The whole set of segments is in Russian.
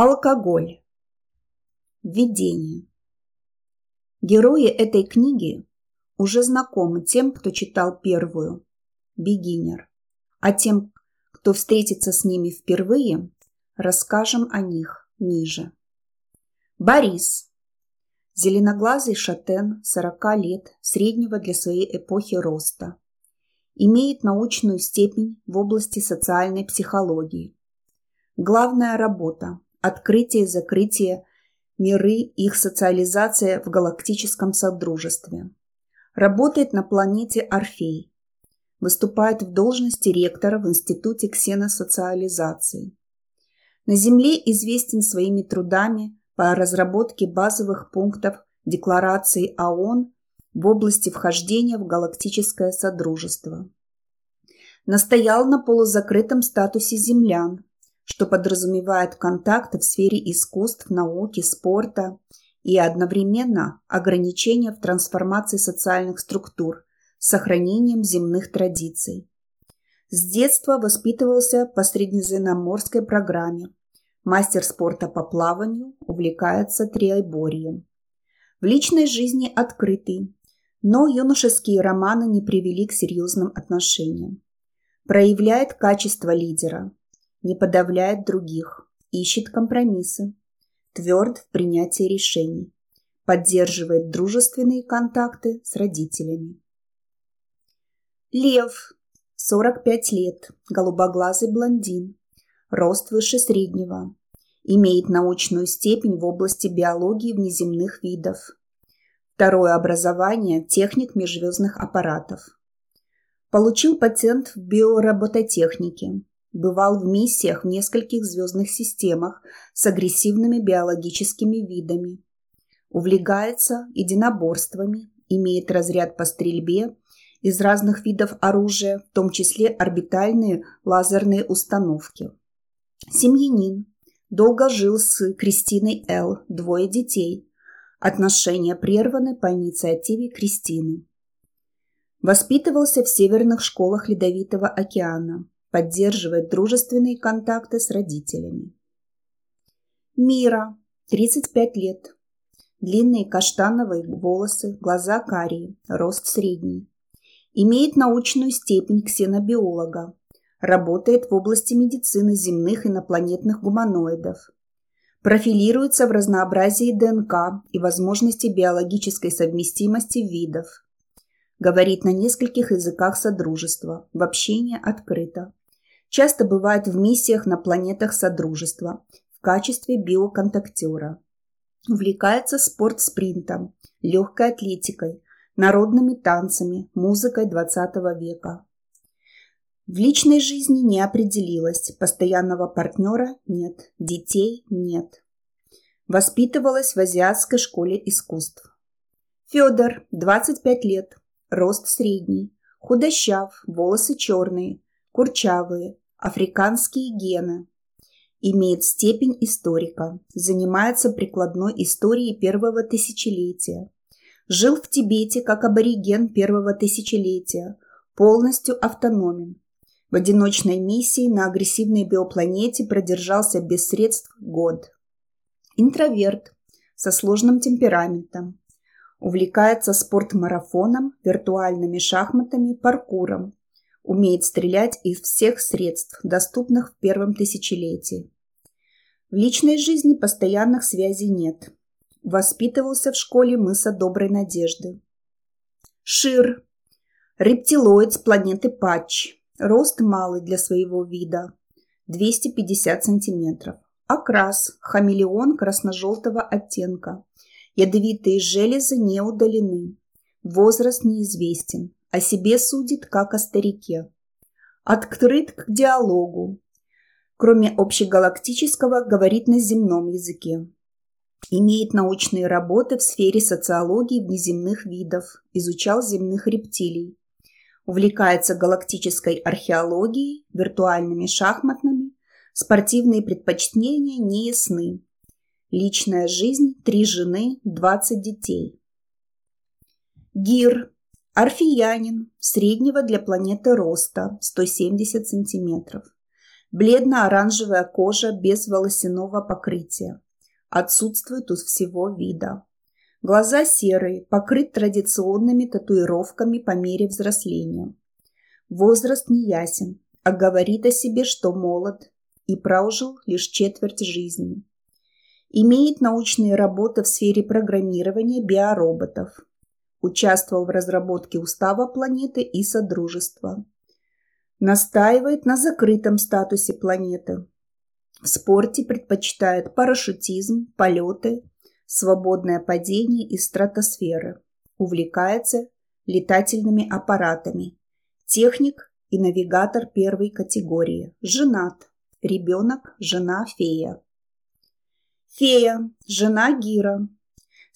Алкоголь. Введение. Герои этой книги уже знакомы тем, кто читал первую, бигинер, а тем, кто встретится с ними впервые, расскажем о них ниже. Борис. Зеленоглазый шатен, 40 лет, среднего для своей эпохи роста. Имеет научную степень в области социальной психологии. Главная работа открытие закрытие миры, их социализация в галактическом содружестве. Работает на планете Орфей. Выступает в должности ректора в Институте ксеносоциализации. На Земле известен своими трудами по разработке базовых пунктов Декларации ООН в области вхождения в галактическое содружество. Настоял на полузакрытом статусе землян, что подразумевает контакты в сфере искусств, науки, спорта и одновременно ограничения в трансформации социальных структур с сохранением земных традиций. С детства воспитывался по среднеземноморской программе. Мастер спорта по плаванию, увлекается триоборием. В личной жизни открытый, но юношеские романы не привели к серьезным отношениям. Проявляет качество лидера, не подавляет других, ищет компромиссы, тверд в принятии решений, поддерживает дружественные контакты с родителями. Лев, 45 лет, голубоглазый блондин, рост выше среднего, имеет научную степень в области биологии внеземных видов. Второе образование – техник межзвездных аппаратов. Получил патент в биоробототехнике, Бывал в миссиях в нескольких звездных системах с агрессивными биологическими видами. Увлекается единоборствами, имеет разряд по стрельбе из разных видов оружия, в том числе орбитальные лазерные установки. Семьянин. Долго жил с Кристиной Л. Двое детей. Отношения прерваны по инициативе Кристины. Воспитывался в северных школах Ледовитого океана поддерживает дружественные контакты с родителями. Мира, 35 лет. Длинные каштановые волосы, глаза карие, рост средний. Имеет научную степень ксенобиолога. Работает в области медицины земных инопланетных гуманоидов. Профилируется в разнообразии ДНК и возможности биологической совместимости видов. Говорит на нескольких языках Содружества, в общении открыто. Часто бывает в миссиях на планетах Содружества в качестве биоконтактера. Увлекается спортспринтом, легкой атлетикой, народными танцами, музыкой XX века. В личной жизни не определилась, постоянного партнера нет, детей нет. Воспитывалась в азиатской школе искусств. Федор, 25 лет, рост средний, худощав, волосы черные, курчавые, африканские гены. Имеет степень историка, занимается прикладной историей первого тысячелетия. Жил в Тибете как абориген первого тысячелетия, полностью автономен. В одиночной миссии на агрессивной биопланете продержался без средств год. Интроверт, со сложным темпераментом. Увлекается спортмарафоном, виртуальными шахматами, паркуром, умеет стрелять из всех средств, доступных в первом тысячелетии. В личной жизни постоянных связей нет. Воспитывался в школе мыса Доброй Надежды. Шир. Рептилоид с планеты Патч. Рост малый для своего вида. 250 сантиметров. Окрас. Хамелеон красно-желтого оттенка. Ядовитые железы не удалены. Возраст неизвестен о себе судит как о старике. Открыт к диалогу. Кроме общегалактического, говорит на земном языке. Имеет научные работы в сфере социологии внеземных видов, изучал земных рептилий. Увлекается галактической археологией, виртуальными шахматными, спортивные предпочтения не ясны. Личная жизнь – три жены, двадцать детей. Гир Орфиянин, среднего для планеты роста, 170 см. Бледно-оранжевая кожа без волосяного покрытия. Отсутствует у всего вида. Глаза серые, покрыт традиционными татуировками по мере взросления. Возраст неясен, а говорит о себе, что молод и прожил лишь четверть жизни. Имеет научные работы в сфере программирования биороботов. Участвовал в разработке устава планеты и Содружества. Настаивает на закрытом статусе планеты. В спорте предпочитает парашютизм, полеты, свободное падение из стратосферы. Увлекается летательными аппаратами. Техник и навигатор первой категории. Женат. Ребенок, жена, фея. Фея, жена Гира.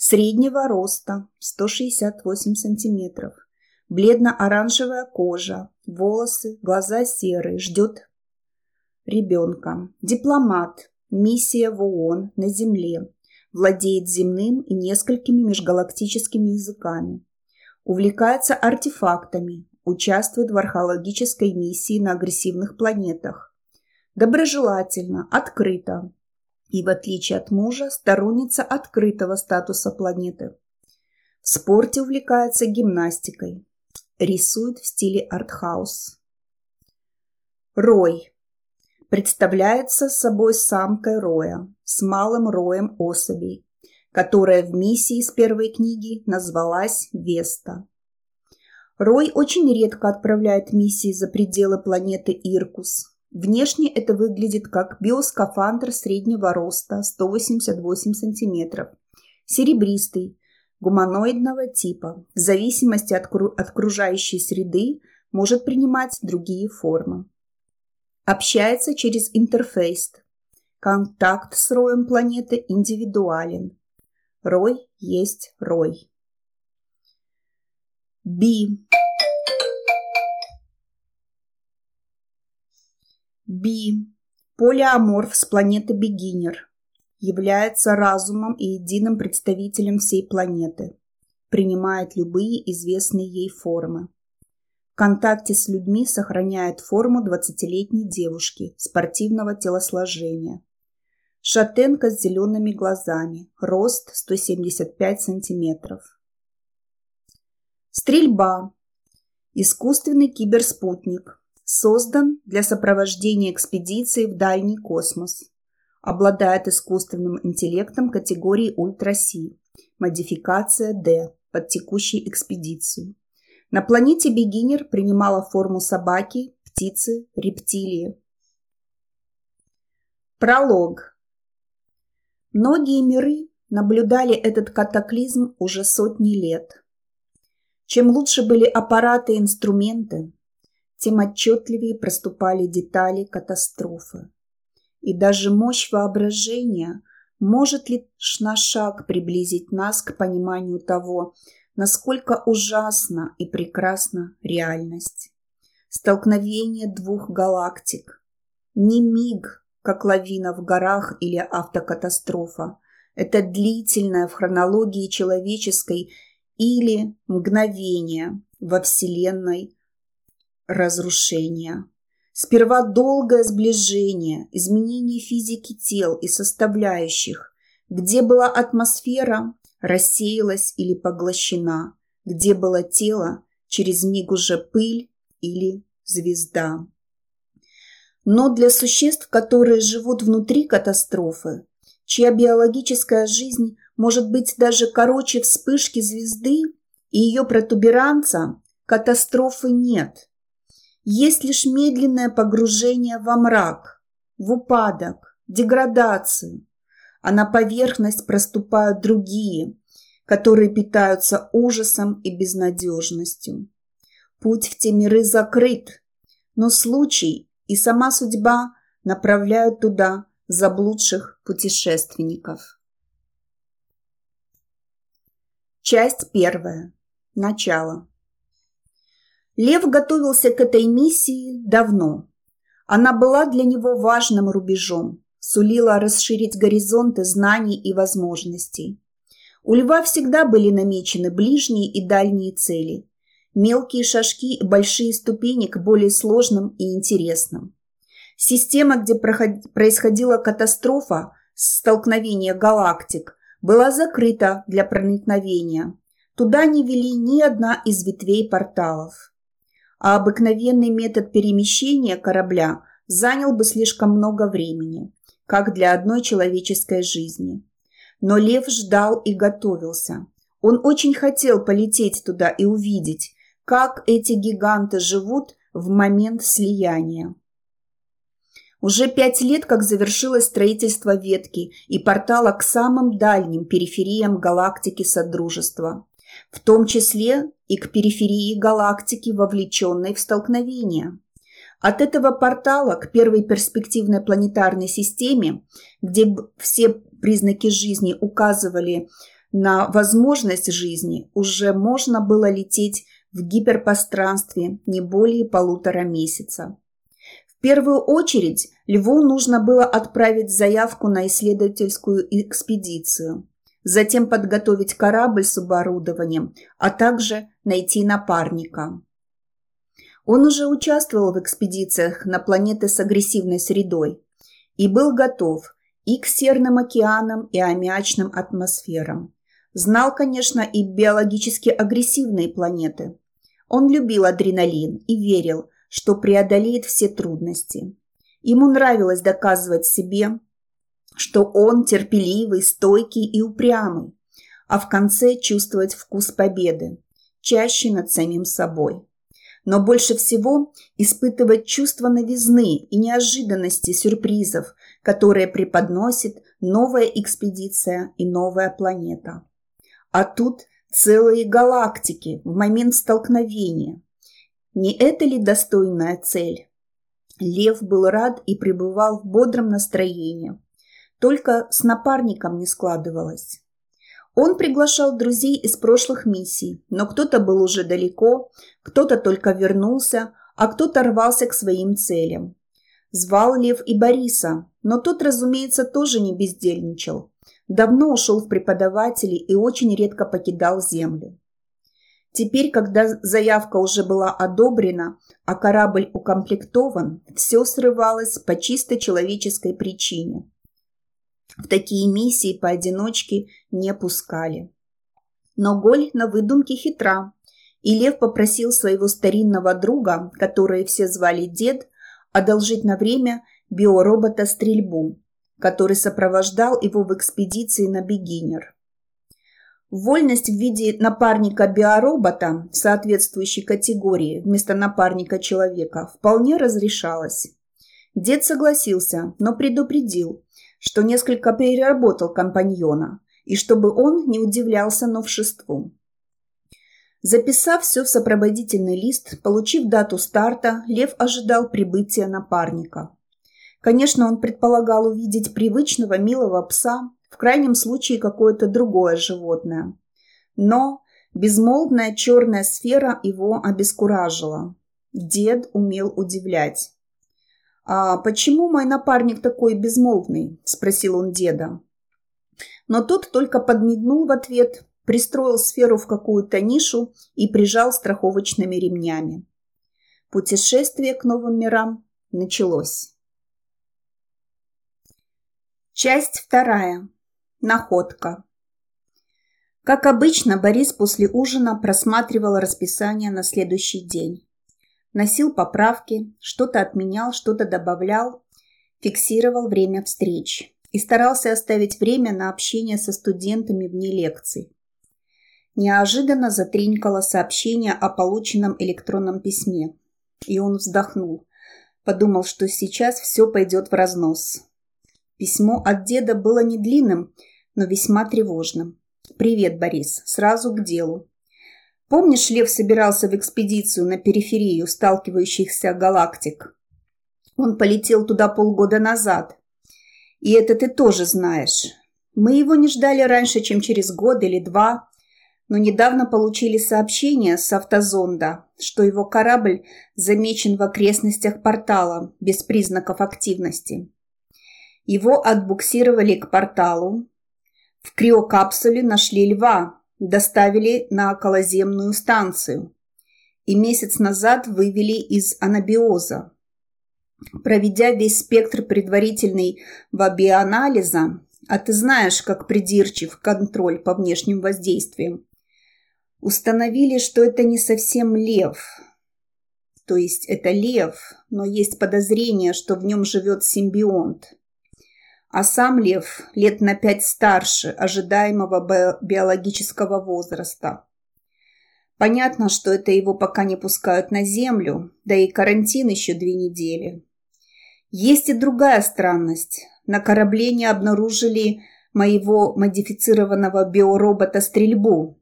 Среднего роста, 168 сантиметров. Бледно-оранжевая кожа, волосы, глаза серые, ждет ребенка. Дипломат, миссия в ООН на Земле. Владеет земным и несколькими межгалактическими языками. Увлекается артефактами, участвует в археологической миссии на агрессивных планетах. Доброжелательно, открыто, и, в отличие от мужа, сторонница открытого статуса планеты. В спорте увлекается гимнастикой. Рисует в стиле артхаус. Рой. Представляется собой самкой роя с малым роем особей, которая в миссии с первой книги назвалась Веста. Рой очень редко отправляет миссии за пределы планеты Иркус, Внешне это выглядит как биоскафандр среднего роста 188 см, серебристый, гуманоидного типа. В зависимости от, окружающей среды может принимать другие формы. Общается через интерфейс. Контакт с роем планеты индивидуален. Рой есть рой. Би. Би, полиаморф с планеты Бегинер, является разумом и единым представителем всей планеты, принимает любые известные ей формы. В контакте с людьми сохраняет форму 20-летней девушки спортивного телосложения. Шатенка с зелеными глазами, рост 175 сантиметров. Стрельба. Искусственный киберспутник, Создан для сопровождения экспедиции в дальний космос. Обладает искусственным интеллектом категории Ультра-Си. Модификация D под текущей экспедицию. На планете Бегинер принимала форму собаки, птицы, рептилии. Пролог. Многие миры наблюдали этот катаклизм уже сотни лет. Чем лучше были аппараты и инструменты, тем отчетливее проступали детали катастрофы. И даже мощь воображения может лишь на шаг приблизить нас к пониманию того, насколько ужасна и прекрасна реальность. Столкновение двух галактик. Не миг, как лавина в горах или автокатастрофа. Это длительное в хронологии человеческой или мгновение во Вселенной разрушения. Сперва долгое сближение, изменение физики тел и составляющих, где была атмосфера, рассеялась или поглощена, где было тело, через миг уже пыль или звезда. Но для существ, которые живут внутри катастрофы, чья биологическая жизнь может быть даже короче вспышки звезды и ее протуберанца, катастрофы нет – есть лишь медленное погружение во мрак, в упадок, деградацию, а на поверхность проступают другие, которые питаются ужасом и безнадежностью. Путь в те миры закрыт, но случай и сама судьба направляют туда заблудших путешественников. Часть первая. Начало. Лев готовился к этой миссии давно. Она была для него важным рубежом, сулила расширить горизонты знаний и возможностей. У льва всегда были намечены ближние и дальние цели, мелкие шажки и большие ступени к более сложным и интересным. Система, где происходила катастрофа, столкновение галактик, была закрыта для проникновения. Туда не вели ни одна из ветвей порталов. А обыкновенный метод перемещения корабля занял бы слишком много времени, как для одной человеческой жизни. Но Лев ждал и готовился. Он очень хотел полететь туда и увидеть, как эти гиганты живут в момент слияния. Уже пять лет, как завершилось строительство ветки и портала к самым дальним перифериям галактики Содружества, в том числе и к периферии галактики, вовлеченной в столкновение. От этого портала к первой перспективной планетарной системе, где все признаки жизни указывали на возможность жизни, уже можно было лететь в гиперпространстве не более полутора месяца первую очередь Льву нужно было отправить заявку на исследовательскую экспедицию, затем подготовить корабль с оборудованием, а также найти напарника. Он уже участвовал в экспедициях на планеты с агрессивной средой и был готов и к серным океанам, и аммиачным атмосферам. Знал, конечно, и биологически агрессивные планеты. Он любил адреналин и верил, что преодолеет все трудности. Ему нравилось доказывать себе, что он терпеливый, стойкий и упрямый, а в конце чувствовать вкус победы, чаще над самим собой. Но больше всего испытывать чувство новизны и неожиданности сюрпризов, которые преподносит новая экспедиция и новая планета. А тут целые галактики в момент столкновения – не это ли достойная цель? Лев был рад и пребывал в бодром настроении. Только с напарником не складывалось. Он приглашал друзей из прошлых миссий, но кто-то был уже далеко, кто-то только вернулся, а кто-то рвался к своим целям. Звал Лев и Бориса, но тот, разумеется, тоже не бездельничал. Давно ушел в преподаватели и очень редко покидал землю. Теперь, когда заявка уже была одобрена, а корабль укомплектован, все срывалось по чисто человеческой причине. В такие миссии поодиночке не пускали. Но Голь на выдумке хитра, и Лев попросил своего старинного друга, которого все звали Дед, одолжить на время биоробота-стрельбу, который сопровождал его в экспедиции на Бегинер. Вольность в виде напарника биоробота соответствующей категории вместо напарника человека вполне разрешалась. Дед согласился, но предупредил, что несколько переработал компаньона, и чтобы он не удивлялся новшеству. Записав все в сопроводительный лист, получив дату старта, Лев ожидал прибытия напарника. Конечно, он предполагал увидеть привычного милого пса, в крайнем случае какое-то другое животное. Но безмолвная черная сфера его обескуражила. Дед умел удивлять. «А почему мой напарник такой безмолвный?» – спросил он деда. Но тот только подмигнул в ответ, пристроил сферу в какую-то нишу и прижал страховочными ремнями. Путешествие к новым мирам началось. Часть вторая. Находка. Как обычно, Борис после ужина просматривал расписание на следующий день. Носил поправки, что-то отменял, что-то добавлял, фиксировал время встреч и старался оставить время на общение со студентами вне лекций. Неожиданно затринкало сообщение о полученном электронном письме, и он вздохнул. Подумал, что сейчас все пойдет в разнос. Письмо от деда было не длинным, но весьма тревожным. «Привет, Борис. Сразу к делу. Помнишь, Лев собирался в экспедицию на периферию сталкивающихся галактик? Он полетел туда полгода назад. И это ты тоже знаешь. Мы его не ждали раньше, чем через год или два, но недавно получили сообщение с автозонда, что его корабль замечен в окрестностях портала без признаков активности. Его отбуксировали к порталу, в криокапсуле нашли льва, доставили на околоземную станцию и месяц назад вывели из анабиоза. Проведя весь спектр предварительного биоанализа, а ты знаешь, как придирчив контроль по внешним воздействиям, установили, что это не совсем лев. То есть это лев, но есть подозрение, что в нем живет симбионт. А сам лев лет на пять старше ожидаемого биологического возраста. Понятно, что это его пока не пускают на землю, да и карантин еще две недели. Есть и другая странность. На корабле не обнаружили моего модифицированного биоробота стрельбу,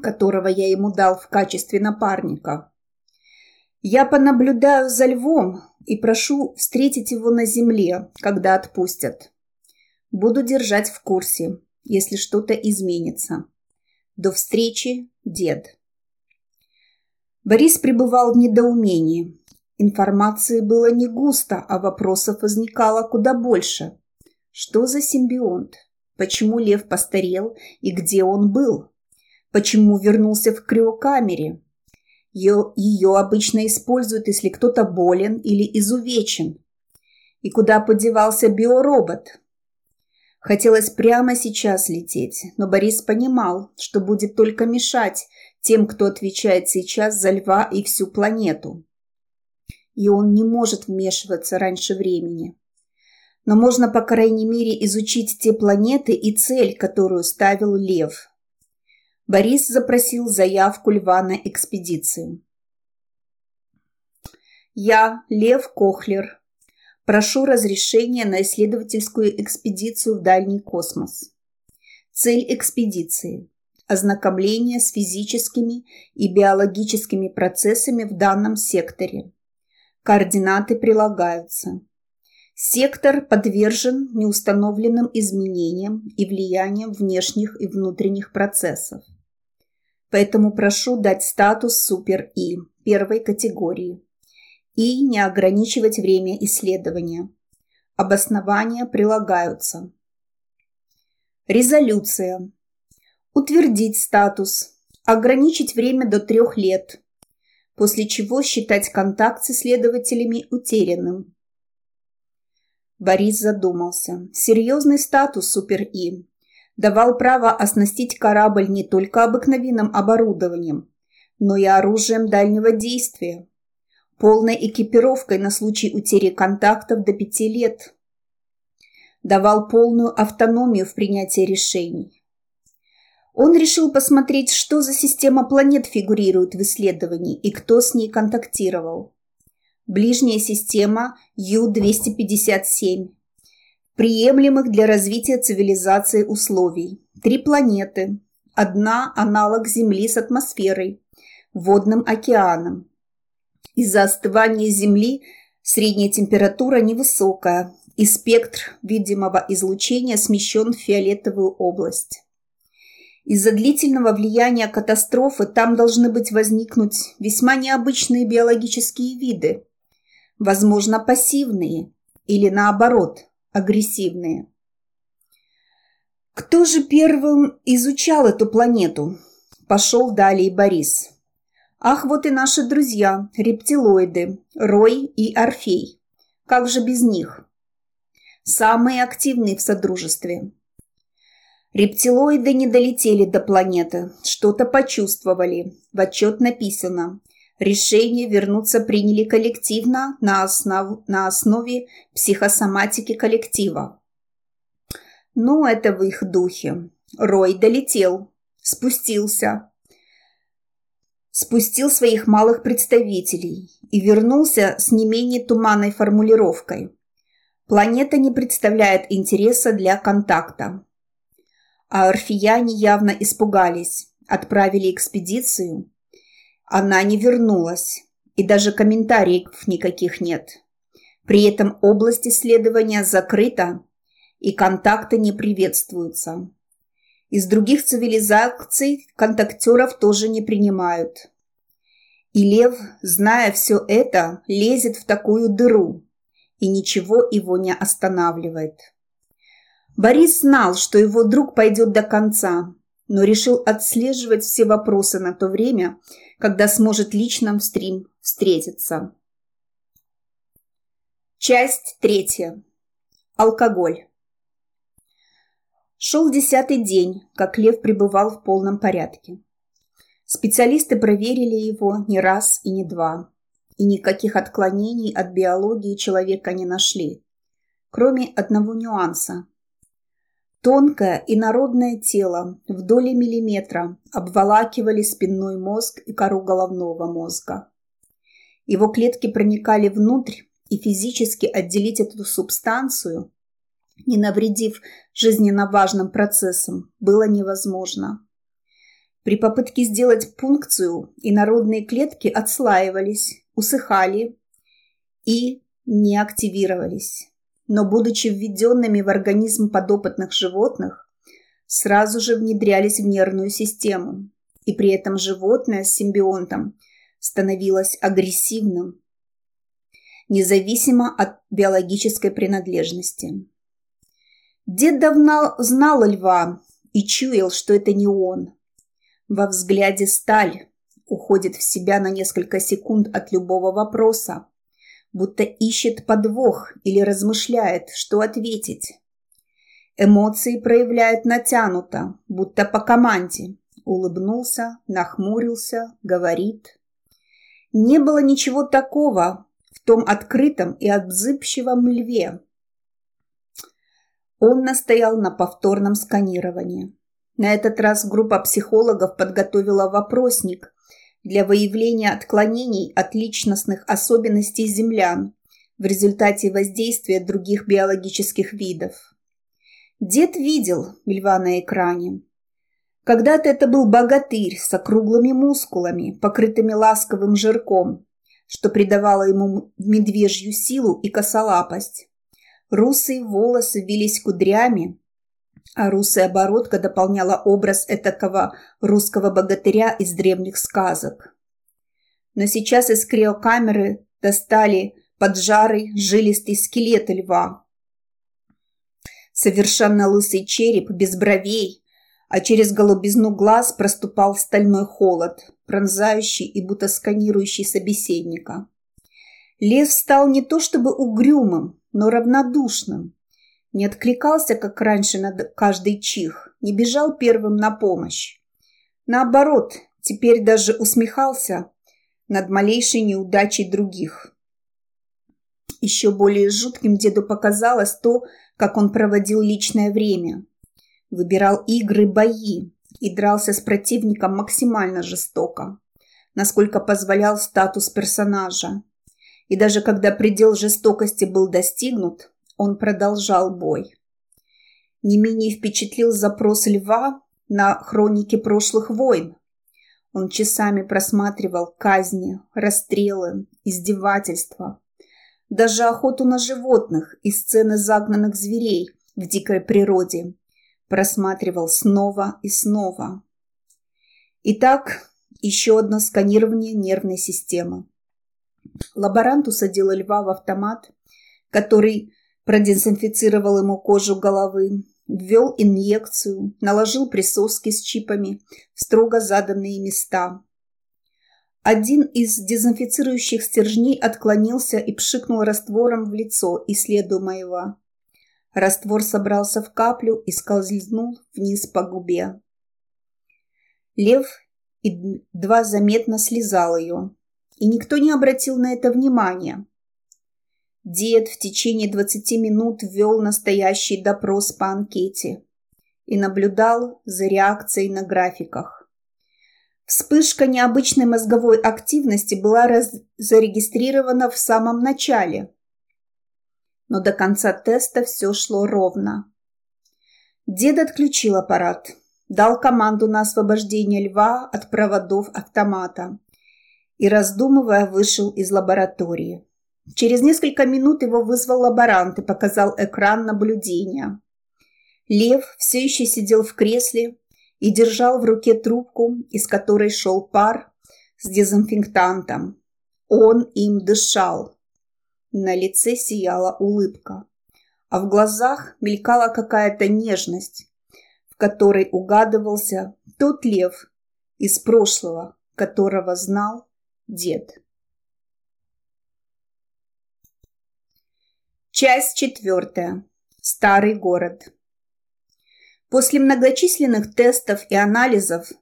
которого я ему дал в качестве напарника. Я понаблюдаю за львом и прошу встретить его на земле, когда отпустят. Буду держать в курсе, если что-то изменится. До встречи, дед. Борис пребывал в недоумении. Информации было не густо, а вопросов возникало куда больше. Что за симбионт? Почему лев постарел и где он был? Почему вернулся в криокамере? Ее, ее обычно используют, если кто-то болен или изувечен. И куда подевался биоробот? Хотелось прямо сейчас лететь, но Борис понимал, что будет только мешать тем, кто отвечает сейчас за льва и всю планету и он не может вмешиваться раньше времени. Но можно, по крайней мере, изучить те планеты и цель, которую ставил Лев. Борис запросил заявку Льва на экспедицию. «Я, Лев Кохлер, прошу разрешения на исследовательскую экспедицию в дальний космос. Цель экспедиции – ознакомление с физическими и биологическими процессами в данном секторе – Координаты прилагаются. Сектор подвержен неустановленным изменениям и влияниям внешних и внутренних процессов. Поэтому прошу дать статус Супер-И первой категории и не ограничивать время исследования. Обоснования прилагаются. Резолюция. Утвердить статус. Ограничить время до трех лет после чего считать контакт с исследователями утерянным. Борис задумался. Серьезный статус Супер-И давал право оснастить корабль не только обыкновенным оборудованием, но и оружием дальнего действия, полной экипировкой на случай утери контактов до пяти лет. Давал полную автономию в принятии решений. Он решил посмотреть, что за система планет фигурирует в исследовании и кто с ней контактировал. Ближняя система Ю-257. Приемлемых для развития цивилизации условий. Три планеты. Одна – аналог Земли с атмосферой, водным океаном. Из-за остывания Земли средняя температура невысокая, и спектр видимого излучения смещен в фиолетовую область. Из-за длительного влияния катастрофы там должны быть возникнуть весьма необычные биологические виды, возможно, пассивные или, наоборот, агрессивные. Кто же первым изучал эту планету? Пошел далее Борис. Ах, вот и наши друзья, рептилоиды, Рой и Орфей. Как же без них? Самые активные в Содружестве. Рептилоиды не долетели до планеты, что-то почувствовали. В отчет написано. Решение вернуться приняли коллективно на, основ... на основе психосоматики коллектива. Ну, это в их духе. Рой долетел, спустился, спустил своих малых представителей и вернулся с не менее туманной формулировкой. Планета не представляет интереса для контакта а орфияне явно испугались, отправили экспедицию. Она не вернулась, и даже комментариев никаких нет. При этом область исследования закрыта, и контакты не приветствуются. Из других цивилизаций контактеров тоже не принимают. И лев, зная все это, лезет в такую дыру, и ничего его не останавливает. Борис знал, что его друг пойдет до конца, но решил отслеживать все вопросы на то время, когда сможет лично в стрим встретиться. Часть третья. Алкоголь. Шел десятый день, как Лев пребывал в полном порядке. Специалисты проверили его не раз и не два, и никаких отклонений от биологии человека не нашли, кроме одного нюанса. Тонкое и народное тело в доли миллиметра обволакивали спинной мозг и кору головного мозга. Его клетки проникали внутрь, и физически отделить эту субстанцию, не навредив жизненно важным процессам, было невозможно. При попытке сделать пункцию инородные клетки отслаивались, усыхали и не активировались. Но, будучи введенными в организм подопытных животных, сразу же внедрялись в нервную систему, и при этом животное с симбионтом – становилось агрессивным, независимо от биологической принадлежности. Дед давно знал льва и чуял, что это не он. Во взгляде сталь уходит в себя на несколько секунд от любого вопроса, будто ищет подвох или размышляет, что ответить. Эмоции проявляет натянуто, будто по команде. Улыбнулся, нахмурился, говорит. Не было ничего такого в том открытом и отзывчивом льве. Он настоял на повторном сканировании. На этот раз группа психологов подготовила вопросник для выявления отклонений от личностных особенностей землян в результате воздействия других биологических видов. Дед видел льва на экране, когда-то это был богатырь с округлыми мускулами, покрытыми ласковым жирком, что придавало ему медвежью силу и косолапость. Русые волосы вились кудрями, а русая бородка дополняла образ этакого русского богатыря из древних сказок. Но сейчас из криокамеры достали поджарый жилистый скелет льва. Совершенно лысый череп, без бровей, а через голубизну глаз проступал стальной холод, пронзающий и будто сканирующий собеседника. Лев стал не то чтобы угрюмым, но равнодушным. Не откликался, как раньше, на каждый чих, не бежал первым на помощь. Наоборот, теперь даже усмехался над малейшей неудачей других. Еще более жутким деду показалось то, как он проводил личное время – выбирал игры, бои и дрался с противником максимально жестоко, насколько позволял статус персонажа. И даже когда предел жестокости был достигнут, он продолжал бой. Не менее впечатлил запрос льва на хроники прошлых войн. Он часами просматривал казни, расстрелы, издевательства, даже охоту на животных и сцены загнанных зверей в дикой природе просматривал снова и снова. Итак, еще одно сканирование нервной системы. Лаборант усадил льва в автомат, который продезинфицировал ему кожу головы, ввел инъекцию, наложил присоски с чипами в строго заданные места. Один из дезинфицирующих стержней отклонился и пшикнул раствором в лицо исследуемого. Раствор собрался в каплю и скользнул вниз по губе. Лев едва заметно слезал ее, и никто не обратил на это внимания. Дед в течение двадцати минут ввел настоящий допрос по анкете и наблюдал за реакцией на графиках. Вспышка необычной мозговой активности была зарегистрирована в самом начале, но до конца теста все шло ровно. Дед отключил аппарат, дал команду на освобождение льва от проводов автомата и, раздумывая, вышел из лаборатории. Через несколько минут его вызвал лаборант и показал экран наблюдения. Лев все еще сидел в кресле и держал в руке трубку, из которой шел пар с дезинфектантом. Он им дышал. На лице сияла улыбка, а в глазах мелькала какая-то нежность, в которой угадывался тот лев из прошлого, которого знал дед. Часть четвертая. Старый город. После многочисленных тестов и анализов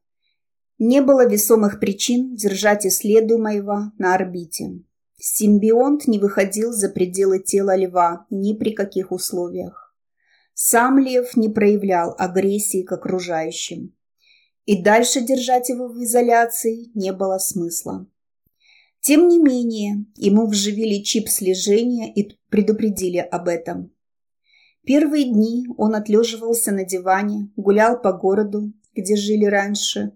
не было весомых причин держать исследуемого на орбите. Симбионт не выходил за пределы тела льва ни при каких условиях. Сам лев не проявлял агрессии к окружающим. И дальше держать его в изоляции не было смысла. Тем не менее, ему вживили чип слежения и предупредили об этом. Первые дни он отлеживался на диване, гулял по городу, где жили раньше.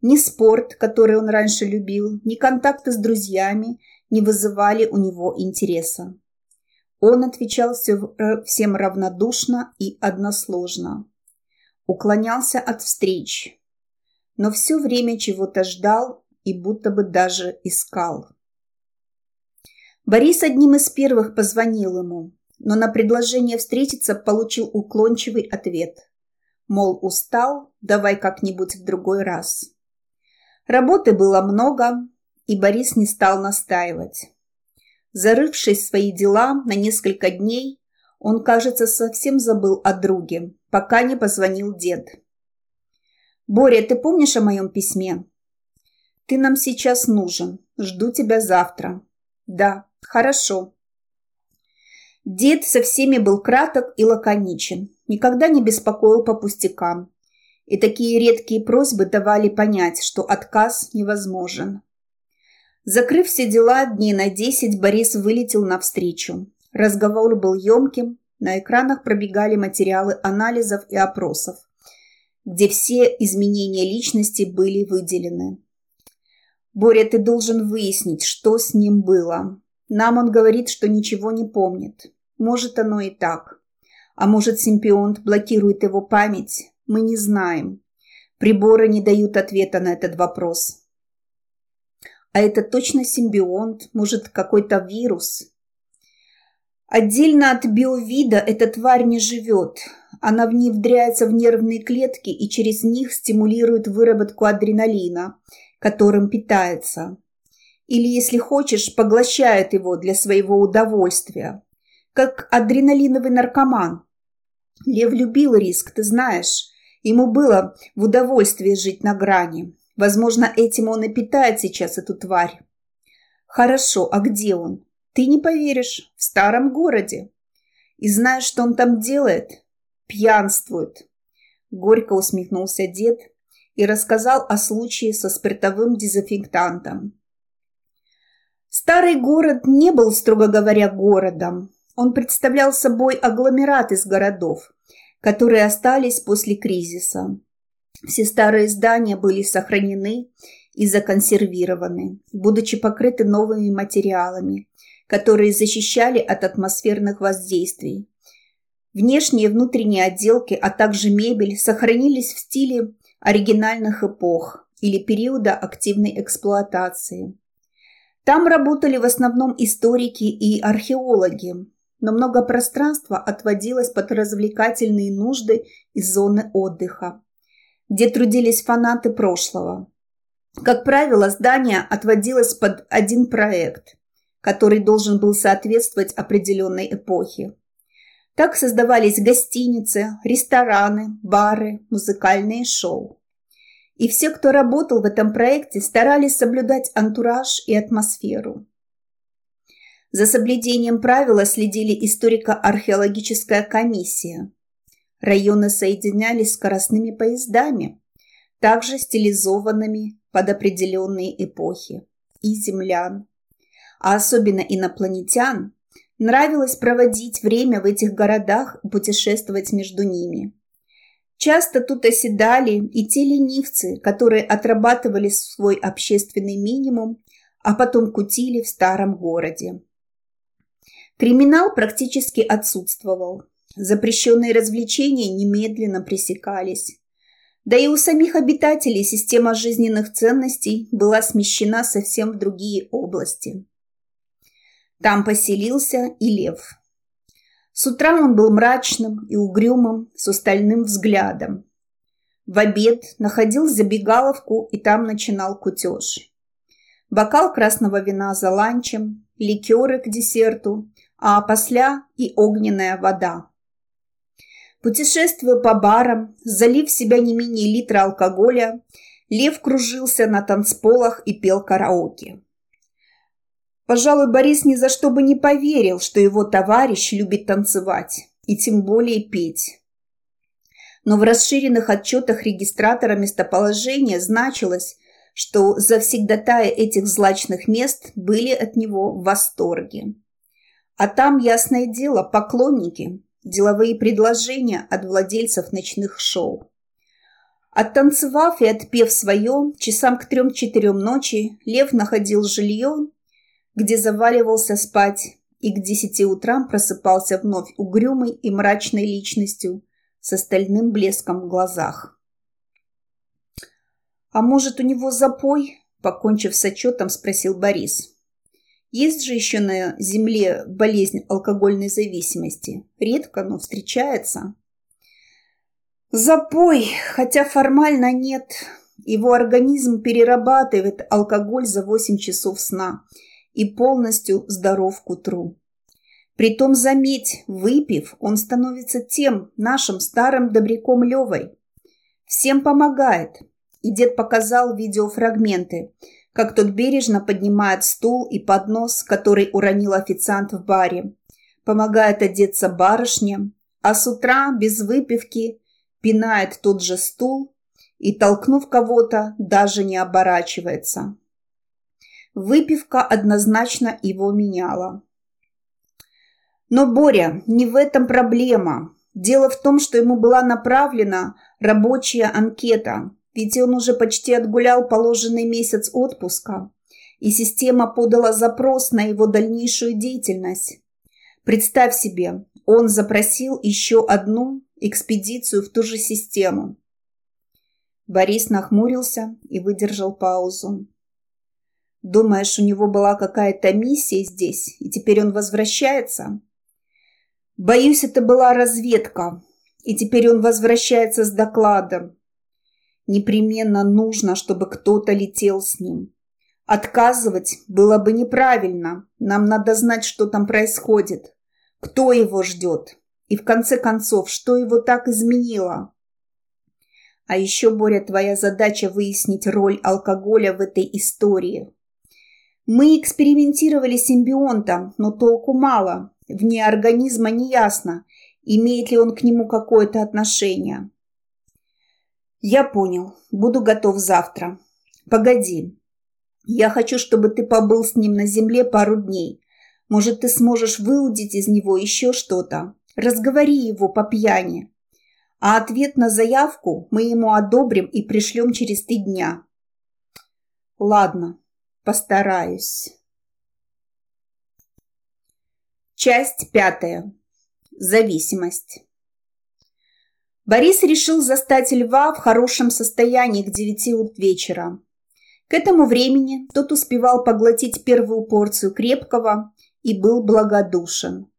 Ни спорт, который он раньше любил, ни контакты с друзьями не вызывали у него интереса. Он отвечал э, всем равнодушно и односложно. Уклонялся от встреч, но все время чего-то ждал и будто бы даже искал. Борис одним из первых позвонил ему, но на предложение встретиться получил уклончивый ответ. Мол, устал, давай как-нибудь в другой раз. Работы было много, и Борис не стал настаивать. Зарывшись в свои дела на несколько дней, он, кажется, совсем забыл о друге, пока не позвонил дед. «Боря, ты помнишь о моем письме?» «Ты нам сейчас нужен. Жду тебя завтра». «Да, хорошо». Дед со всеми был краток и лаконичен, никогда не беспокоил по пустякам. И такие редкие просьбы давали понять, что отказ невозможен. Закрыв все дела, дней на десять Борис вылетел навстречу. Разговор был емким, на экранах пробегали материалы анализов и опросов, где все изменения личности были выделены. «Боря, ты должен выяснить, что с ним было. Нам он говорит, что ничего не помнит. Может, оно и так. А может, симпионт блокирует его память? Мы не знаем. Приборы не дают ответа на этот вопрос. А это точно симбионт, может, какой-то вирус. Отдельно от биовида эта тварь не живет. Она внедряется в нервные клетки и через них стимулирует выработку адреналина, которым питается. Или, если хочешь, поглощает его для своего удовольствия. Как адреналиновый наркоман. Лев любил риск, ты знаешь. Ему было в удовольствие жить на грани. Возможно, этим он и питает сейчас эту тварь. Хорошо, а где он? Ты не поверишь, в старом городе. И знаешь, что он там делает? Пьянствует. Горько усмехнулся дед и рассказал о случае со спиртовым дезинфектантом. Старый город не был, строго говоря, городом. Он представлял собой агломерат из городов, которые остались после кризиса. Все старые здания были сохранены и законсервированы, будучи покрыты новыми материалами, которые защищали от атмосферных воздействий. Внешние и внутренние отделки, а также мебель сохранились в стиле оригинальных эпох или периода активной эксплуатации. Там работали в основном историки и археологи, но много пространства отводилось под развлекательные нужды и зоны отдыха где трудились фанаты прошлого. Как правило, здание отводилось под один проект, который должен был соответствовать определенной эпохе. Так создавались гостиницы, рестораны, бары, музыкальные шоу. И все, кто работал в этом проекте, старались соблюдать антураж и атмосферу. За соблюдением правила следили историко-археологическая комиссия, Районы соединялись скоростными поездами, также стилизованными под определенные эпохи, и землян, а особенно инопланетян, нравилось проводить время в этих городах и путешествовать между ними. Часто тут оседали и те ленивцы, которые отрабатывали свой общественный минимум, а потом кутили в старом городе. Криминал практически отсутствовал. Запрещенные развлечения немедленно пресекались. Да и у самих обитателей система жизненных ценностей была смещена совсем в другие области. Там поселился и лев. С утра он был мрачным и угрюмым, с устальным взглядом. В обед находил забегаловку и там начинал кутеж. Бокал красного вина за ланчем, ликеры к десерту, а после и огненная вода. Путешествуя по барам, залив себя не менее литра алкоголя, Лев кружился на танцполах и пел караоке. Пожалуй, Борис ни за что бы не поверил, что его товарищ любит танцевать, и тем более петь. Но в расширенных отчетах регистратора местоположения значилось, что завсегдатаи этих злачных мест были от него в восторге. А там, ясное дело, поклонники, деловые предложения от владельцев ночных шоу. Оттанцевав и отпев свое, часам к трем-четырем ночи Лев находил жилье, где заваливался спать, и к десяти утрам просыпался вновь угрюмой и мрачной личностью с остальным блеском в глазах. «А может, у него запой?» – покончив с отчетом, спросил Борис. «Есть же еще на земле болезнь алкогольной зависимости. Редко, но встречается». Запой, хотя формально нет. Его организм перерабатывает алкоголь за 8 часов сна и полностью здоров к утру. Притом, заметь, выпив, он становится тем нашим старым добряком Левой. Всем помогает. И дед показал видеофрагменты, как тот бережно поднимает стул и поднос, который уронил официант в баре. Помогает одеться барышне, а с утра, без выпивки, пинает тот же стул и, толкнув кого-то, даже не оборачивается. Выпивка однозначно его меняла. Но Боря, не в этом проблема. Дело в том, что ему была направлена рабочая анкета, ведь он уже почти отгулял положенный месяц отпуска, и система подала запрос на его дальнейшую деятельность. Представь себе, он запросил еще одну экспедицию в ту же систему. Борис нахмурился и выдержал паузу. «Думаешь, у него была какая-то миссия здесь, и теперь он возвращается?» «Боюсь, это была разведка, и теперь он возвращается с докладом. Непременно нужно, чтобы кто-то летел с ним. Отказывать было бы неправильно, нам надо знать, что там происходит, кто его ждет». И в конце концов, что его так изменило? А еще, Боря, твоя задача выяснить роль алкоголя в этой истории. Мы экспериментировали с симбионтом, но толку мало. Вне организма неясно, имеет ли он к нему какое-то отношение. Я понял. Буду готов завтра. Погоди. Я хочу, чтобы ты побыл с ним на земле пару дней. Может, ты сможешь выудить из него еще что-то. Разговори его по пьяни. А ответ на заявку мы ему одобрим и пришлем через три дня. Ладно, постараюсь. Часть пятая. Зависимость. Борис решил застать льва в хорошем состоянии к девяти вечера. К этому времени тот успевал поглотить первую порцию крепкого и был благодушен.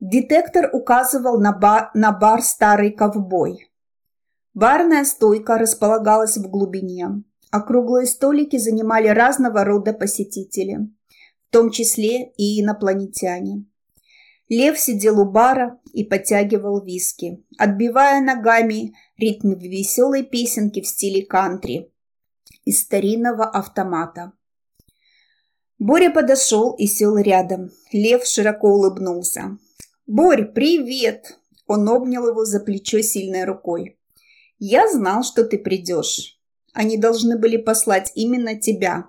Детектор указывал на, бар, на бар «Старый ковбой». Барная стойка располагалась в глубине, а круглые столики занимали разного рода посетители, в том числе и инопланетяне. Лев сидел у бара и подтягивал виски, отбивая ногами ритм веселой песенки в стиле кантри из старинного автомата. Боря подошел и сел рядом. Лев широко улыбнулся. «Борь, привет!» Он обнял его за плечо сильной рукой. «Я знал, что ты придешь. Они должны были послать именно тебя».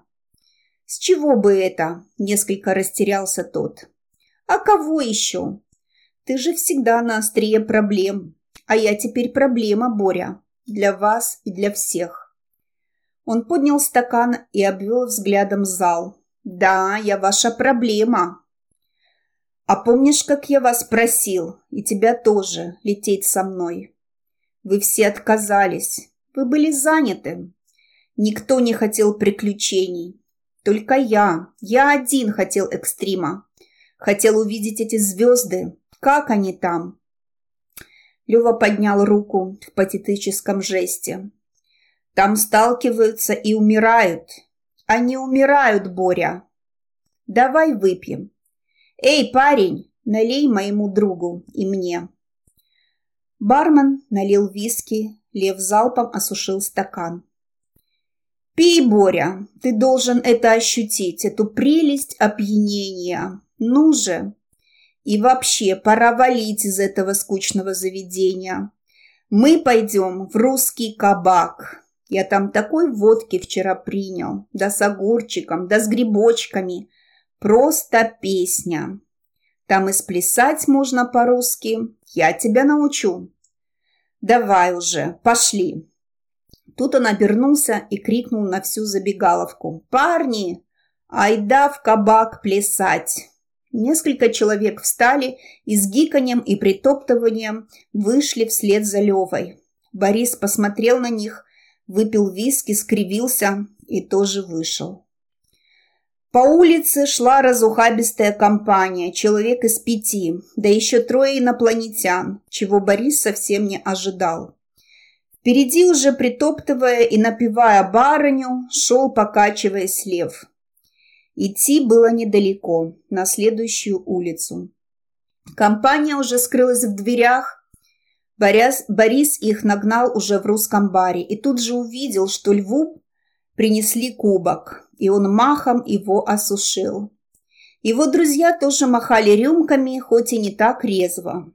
«С чего бы это?» – несколько растерялся тот. «А кого еще? Ты же всегда на острие проблем. А я теперь проблема, Боря. Для вас и для всех». Он поднял стакан и обвел взглядом зал. «Да, я ваша проблема. А помнишь, как я вас просил, и тебя тоже, лететь со мной? Вы все отказались. Вы были заняты. Никто не хотел приключений. Только я, я один хотел экстрима. Хотел увидеть эти звезды. Как они там? Лева поднял руку в патетическом жесте. Там сталкиваются и умирают. Они умирают, Боря. Давай выпьем. «Эй, парень, налей моему другу и мне». Бармен налил виски, Лев залпом осушил стакан. «Пей, Боря, ты должен это ощутить, эту прелесть опьянения. Ну же! И вообще, пора валить из этого скучного заведения. Мы пойдем в русский кабак. Я там такой водки вчера принял, да с огурчиком, да с грибочками. Просто песня. Там и сплясать можно по-русски. Я тебя научу. Давай уже, пошли. Тут он обернулся и крикнул на всю забегаловку. «Парни, айда в кабак плясать!» Несколько человек встали и с гиканьем и притоптыванием вышли вслед за Левой. Борис посмотрел на них, выпил виски, скривился и тоже вышел. По улице шла разухабистая компания, человек из пяти, да еще трое инопланетян, чего Борис совсем не ожидал. Впереди уже притоптывая и напевая барыню, шел, покачиваясь лев. Идти было недалеко, на следующую улицу. Компания уже скрылась в дверях. Борис, Борис их нагнал уже в русском баре и тут же увидел, что льву принесли кубок, и он махом его осушил. Его друзья тоже махали рюмками, хоть и не так резво.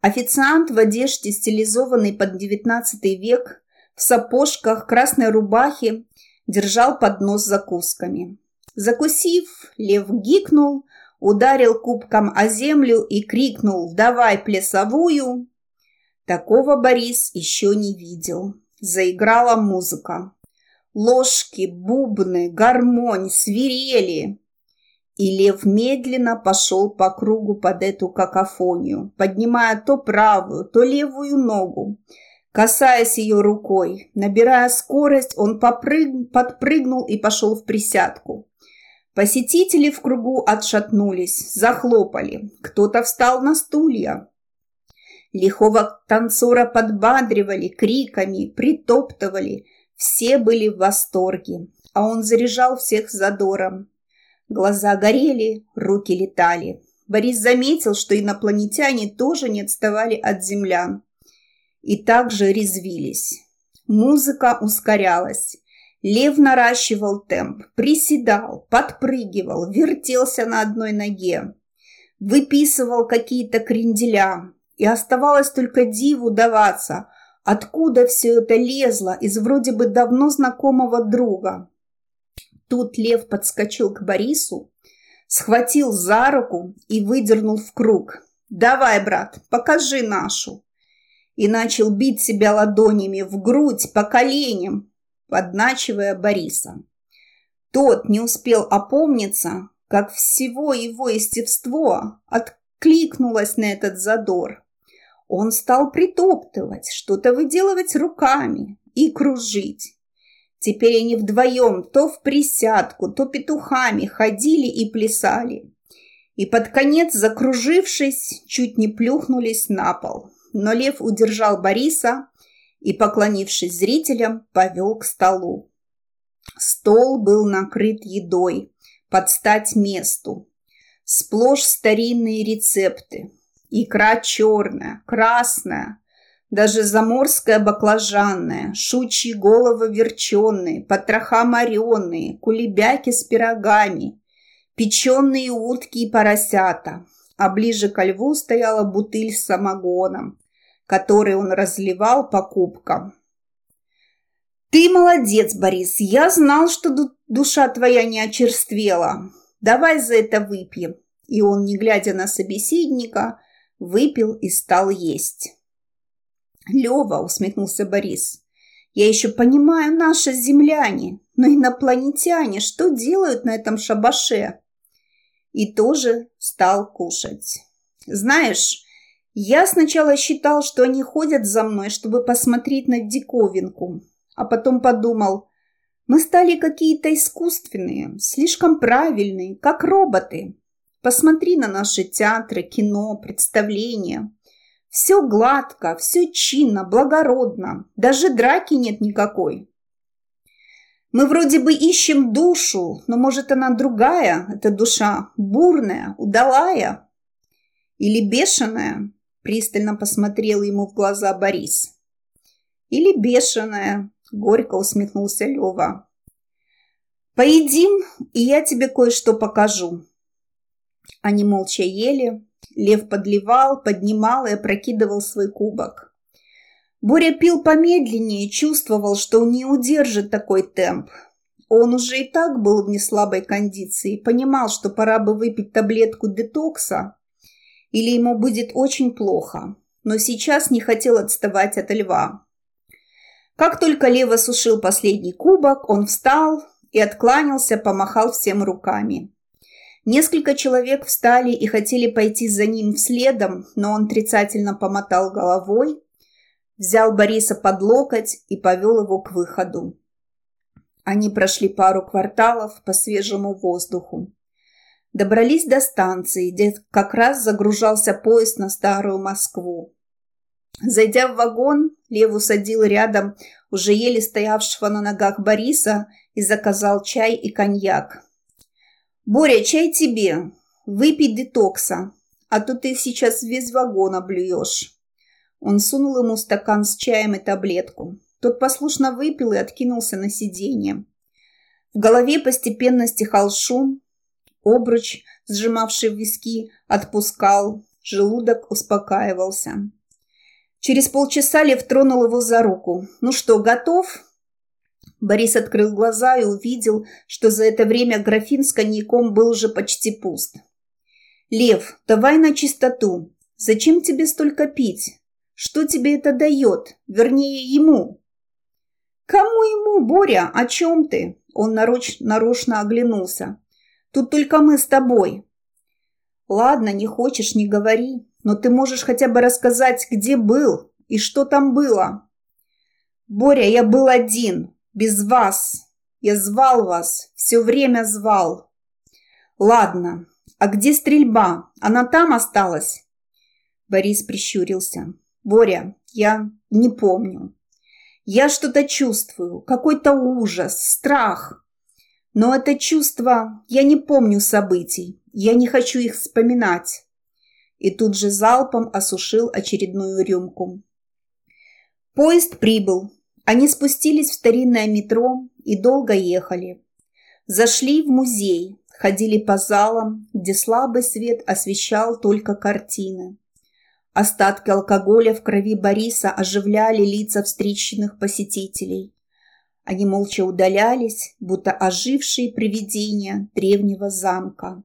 Официант в одежде, стилизованной под XIX век, в сапожках, красной рубахе, держал поднос с закусками. Закусив, лев гикнул, ударил кубком о землю и крикнул «Давай плясовую!». Такого Борис еще не видел. Заиграла музыка. Ложки, бубны, гармонь, свирели. И лев медленно пошел по кругу под эту какофонию, поднимая то правую, то левую ногу, касаясь ее рукой. Набирая скорость, он попрыг... подпрыгнул и пошел в присядку. Посетители в кругу отшатнулись, захлопали. Кто-то встал на стулья. Лихого танцора подбадривали криками, притоптывали. Все были в восторге, а он заряжал всех задором. Глаза горели, руки летали. Борис заметил, что инопланетяне тоже не отставали от землян. И также резвились. Музыка ускорялась. Лев наращивал темп, приседал, подпрыгивал, вертелся на одной ноге. Выписывал какие-то кренделя. И оставалось только диву даваться, откуда все это лезло из вроде бы давно знакомого друга. Тут лев подскочил к Борису, схватил за руку и выдернул в круг. «Давай, брат, покажи нашу!» И начал бить себя ладонями в грудь по коленям, подначивая Бориса. Тот не успел опомниться, как всего его естество откликнулось на этот задор. Он стал притоптывать, что-то выделывать руками и кружить. Теперь они вдвоем то в присядку, то петухами ходили и плясали. И под конец, закружившись, чуть не плюхнулись на пол. Но лев удержал Бориса и, поклонившись зрителям, повел к столу. Стол был накрыт едой под стать месту. Сплошь старинные рецепты. Икра черная, красная, даже заморская баклажанная, шучьи головы верченые, потроха мореные, кулебяки с пирогами, печеные утки и поросята. А ближе ко льву стояла бутыль с самогоном, который он разливал по кубкам. «Ты молодец, Борис, я знал, что душа твоя не очерствела. Давай за это выпьем». И он, не глядя на собеседника, выпил и стал есть. «Лева», — усмехнулся Борис, — «я еще понимаю, наши земляне, но инопланетяне что делают на этом шабаше?» И тоже стал кушать. «Знаешь, я сначала считал, что они ходят за мной, чтобы посмотреть на диковинку, а потом подумал, мы стали какие-то искусственные, слишком правильные, как роботы. Посмотри на наши театры, кино, представления. Все гладко, все чинно, благородно. Даже драки нет никакой. Мы вроде бы ищем душу, но, может, она другая, эта душа бурная, удалая или бешеная?» Пристально посмотрел ему в глаза Борис. «Или бешеная», — горько усмехнулся Лева. «Поедим, и я тебе кое-что покажу». Они молча ели. Лев подливал, поднимал и опрокидывал свой кубок. Боря пил помедленнее чувствовал, что не удержит такой темп. Он уже и так был в неслабой кондиции, понимал, что пора бы выпить таблетку детокса, или ему будет очень плохо, но сейчас не хотел отставать от льва. Как только лев осушил последний кубок, он встал и откланялся, помахал всем руками. Несколько человек встали и хотели пойти за ним следом, но он отрицательно помотал головой взял Бориса под локоть и повел его к выходу. Они прошли пару кварталов по свежему воздуху. Добрались до станции, где как раз загружался поезд на Старую Москву. Зайдя в вагон, Лев усадил рядом уже еле стоявшего на ногах Бориса и заказал чай и коньяк. «Боря, чай тебе. Выпей детокса, а то ты сейчас весь вагон облюешь». Он сунул ему стакан с чаем и таблетку. Тот послушно выпил и откинулся на сиденье. В голове постепенно стихал шум. Обруч, сжимавший виски, отпускал. Желудок успокаивался. Через полчаса Лев тронул его за руку. «Ну что, готов?» Борис открыл глаза и увидел, что за это время графин с коньяком был уже почти пуст. «Лев, давай на чистоту. Зачем тебе столько пить? Что тебе это дает? Вернее, ему?» «Кому ему, Боря? О чем ты?» Он нароч, нарочно оглянулся. «Тут только мы с тобой». «Ладно, не хочешь, не говори, но ты можешь хотя бы рассказать, где был и что там было». «Боря, я был один, без вас. Я звал вас, все время звал». «Ладно, а где стрельба? Она там осталась?» Борис прищурился. Боря, я не помню. Я что-то чувствую, какой-то ужас, страх. Но это чувство, я не помню событий, я не хочу их вспоминать. И тут же залпом осушил очередную рюмку. Поезд прибыл. Они спустились в старинное метро и долго ехали. Зашли в музей, ходили по залам, где слабый свет освещал только картины. Остатки алкоголя в крови Бориса оживляли лица встреченных посетителей. Они молча удалялись, будто ожившие привидения древнего замка.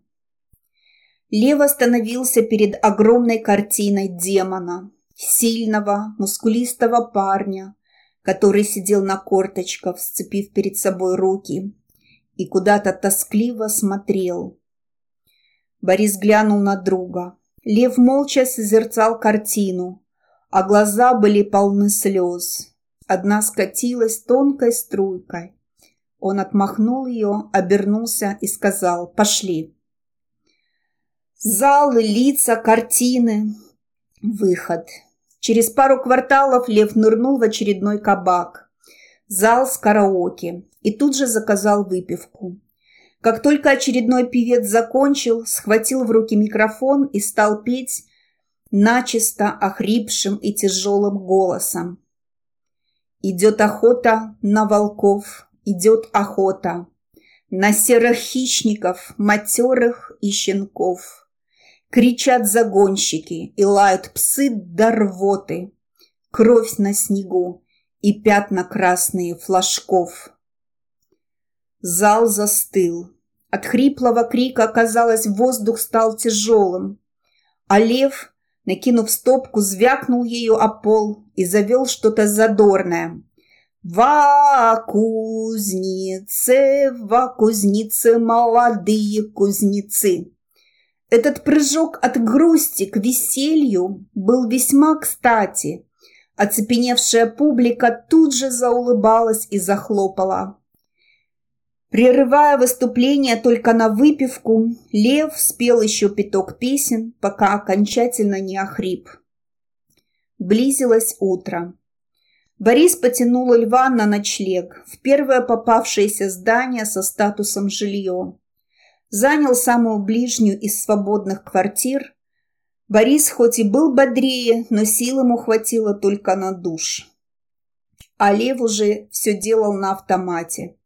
Лев остановился перед огромной картиной демона, сильного, мускулистого парня, который сидел на корточках, сцепив перед собой руки, и куда-то тоскливо смотрел. Борис глянул на друга – Лев молча созерцал картину, а глаза были полны слез. Одна скатилась тонкой струйкой. Он отмахнул ее, обернулся и сказал «Пошли». Залы, лица, картины. Выход. Через пару кварталов Лев нырнул в очередной кабак. Зал с караоке. И тут же заказал выпивку. Как только очередной певец закончил, схватил в руки микрофон и стал петь начисто охрипшим и тяжелым голосом. Идет охота на волков, идет охота на серых хищников, матерых и щенков. Кричат загонщики и лают псы до рвоты, кровь на снегу и пятна красные флажков. Зал застыл. От хриплого крика, казалось, воздух стал тяжелым. А лев, накинув стопку, звякнул ею о пол и завел что-то задорное. «Ва кузнице, ва кузнице, молодые кузнецы!» Этот прыжок от грусти к веселью был весьма кстати. Оцепеневшая публика тут же заулыбалась и захлопала. Прерывая выступление только на выпивку, Лев спел еще пяток песен, пока окончательно не охрип. Близилось утро. Борис потянул льва на ночлег в первое попавшееся здание со статусом жилье. Занял самую ближнюю из свободных квартир. Борис хоть и был бодрее, но сил ему хватило только на душ. А Лев уже все делал на автомате.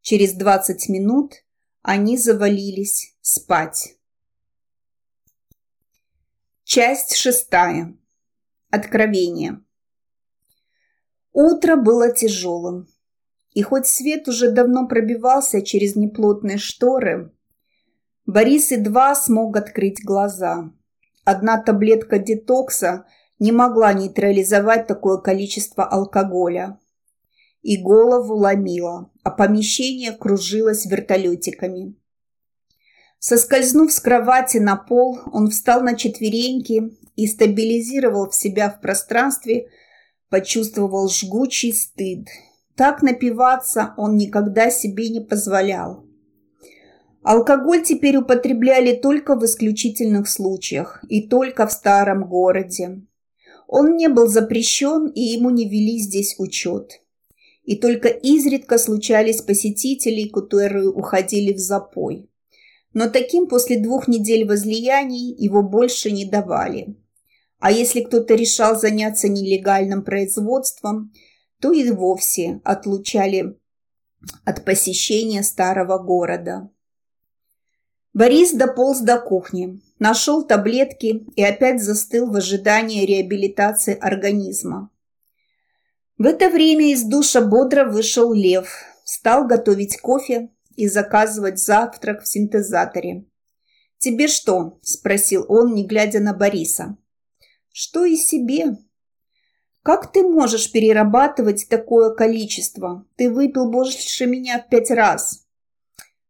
Через двадцать минут они завалились спать. Часть шестая. Откровение. Утро было тяжелым. И хоть свет уже давно пробивался через неплотные шторы, Борис едва смог открыть глаза. Одна таблетка детокса не могла нейтрализовать такое количество алкоголя. И голову ломило, а помещение кружилось вертолетиками. Соскользнув с кровати на пол, он встал на четвереньки и стабилизировал себя в пространстве – почувствовал жгучий стыд. Так напиваться он никогда себе не позволял. Алкоголь теперь употребляли только в исключительных случаях и только в старом городе. Он не был запрещен, и ему не вели здесь учет. И только изредка случались посетители, которые уходили в запой. Но таким после двух недель возлияний его больше не давали. А если кто-то решал заняться нелегальным производством, то и вовсе отлучали от посещения старого города. Борис дополз до кухни, нашел таблетки и опять застыл в ожидании реабилитации организма. В это время из душа бодро вышел Лев, стал готовить кофе и заказывать завтрак в синтезаторе. «Тебе что?» – спросил он, не глядя на Бориса. Что и себе? Как ты можешь перерабатывать такое количество? Ты выпил больше меня в пять раз.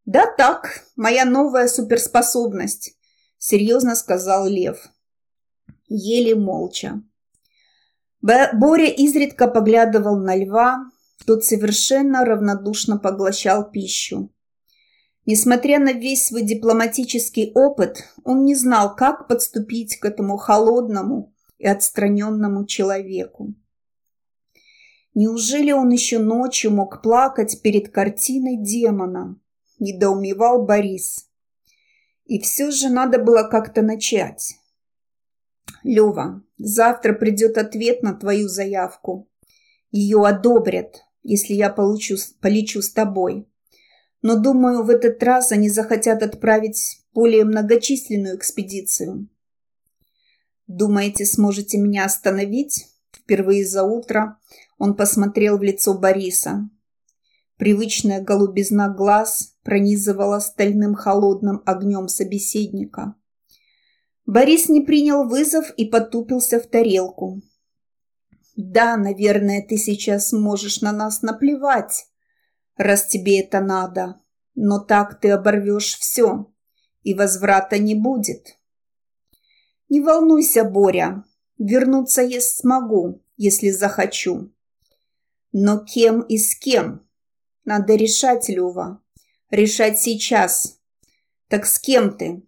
Да так, моя новая суперспособность, серьезно сказал Лев. Еле молча. Боря изредка поглядывал на льва, тот совершенно равнодушно поглощал пищу. Несмотря на весь свой дипломатический опыт, он не знал, как подступить к этому холодному и отстраненному человеку. Неужели он еще ночью мог плакать перед картиной демона? Недоумевал Борис. И все же надо было как-то начать. Лева, завтра придет ответ на твою заявку. Ее одобрят, если я получу, полечу с тобой но, думаю, в этот раз они захотят отправить более многочисленную экспедицию. Думаете, сможете меня остановить? Впервые за утро он посмотрел в лицо Бориса. Привычная голубизна глаз пронизывала стальным холодным огнем собеседника. Борис не принял вызов и потупился в тарелку. «Да, наверное, ты сейчас можешь на нас наплевать, раз тебе это надо. Но так ты оборвешь все, и возврата не будет. Не волнуйся, Боря, вернуться я смогу, если захочу. Но кем и с кем? Надо решать, Лева. Решать сейчас. Так с кем ты?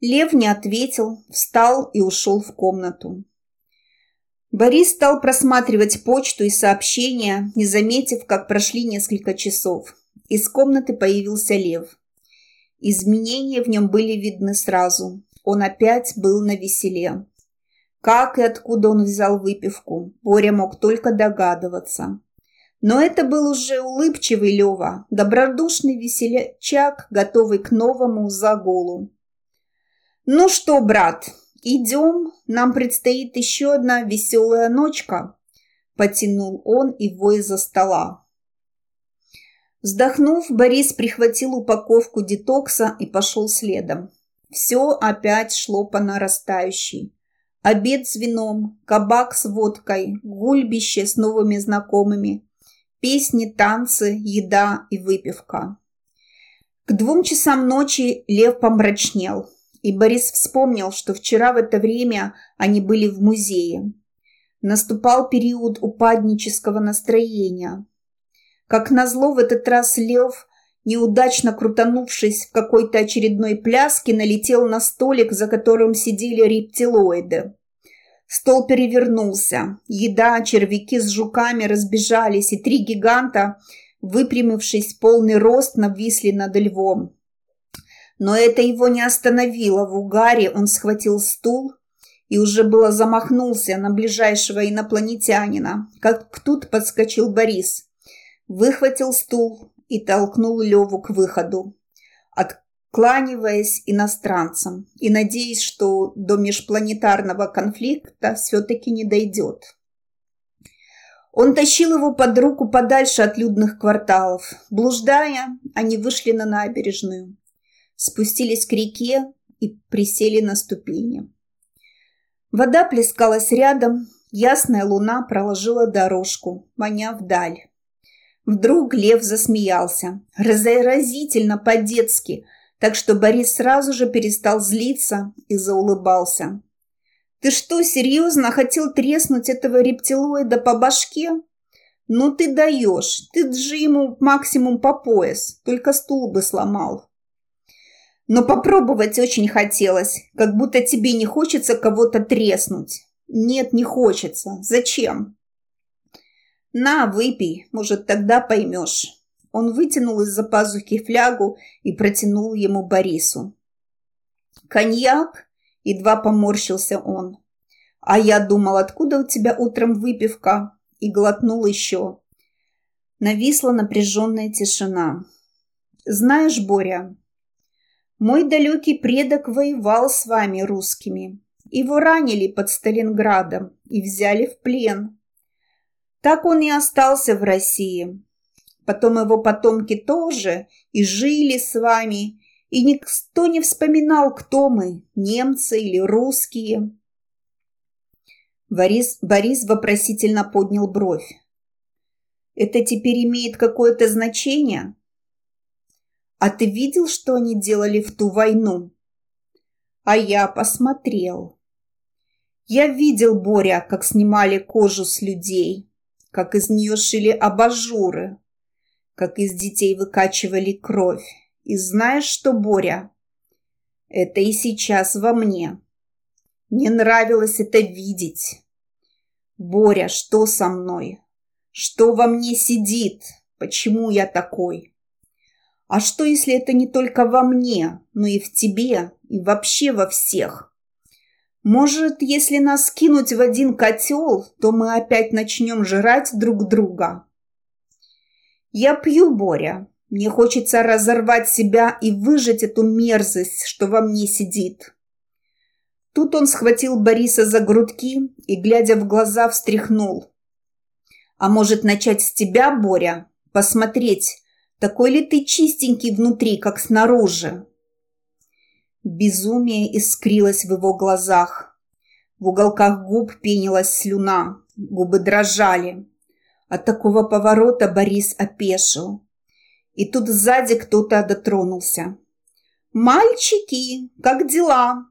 Лев не ответил, встал и ушел в комнату. Борис стал просматривать почту и сообщения, не заметив, как прошли несколько часов. Из комнаты появился лев. Изменения в нем были видны сразу. Он опять был на веселе. Как и откуда он взял выпивку, Боря мог только догадываться. Но это был уже улыбчивый Лева, добродушный веселячак, готовый к новому загулу. «Ну что, брат, «Идем, нам предстоит еще одна веселая ночка», – потянул он его из-за стола. Вздохнув, Борис прихватил упаковку детокса и пошел следом. Все опять шло по нарастающей. Обед с вином, кабак с водкой, гульбище с новыми знакомыми, песни, танцы, еда и выпивка. К двум часам ночи Лев помрачнел – и Борис вспомнил, что вчера в это время они были в музее. Наступал период упаднического настроения. Как назло, в этот раз Лев, неудачно крутанувшись в какой-то очередной пляске, налетел на столик, за которым сидели рептилоиды. Стол перевернулся. Еда, червяки с жуками разбежались, и три гиганта, выпрямившись полный рост, нависли над львом. Но это его не остановило. В угаре он схватил стул и уже было замахнулся на ближайшего инопланетянина, как тут подскочил Борис. Выхватил стул и толкнул Леву к выходу, откланиваясь иностранцам и надеясь, что до межпланетарного конфликта все-таки не дойдет. Он тащил его под руку подальше от людных кварталов. Блуждая, они вышли на набережную спустились к реке и присели на ступени. Вода плескалась рядом, ясная луна проложила дорожку, маня вдаль. Вдруг лев засмеялся, разразительно по-детски, так что Борис сразу же перестал злиться и заулыбался. «Ты что, серьезно хотел треснуть этого рептилоида по башке? Ну ты даешь, ты ему максимум по пояс, только стул бы сломал». Но попробовать очень хотелось, как будто тебе не хочется кого-то треснуть. Нет, не хочется. Зачем? На, выпей, может, тогда поймешь. Он вытянул из-за пазухи флягу и протянул ему Борису. Коньяк? Едва поморщился он. А я думал, откуда у тебя утром выпивка? И глотнул еще. Нависла напряженная тишина. Знаешь, Боря, мой далекий предок воевал с вами, русскими. Его ранили под Сталинградом и взяли в плен. Так он и остался в России. Потом его потомки тоже и жили с вами, и никто не вспоминал, кто мы, немцы или русские. Борис, Борис вопросительно поднял бровь. «Это теперь имеет какое-то значение?» А ты видел, что они делали в ту войну? А я посмотрел. Я видел, Боря, как снимали кожу с людей, как из нее шили абажуры, как из детей выкачивали кровь. И знаешь что, Боря? Это и сейчас во мне. Мне нравилось это видеть. Боря, что со мной? Что во мне сидит? Почему я такой? А что, если это не только во мне, но и в тебе, и вообще во всех? Может, если нас кинуть в один котел, то мы опять начнем жрать друг друга? Я пью, Боря. Мне хочется разорвать себя и выжать эту мерзость, что во мне сидит. Тут он схватил Бориса за грудки и, глядя в глаза, встряхнул. А может, начать с тебя, Боря? Посмотреть, такой ли ты чистенький внутри, как снаружи?» Безумие искрилось в его глазах. В уголках губ пенилась слюна, губы дрожали. От такого поворота Борис опешил. И тут сзади кто-то дотронулся. «Мальчики, как дела?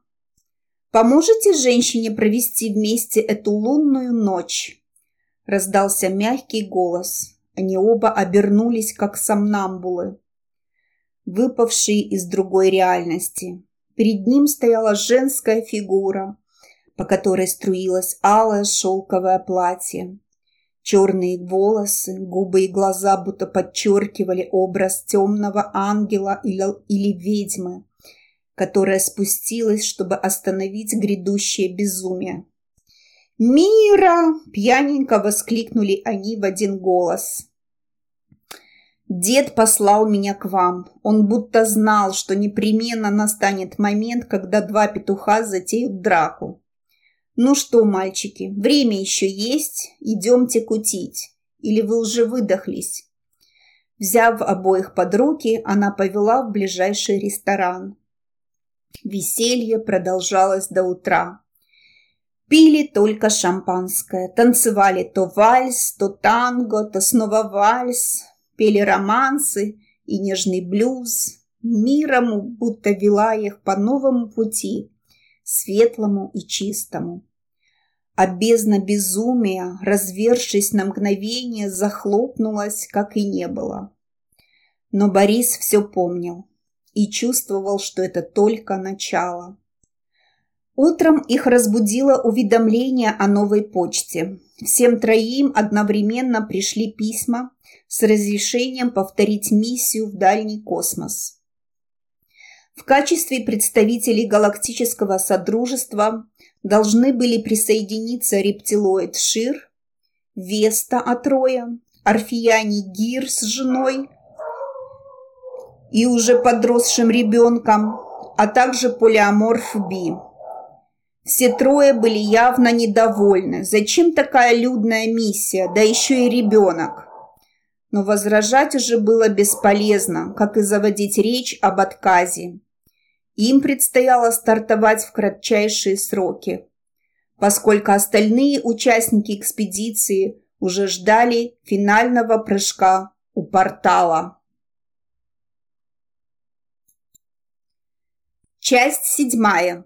Поможете женщине провести вместе эту лунную ночь?» Раздался мягкий голос. Они оба обернулись, как сомнамбулы, выпавшие из другой реальности. Перед ним стояла женская фигура, по которой струилось алое шелковое платье. Черные волосы, губы и глаза будто подчеркивали образ темного ангела или, или ведьмы, которая спустилась, чтобы остановить грядущее безумие. «Мира!» – пьяненько воскликнули они в один голос. «Дед послал меня к вам. Он будто знал, что непременно настанет момент, когда два петуха затеют драку. Ну что, мальчики, время еще есть, идемте кутить. Или вы уже выдохлись?» Взяв обоих под руки, она повела в ближайший ресторан. Веселье продолжалось до утра. Пили только шампанское, танцевали то вальс, то танго, то снова вальс, пели романсы и нежный блюз. Мирому будто вела их по новому пути, светлому и чистому. А бездна безумия, развершись на мгновение, захлопнулась, как и не было. Но Борис все помнил и чувствовал, что это только начало. Утром их разбудило уведомление о новой почте. Всем троим одновременно пришли письма с разрешением повторить миссию в дальний космос. В качестве представителей галактического содружества должны были присоединиться рептилоид Шир, Веста Атроя, Орфияне Гир с женой и уже подросшим ребенком, а также полиаморф Би. Все трое были явно недовольны. Зачем такая людная миссия, да еще и ребенок? Но возражать уже было бесполезно, как и заводить речь об отказе. Им предстояло стартовать в кратчайшие сроки, поскольку остальные участники экспедиции уже ждали финального прыжка у портала. Часть седьмая.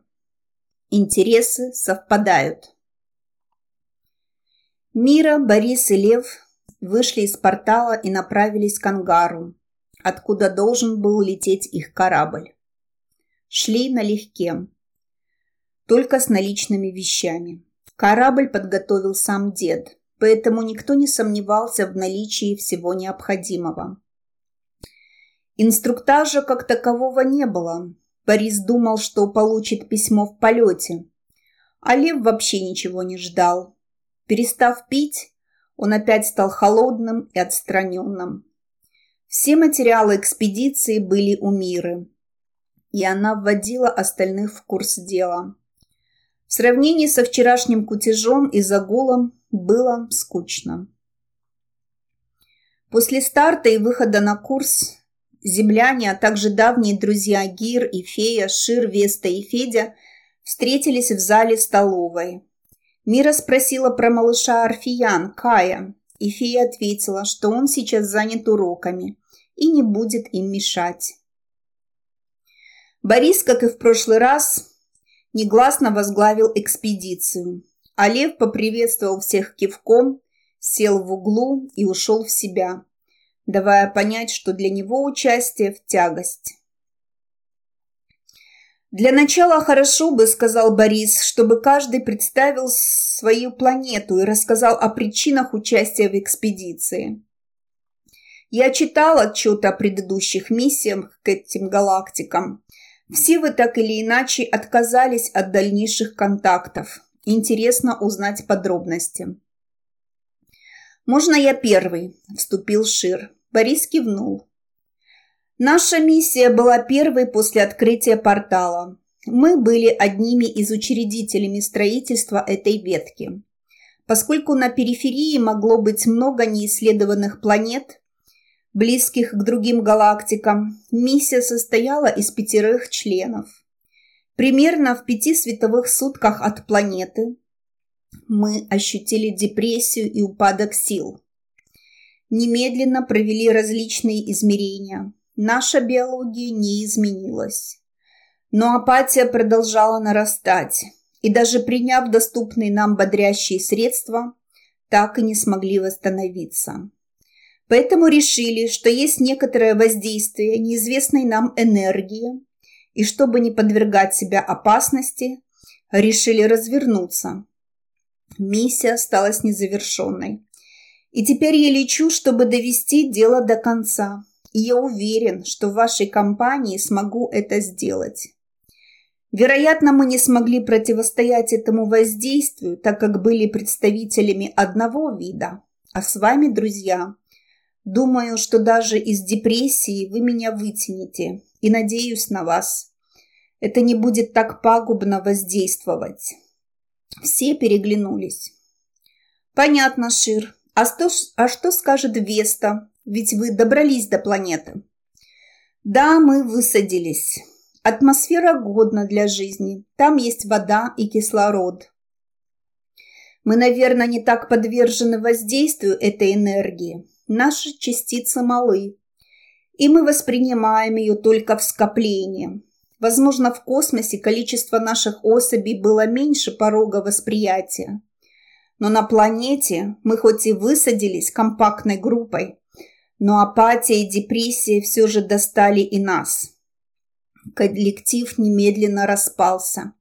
Интересы совпадают. Мира, Борис и Лев вышли из портала и направились к ангару, откуда должен был лететь их корабль. Шли налегке, только с наличными вещами. Корабль подготовил сам дед, поэтому никто не сомневался в наличии всего необходимого. Инструктажа как такового не было, Борис думал, что получит письмо в полете. А Лев вообще ничего не ждал. Перестав пить, он опять стал холодным и отстраненным. Все материалы экспедиции были у Миры, и она вводила остальных в курс дела. В сравнении со вчерашним кутежом и загулом было скучно. После старта и выхода на курс Земляне, а также давние друзья Гир и Фея, Шир, Веста и Федя встретились в зале столовой. Мира спросила про малыша Арфиян, Кая, и Фея ответила, что он сейчас занят уроками и не будет им мешать. Борис, как и в прошлый раз, негласно возглавил экспедицию, а Лев поприветствовал всех кивком, сел в углу и ушел в себя – давая понять, что для него участие в тягость. «Для начала хорошо бы, — сказал Борис, — чтобы каждый представил свою планету и рассказал о причинах участия в экспедиции. Я читал отчеты о предыдущих миссиях к этим галактикам. Все вы так или иначе отказались от дальнейших контактов. Интересно узнать подробности». «Можно я первый?» – вступил Шир. Борис кивнул. Наша миссия была первой после открытия портала. Мы были одними из учредителями строительства этой ветки. Поскольку на периферии могло быть много неисследованных планет, близких к другим галактикам, миссия состояла из пятерых членов. Примерно в пяти световых сутках от планеты мы ощутили депрессию и упадок сил немедленно провели различные измерения. Наша биология не изменилась. Но апатия продолжала нарастать, и даже приняв доступные нам бодрящие средства, так и не смогли восстановиться. Поэтому решили, что есть некоторое воздействие неизвестной нам энергии, и чтобы не подвергать себя опасности, решили развернуться. Миссия осталась незавершенной. И теперь я лечу, чтобы довести дело до конца. И я уверен, что в вашей компании смогу это сделать. Вероятно, мы не смогли противостоять этому воздействию, так как были представителями одного вида. А с вами, друзья, думаю, что даже из депрессии вы меня вытянете. И надеюсь на вас. Это не будет так пагубно воздействовать. Все переглянулись. Понятно, Шир. А что, а что скажет Веста? Ведь вы добрались до планеты. Да, мы высадились. Атмосфера годна для жизни. Там есть вода и кислород. Мы, наверное, не так подвержены воздействию этой энергии. Наши частицы малы, и мы воспринимаем ее только в скоплении. Возможно, в космосе количество наших особей было меньше порога восприятия. Но на планете мы хоть и высадились компактной группой, но апатия и депрессия все же достали и нас. Коллектив немедленно распался.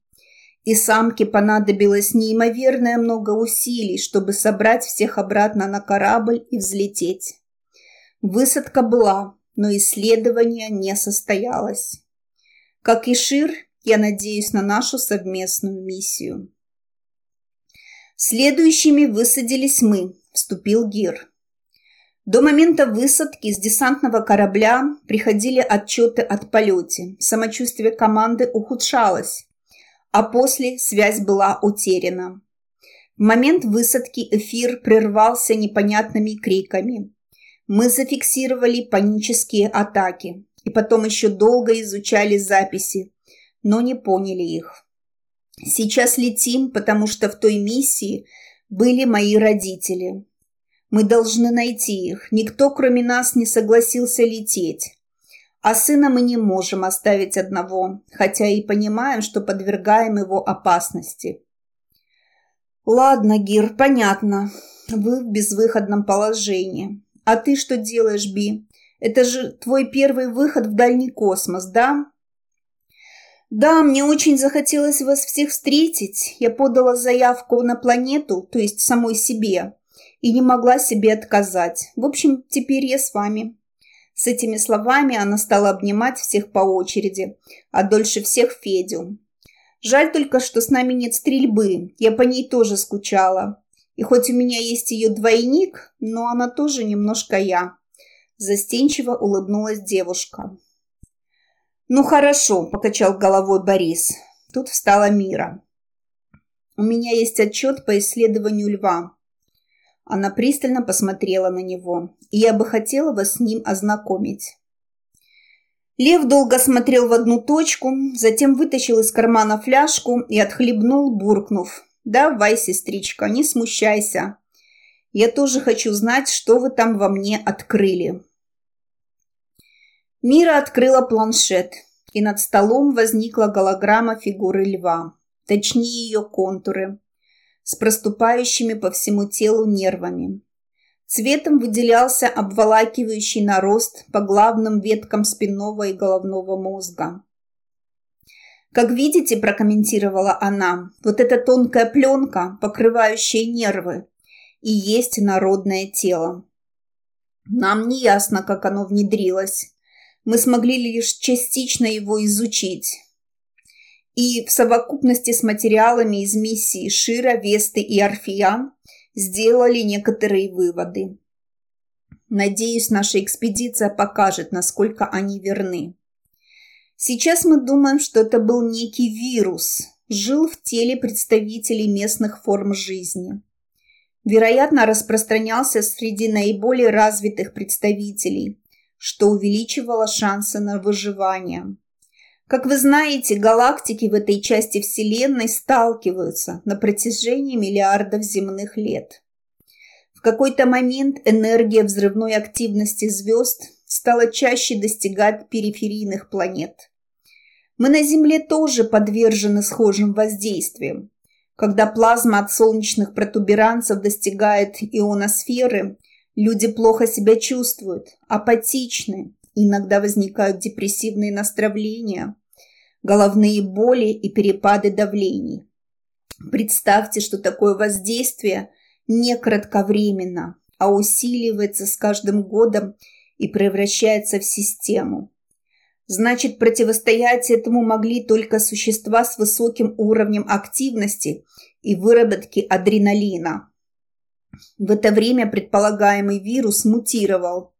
И самке понадобилось неимоверное много усилий, чтобы собрать всех обратно на корабль и взлететь. Высадка была, но исследование не состоялось. Как и Шир, я надеюсь на нашу совместную миссию. Следующими высадились мы, вступил Гир. До момента высадки с десантного корабля приходили отчеты от полете. Самочувствие команды ухудшалось, а после связь была утеряна. В момент высадки эфир прервался непонятными криками. Мы зафиксировали панические атаки и потом еще долго изучали записи, но не поняли их. Сейчас летим, потому что в той миссии были мои родители. Мы должны найти их. Никто, кроме нас, не согласился лететь. А сына мы не можем оставить одного, хотя и понимаем, что подвергаем его опасности. Ладно, Гир, понятно. Вы в безвыходном положении. А ты что делаешь, Би? Это же твой первый выход в дальний космос, да? Да, мне очень захотелось вас всех встретить. Я подала заявку на планету, то есть самой себе, и не могла себе отказать. В общем, теперь я с вами. С этими словами она стала обнимать всех по очереди, а дольше всех Федю. Жаль только, что с нами нет стрельбы. Я по ней тоже скучала. И хоть у меня есть ее двойник, но она тоже немножко я. Застенчиво улыбнулась девушка. «Ну хорошо», – покачал головой Борис. Тут встала Мира. «У меня есть отчет по исследованию льва». Она пристально посмотрела на него. «И я бы хотела вас с ним ознакомить». Лев долго смотрел в одну точку, затем вытащил из кармана фляжку и отхлебнул, буркнув. «Давай, сестричка, не смущайся. Я тоже хочу знать, что вы там во мне открыли». Мира открыла планшет, и над столом возникла голограмма фигуры льва, точнее ее контуры, с проступающими по всему телу нервами. Цветом выделялся обволакивающий нарост по главным веткам спинного и головного мозга. Как видите, прокомментировала она, вот эта тонкая пленка, покрывающая нервы, и есть народное тело. Нам не ясно, как оно внедрилось мы смогли лишь частично его изучить. И в совокупности с материалами из миссии Шира, Весты и Орфеян сделали некоторые выводы. Надеюсь, наша экспедиция покажет, насколько они верны. Сейчас мы думаем, что это был некий вирус, жил в теле представителей местных форм жизни. Вероятно, распространялся среди наиболее развитых представителей, что увеличивало шансы на выживание. Как вы знаете, галактики в этой части Вселенной сталкиваются на протяжении миллиардов земных лет. В какой-то момент энергия взрывной активности звезд стала чаще достигать периферийных планет. Мы на Земле тоже подвержены схожим воздействиям. Когда плазма от солнечных протуберанцев достигает ионосферы – Люди плохо себя чувствуют, апатичны, иногда возникают депрессивные настроения, головные боли и перепады давлений. Представьте, что такое воздействие не кратковременно, а усиливается с каждым годом и превращается в систему. Значит, противостоять этому могли только существа с высоким уровнем активности и выработки адреналина. В это время предполагаемый вирус мутировал.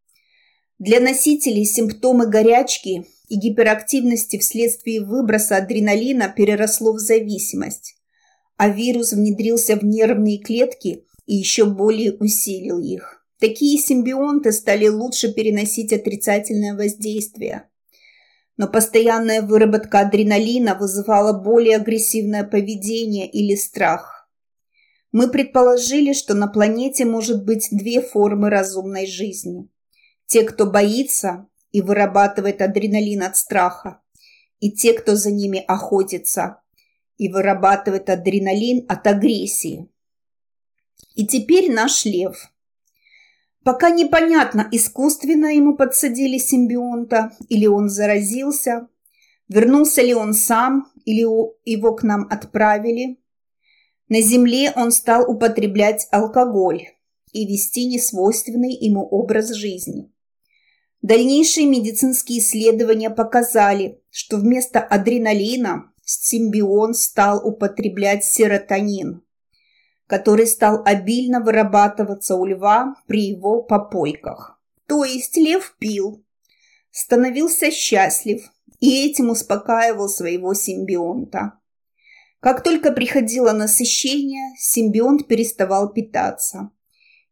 Для носителей симптомы горячки и гиперактивности вследствие выброса адреналина переросло в зависимость, а вирус внедрился в нервные клетки и еще более усилил их. Такие симбионты стали лучше переносить отрицательное воздействие. Но постоянная выработка адреналина вызывала более агрессивное поведение или страх. Мы предположили, что на планете может быть две формы разумной жизни. Те, кто боится и вырабатывает адреналин от страха, и те, кто за ними охотится и вырабатывает адреналин от агрессии. И теперь наш лев. Пока непонятно, искусственно ему подсадили симбионта или он заразился. Вернулся ли он сам или его к нам отправили? На земле он стал употреблять алкоголь и вести несвойственный ему образ жизни. Дальнейшие медицинские исследования показали, что вместо адреналина симбион стал употреблять серотонин, который стал обильно вырабатываться у льва при его попойках. То есть лев пил, становился счастлив и этим успокаивал своего симбионта. Как только приходило насыщение, симбионт переставал питаться,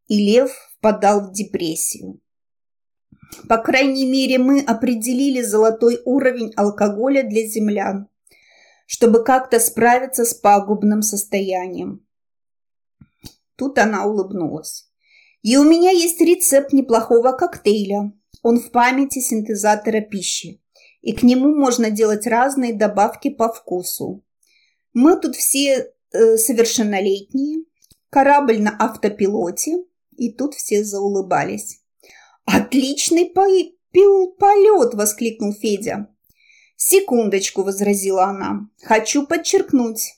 и лев впадал в депрессию. По крайней мере, мы определили золотой уровень алкоголя для землян, чтобы как-то справиться с пагубным состоянием. Тут она улыбнулась. И у меня есть рецепт неплохого коктейля. Он в памяти синтезатора пищи. И к нему можно делать разные добавки по вкусу. Мы тут все э, совершеннолетние, корабль на автопилоте, и тут все заулыбались. «Отличный пил полет!» – воскликнул Федя. «Секундочку», – возразила она. «Хочу подчеркнуть,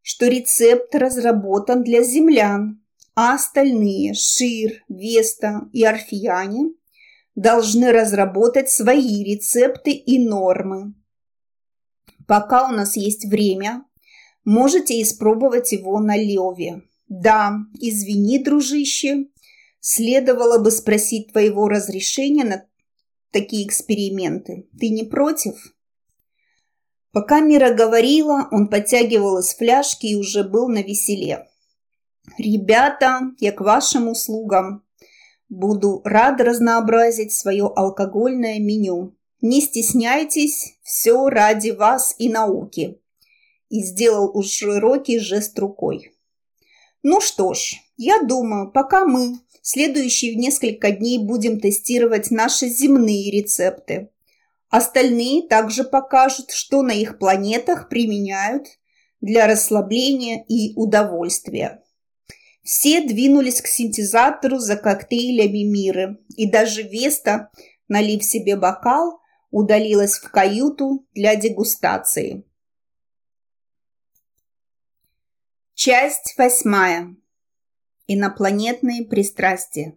что рецепт разработан для землян, а остальные – Шир, Веста и Орфияне – должны разработать свои рецепты и нормы. Пока у нас есть время, можете испробовать его на Леве. Да, извини, дружище, Следовало бы спросить твоего разрешения на такие эксперименты. Ты не против? Пока Мира говорила, он подтягивал из фляжки и уже был на веселе. «Ребята, я к вашим услугам. Буду рад разнообразить свое алкогольное меню. Не стесняйтесь, все ради вас и науки». И сделал уж широкий жест рукой. «Ну что ж, я думаю, пока мы Следующие несколько дней будем тестировать наши земные рецепты. Остальные также покажут, что на их планетах применяют для расслабления и удовольствия. Все двинулись к синтезатору за коктейлями мира, и даже Веста, налив себе бокал, удалилась в каюту для дегустации. Часть восьмая. Инопланетные пристрастия.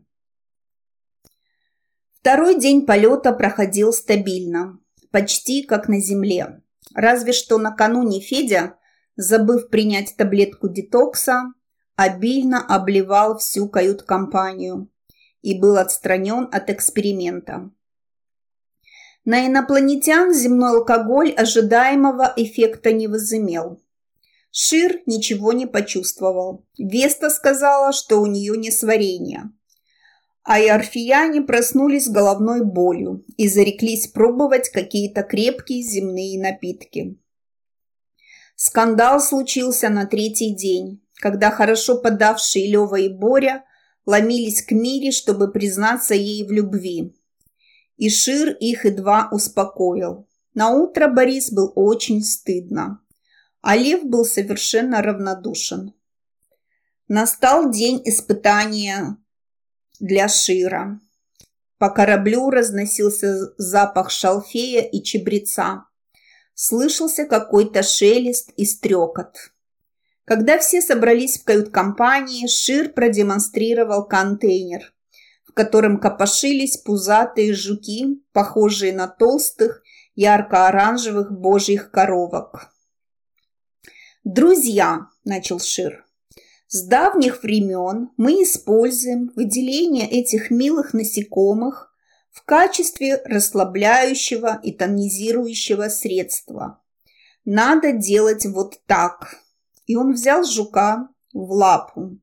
Второй день полета проходил стабильно, почти как на Земле. Разве что накануне Федя, забыв принять таблетку детокса, обильно обливал всю кают-компанию и был отстранен от эксперимента. На инопланетян земной алкоголь ожидаемого эффекта не возымел. Шир ничего не почувствовал. Веста сказала, что у нее несварение. А и орфияне проснулись головной болью и зареклись пробовать какие-то крепкие земные напитки. Скандал случился на третий день, когда хорошо подавшие Лева и Боря ломились к Мире, чтобы признаться ей в любви. И Шир их едва успокоил. На утро Борис был очень стыдно а был совершенно равнодушен. Настал день испытания для Шира. По кораблю разносился запах шалфея и чебреца. Слышался какой-то шелест и стрекот. Когда все собрались в кают-компании, Шир продемонстрировал контейнер, в котором копошились пузатые жуки, похожие на толстых, ярко-оранжевых божьих коровок. «Друзья», – начал Шир, – «с давних времен мы используем выделение этих милых насекомых в качестве расслабляющего и тонизирующего средства. Надо делать вот так». И он взял жука в лапу.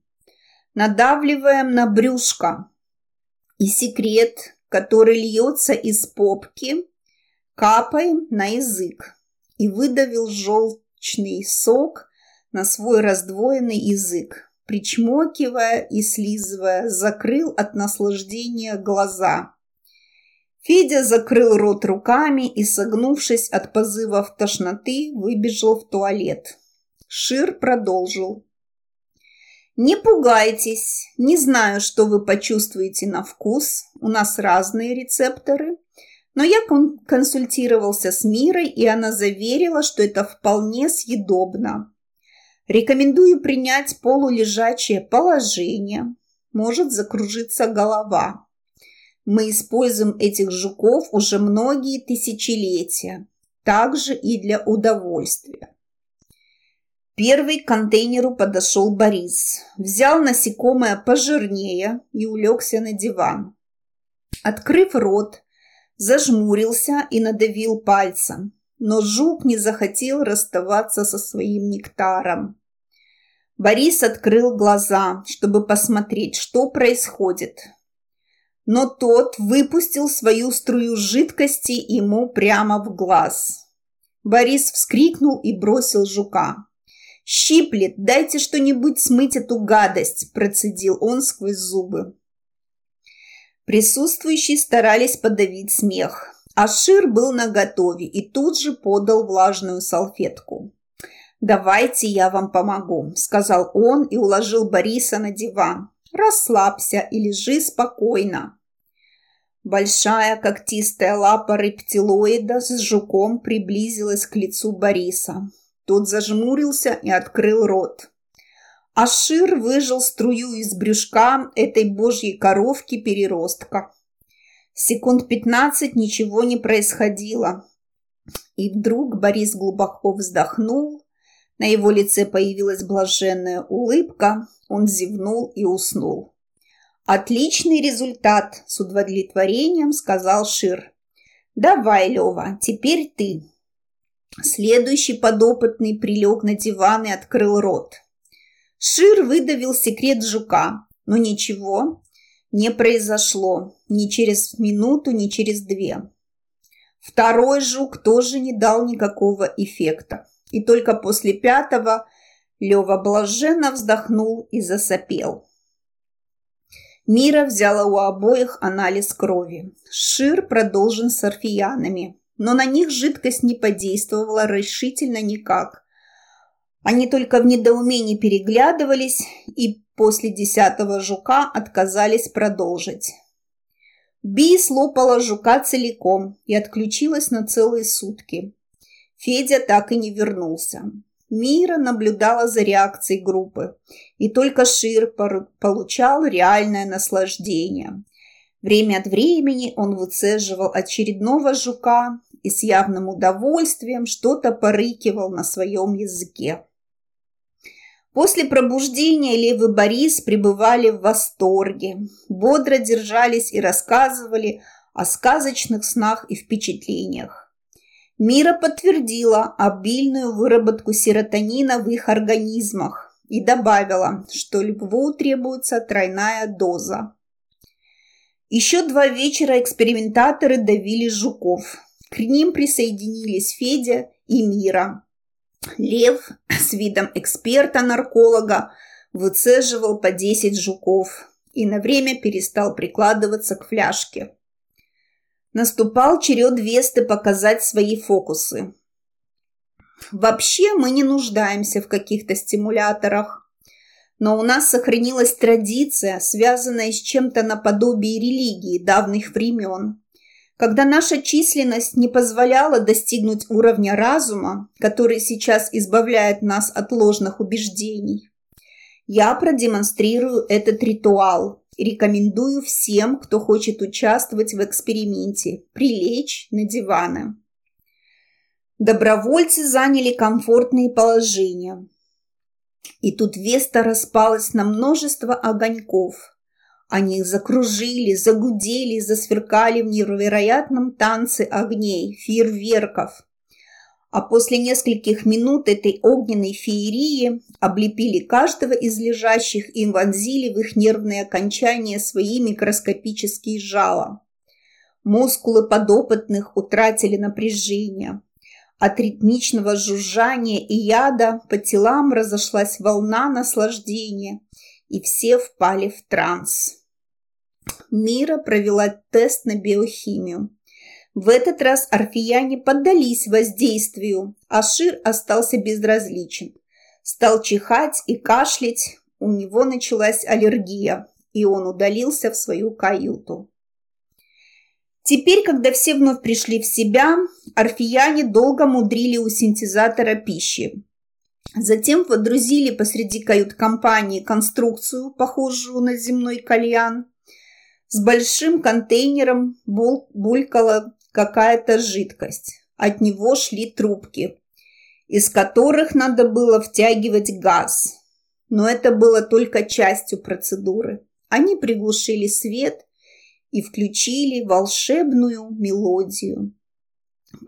Надавливаем на брюшко. И секрет, который льется из попки, капаем на язык. И выдавил желтый молочный сок на свой раздвоенный язык, причмокивая и слизывая, закрыл от наслаждения глаза. Федя закрыл рот руками и, согнувшись от позывов тошноты, выбежал в туалет. Шир продолжил. «Не пугайтесь, не знаю, что вы почувствуете на вкус, у нас разные рецепторы, Но я консультировался с Мирой, и она заверила, что это вполне съедобно. Рекомендую принять полулежачее положение. Может закружиться голова. Мы используем этих жуков уже многие тысячелетия, также и для удовольствия. Первый к контейнеру подошел Борис, взял насекомое пожирнее и улегся на диван. Открыв рот, зажмурился и надавил пальцем, но жук не захотел расставаться со своим нектаром. Борис открыл глаза, чтобы посмотреть, что происходит. Но тот выпустил свою струю жидкости ему прямо в глаз. Борис вскрикнул и бросил жука. «Щиплет, дайте что-нибудь смыть эту гадость!» – процедил он сквозь зубы. Присутствующие старались подавить смех. Ашир был наготове и тут же подал влажную салфетку. «Давайте я вам помогу», – сказал он и уложил Бориса на диван. «Расслабься и лежи спокойно». Большая когтистая лапа рептилоида с жуком приблизилась к лицу Бориса. Тот зажмурился и открыл рот. Ашир выжил струю из брюшка этой божьей коровки-переростка. Секунд пятнадцать ничего не происходило. И вдруг Борис глубоко вздохнул, на его лице появилась блаженная улыбка, он зевнул и уснул. «Отличный результат!» – с удовлетворением сказал Шир. «Давай, Лева, теперь ты!» Следующий подопытный прилег на диван и открыл рот. Шир выдавил секрет жука, но ничего не произошло ни через минуту, ни через две. Второй жук тоже не дал никакого эффекта. И только после пятого Лева блаженно вздохнул и засопел. Мира взяла у обоих анализ крови. Шир продолжен с орфиянами но на них жидкость не подействовала решительно никак. Они только в недоумении переглядывались и после десятого жука отказались продолжить. Би слопала жука целиком и отключилась на целые сутки. Федя так и не вернулся. Мира наблюдала за реакцией группы, и только Шир получал реальное наслаждение. Время от времени он выцеживал очередного жука и с явным удовольствием что-то порыкивал на своем языке. После пробуждения Лев и Борис пребывали в восторге, бодро держались и рассказывали о сказочных снах и впечатлениях. Мира подтвердила обильную выработку серотонина в их организмах и добавила, что льву требуется тройная доза. Еще два вечера экспериментаторы давили жуков – к ним присоединились Федя и Мира. Лев с видом эксперта-нарколога выцеживал по 10 жуков и на время перестал прикладываться к фляжке. Наступал черед Весты показать свои фокусы. Вообще мы не нуждаемся в каких-то стимуляторах, но у нас сохранилась традиция, связанная с чем-то наподобие религии давних времен. Когда наша численность не позволяла достигнуть уровня разума, который сейчас избавляет нас от ложных убеждений, я продемонстрирую этот ритуал рекомендую всем, кто хочет участвовать в эксперименте, прилечь на диваны. Добровольцы заняли комфортные положения. И тут Веста распалась на множество огоньков – они закружили, загудели, засверкали в невероятном танце огней, фейерверков. А после нескольких минут этой огненной феерии облепили каждого из лежащих и вонзили в их нервные окончания свои микроскопические жала. Мускулы подопытных утратили напряжение. От ритмичного жужжания и яда по телам разошлась волна наслаждения, и все впали в транс. Мира провела тест на биохимию. В этот раз орфияне поддались воздействию, а Шир остался безразличен. Стал чихать и кашлять, у него началась аллергия, и он удалился в свою каюту. Теперь, когда все вновь пришли в себя, орфияне долго мудрили у синтезатора пищи. Затем водрузили посреди кают-компании конструкцию, похожую на земной кальян. С большим контейнером бул булькала какая-то жидкость. От него шли трубки, из которых надо было втягивать газ. Но это было только частью процедуры. Они приглушили свет и включили волшебную мелодию.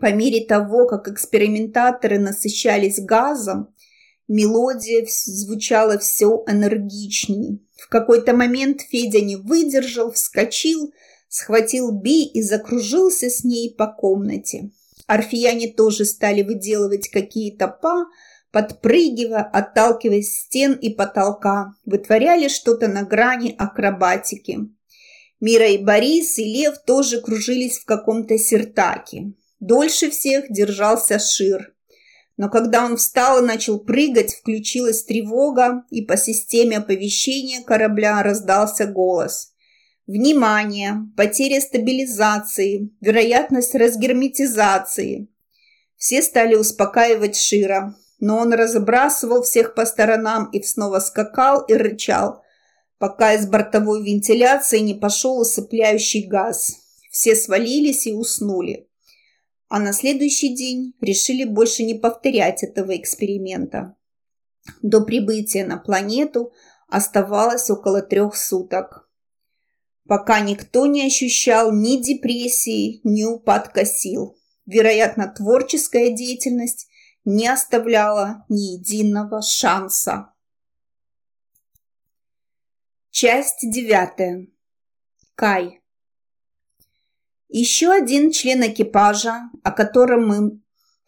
По мере того, как экспериментаторы насыщались газом, мелодия звучала все энергичнее. В какой-то момент Федя не выдержал, вскочил, схватил Би и закружился с ней по комнате. Орфияне тоже стали выделывать какие-то па, подпрыгивая, отталкиваясь стен и потолка, вытворяли что-то на грани акробатики. Мира и Борис, и Лев тоже кружились в каком-то сертаке. Дольше всех держался Шир. Но когда он встал и начал прыгать, включилась тревога, и по системе оповещения корабля раздался голос. Внимание! Потеря стабилизации, вероятность разгерметизации. Все стали успокаивать Шира, но он разбрасывал всех по сторонам и снова скакал и рычал, пока из бортовой вентиляции не пошел усыпляющий газ. Все свалились и уснули. А на следующий день решили больше не повторять этого эксперимента. До прибытия на планету оставалось около трех суток пока никто не ощущал ни депрессии, ни упадка сил. Вероятно, творческая деятельность не оставляла ни единого шанса. Часть девятая. Кай. Еще один член экипажа, о котором мы,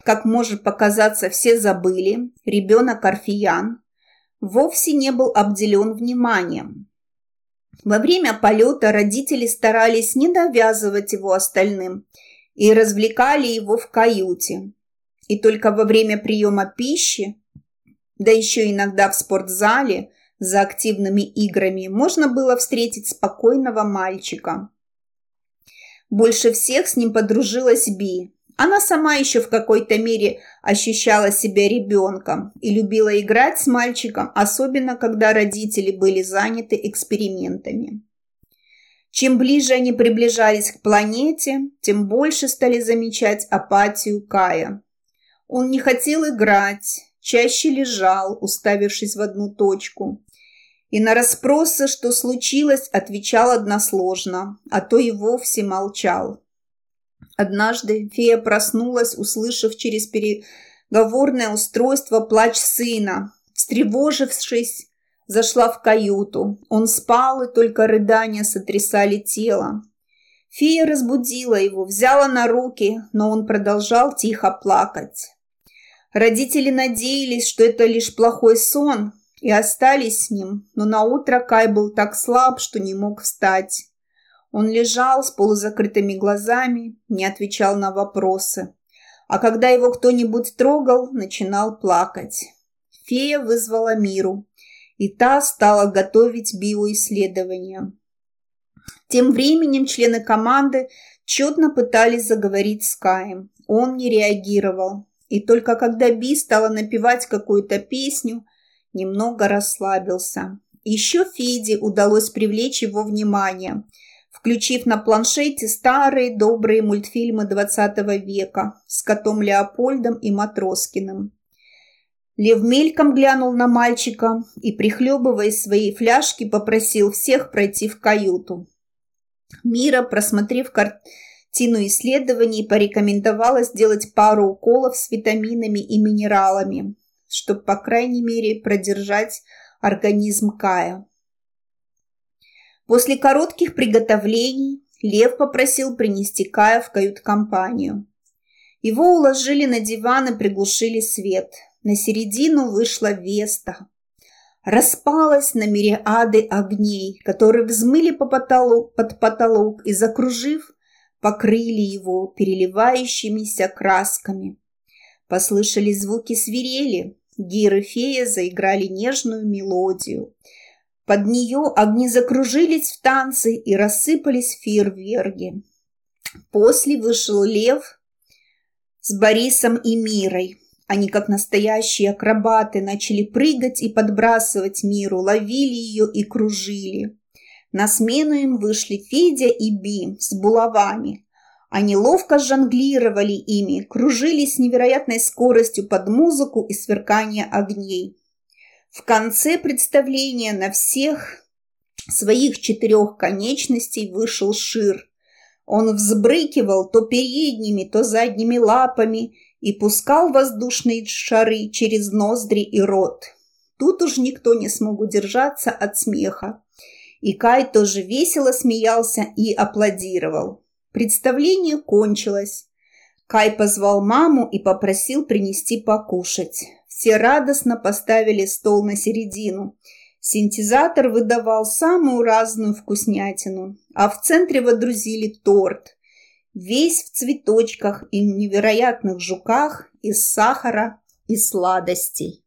как может показаться, все забыли, ребенок Орфиян, вовсе не был обделен вниманием. Во время полета родители старались не навязывать его остальным и развлекали его в каюте. И только во время приема пищи, да еще иногда в спортзале за активными играми, можно было встретить спокойного мальчика. Больше всех с ним подружилась Би, она сама еще в какой-то мере ощущала себя ребенком и любила играть с мальчиком, особенно когда родители были заняты экспериментами. Чем ближе они приближались к планете, тем больше стали замечать апатию Кая. Он не хотел играть, чаще лежал, уставившись в одну точку. И на расспросы, что случилось, отвечал односложно, а то и вовсе молчал. Однажды фея проснулась, услышав через переговорное устройство плач сына. Встревожившись, зашла в каюту. Он спал, и только рыдания сотрясали тело. Фея разбудила его, взяла на руки, но он продолжал тихо плакать. Родители надеялись, что это лишь плохой сон, и остались с ним, но на утро Кай был так слаб, что не мог встать. Он лежал с полузакрытыми глазами, не отвечал на вопросы. А когда его кто-нибудь трогал, начинал плакать. Фея вызвала Миру, и та стала готовить биоисследования. Тем временем члены команды тщетно пытались заговорить с Каем. Он не реагировал. И только когда Би стала напевать какую-то песню, немного расслабился. Еще Феде удалось привлечь его внимание – включив на планшете старые добрые мультфильмы 20 века с котом Леопольдом и Матроскиным. Лев мельком глянул на мальчика и, прихлебывая своей фляжки, попросил всех пройти в каюту. Мира, просмотрев картину исследований, порекомендовала сделать пару уколов с витаминами и минералами, чтобы, по крайней мере, продержать организм Кая. После коротких приготовлений Лев попросил принести Кая в кают-компанию. Его уложили на диван и приглушили свет. На середину вышла Веста. Распалась на мириады огней, которые взмыли по потолок, под потолок и, закружив, покрыли его переливающимися красками. Послышались звуки свирели. Гир и фея заиграли нежную мелодию – под нее огни закружились в танцы и рассыпались фейерверки. После вышел Лев с Борисом и Мирой. Они, как настоящие акробаты, начали прыгать и подбрасывать Миру, ловили ее и кружили. На смену им вышли Федя и Би с булавами. Они ловко жонглировали ими, кружились с невероятной скоростью под музыку и сверкание огней. В конце представления на всех своих четырех конечностей вышел Шир. Он взбрыкивал то передними, то задними лапами и пускал воздушные шары через ноздри и рот. Тут уж никто не смог удержаться от смеха. И Кай тоже весело смеялся и аплодировал. Представление кончилось. Кай позвал маму и попросил принести покушать. Все радостно поставили стол на середину. Синтезатор выдавал самую разную вкуснятину, а в центре водрузили торт, весь в цветочках и невероятных жуках из сахара и сладостей.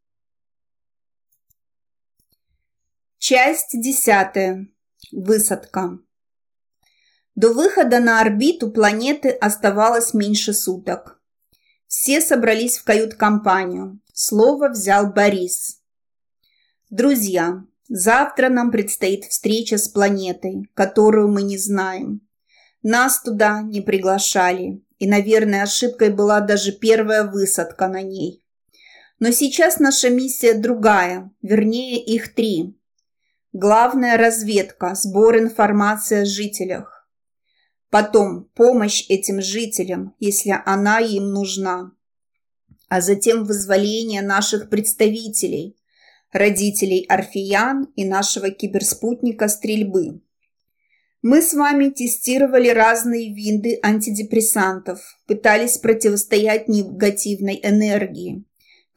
Часть десятая. Высадка. До выхода на орбиту планеты оставалось меньше суток. Все собрались в кают-компанию. Слово взял Борис. «Друзья, завтра нам предстоит встреча с планетой, которую мы не знаем. Нас туда не приглашали, и, наверное, ошибкой была даже первая высадка на ней. Но сейчас наша миссия другая, вернее, их три – Главная разведка, сбор информации о жителях. Потом помощь этим жителям, если она им нужна. А затем вызволение наших представителей, родителей Орфиян и нашего киберспутника стрельбы. Мы с вами тестировали разные виды антидепрессантов, пытались противостоять негативной энергии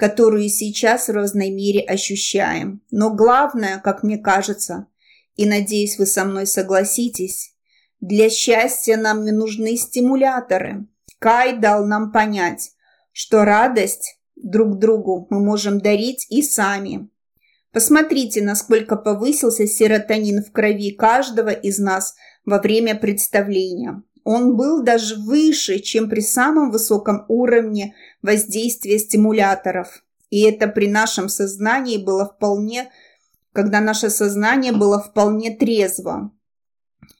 которую сейчас в разной мере ощущаем. Но главное, как мне кажется, и надеюсь, вы со мной согласитесь, для счастья нам не нужны стимуляторы. Кай дал нам понять, что радость друг другу мы можем дарить и сами. Посмотрите, насколько повысился серотонин в крови каждого из нас во время представления. Он был даже выше, чем при самом высоком уровне воздействия стимуляторов. И это при нашем сознании было вполне, когда наше сознание было вполне трезво.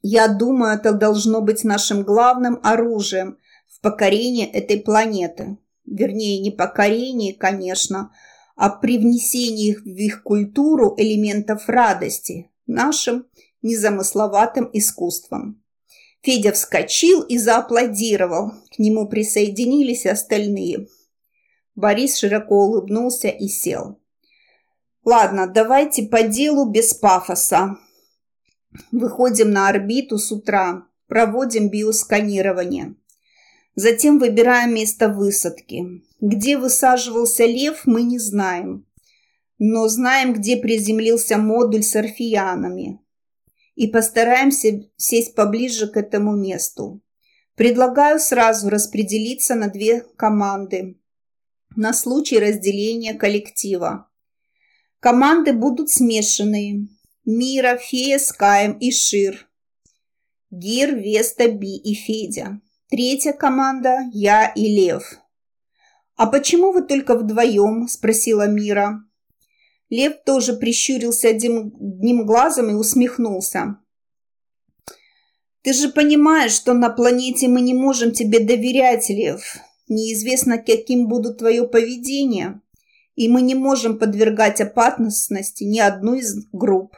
Я думаю, это должно быть нашим главным оружием в покорении этой планеты. Вернее, не покорении, конечно, а при внесении в их культуру элементов радости, нашим незамысловатым искусством. Федя вскочил и зааплодировал. К нему присоединились остальные. Борис широко улыбнулся и сел. «Ладно, давайте по делу без пафоса. Выходим на орбиту с утра, проводим биосканирование. Затем выбираем место высадки. Где высаживался лев, мы не знаем. Но знаем, где приземлился модуль с орфиянами и постараемся сесть поближе к этому месту. Предлагаю сразу распределиться на две команды на случай разделения коллектива. Команды будут смешанные. Мира, Фея, Скаем и Шир. Гир, Веста, Би и Федя. Третья команда – я и Лев. «А почему вы только вдвоем?» – спросила Мира. Лев тоже прищурился одним, одним глазом и усмехнулся. «Ты же понимаешь, что на планете мы не можем тебе доверять, Лев. Неизвестно, каким будет твое поведение, и мы не можем подвергать опасности ни одну из групп.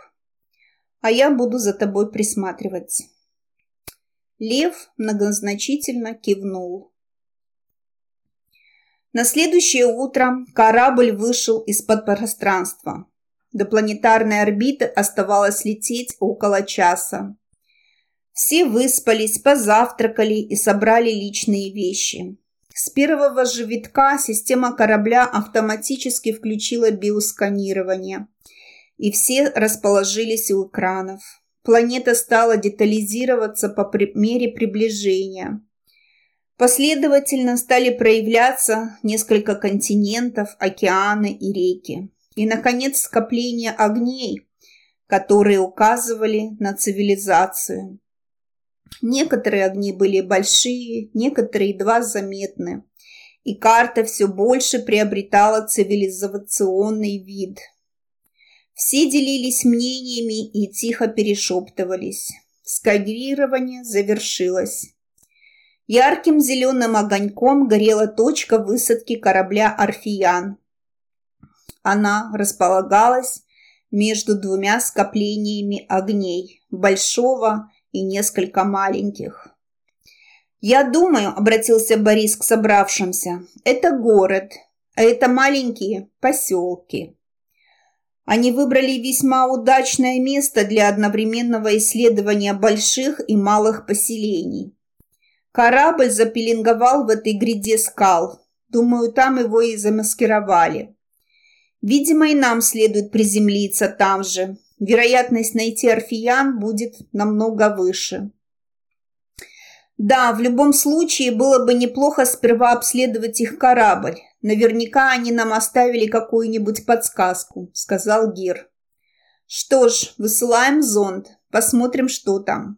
А я буду за тобой присматривать». Лев многозначительно кивнул. На следующее утро корабль вышел из-под пространства. До планетарной орбиты оставалось лететь около часа. Все выспались, позавтракали и собрали личные вещи. С первого же витка система корабля автоматически включила биосканирование, и все расположились у экранов. Планета стала детализироваться по мере приближения. Последовательно стали проявляться несколько континентов, океаны и реки. И, наконец, скопление огней, которые указывали на цивилизацию. Некоторые огни были большие, некоторые едва заметны, и карта все больше приобретала цивилизационный вид. Все делились мнениями и тихо перешептывались. Сканирование завершилось. Ярким зеленым огоньком горела точка высадки корабля «Орфиян». Она располагалась между двумя скоплениями огней, большого и несколько маленьких. «Я думаю», — обратился Борис к собравшимся, — «это город, а это маленькие поселки». Они выбрали весьма удачное место для одновременного исследования больших и малых поселений. Корабль запеленговал в этой гряде скал. Думаю, там его и замаскировали. Видимо, и нам следует приземлиться там же. Вероятность найти орфиян будет намного выше. Да, в любом случае было бы неплохо сперва обследовать их корабль. Наверняка они нам оставили какую-нибудь подсказку, сказал Гир. Что ж, высылаем зонд, посмотрим, что там.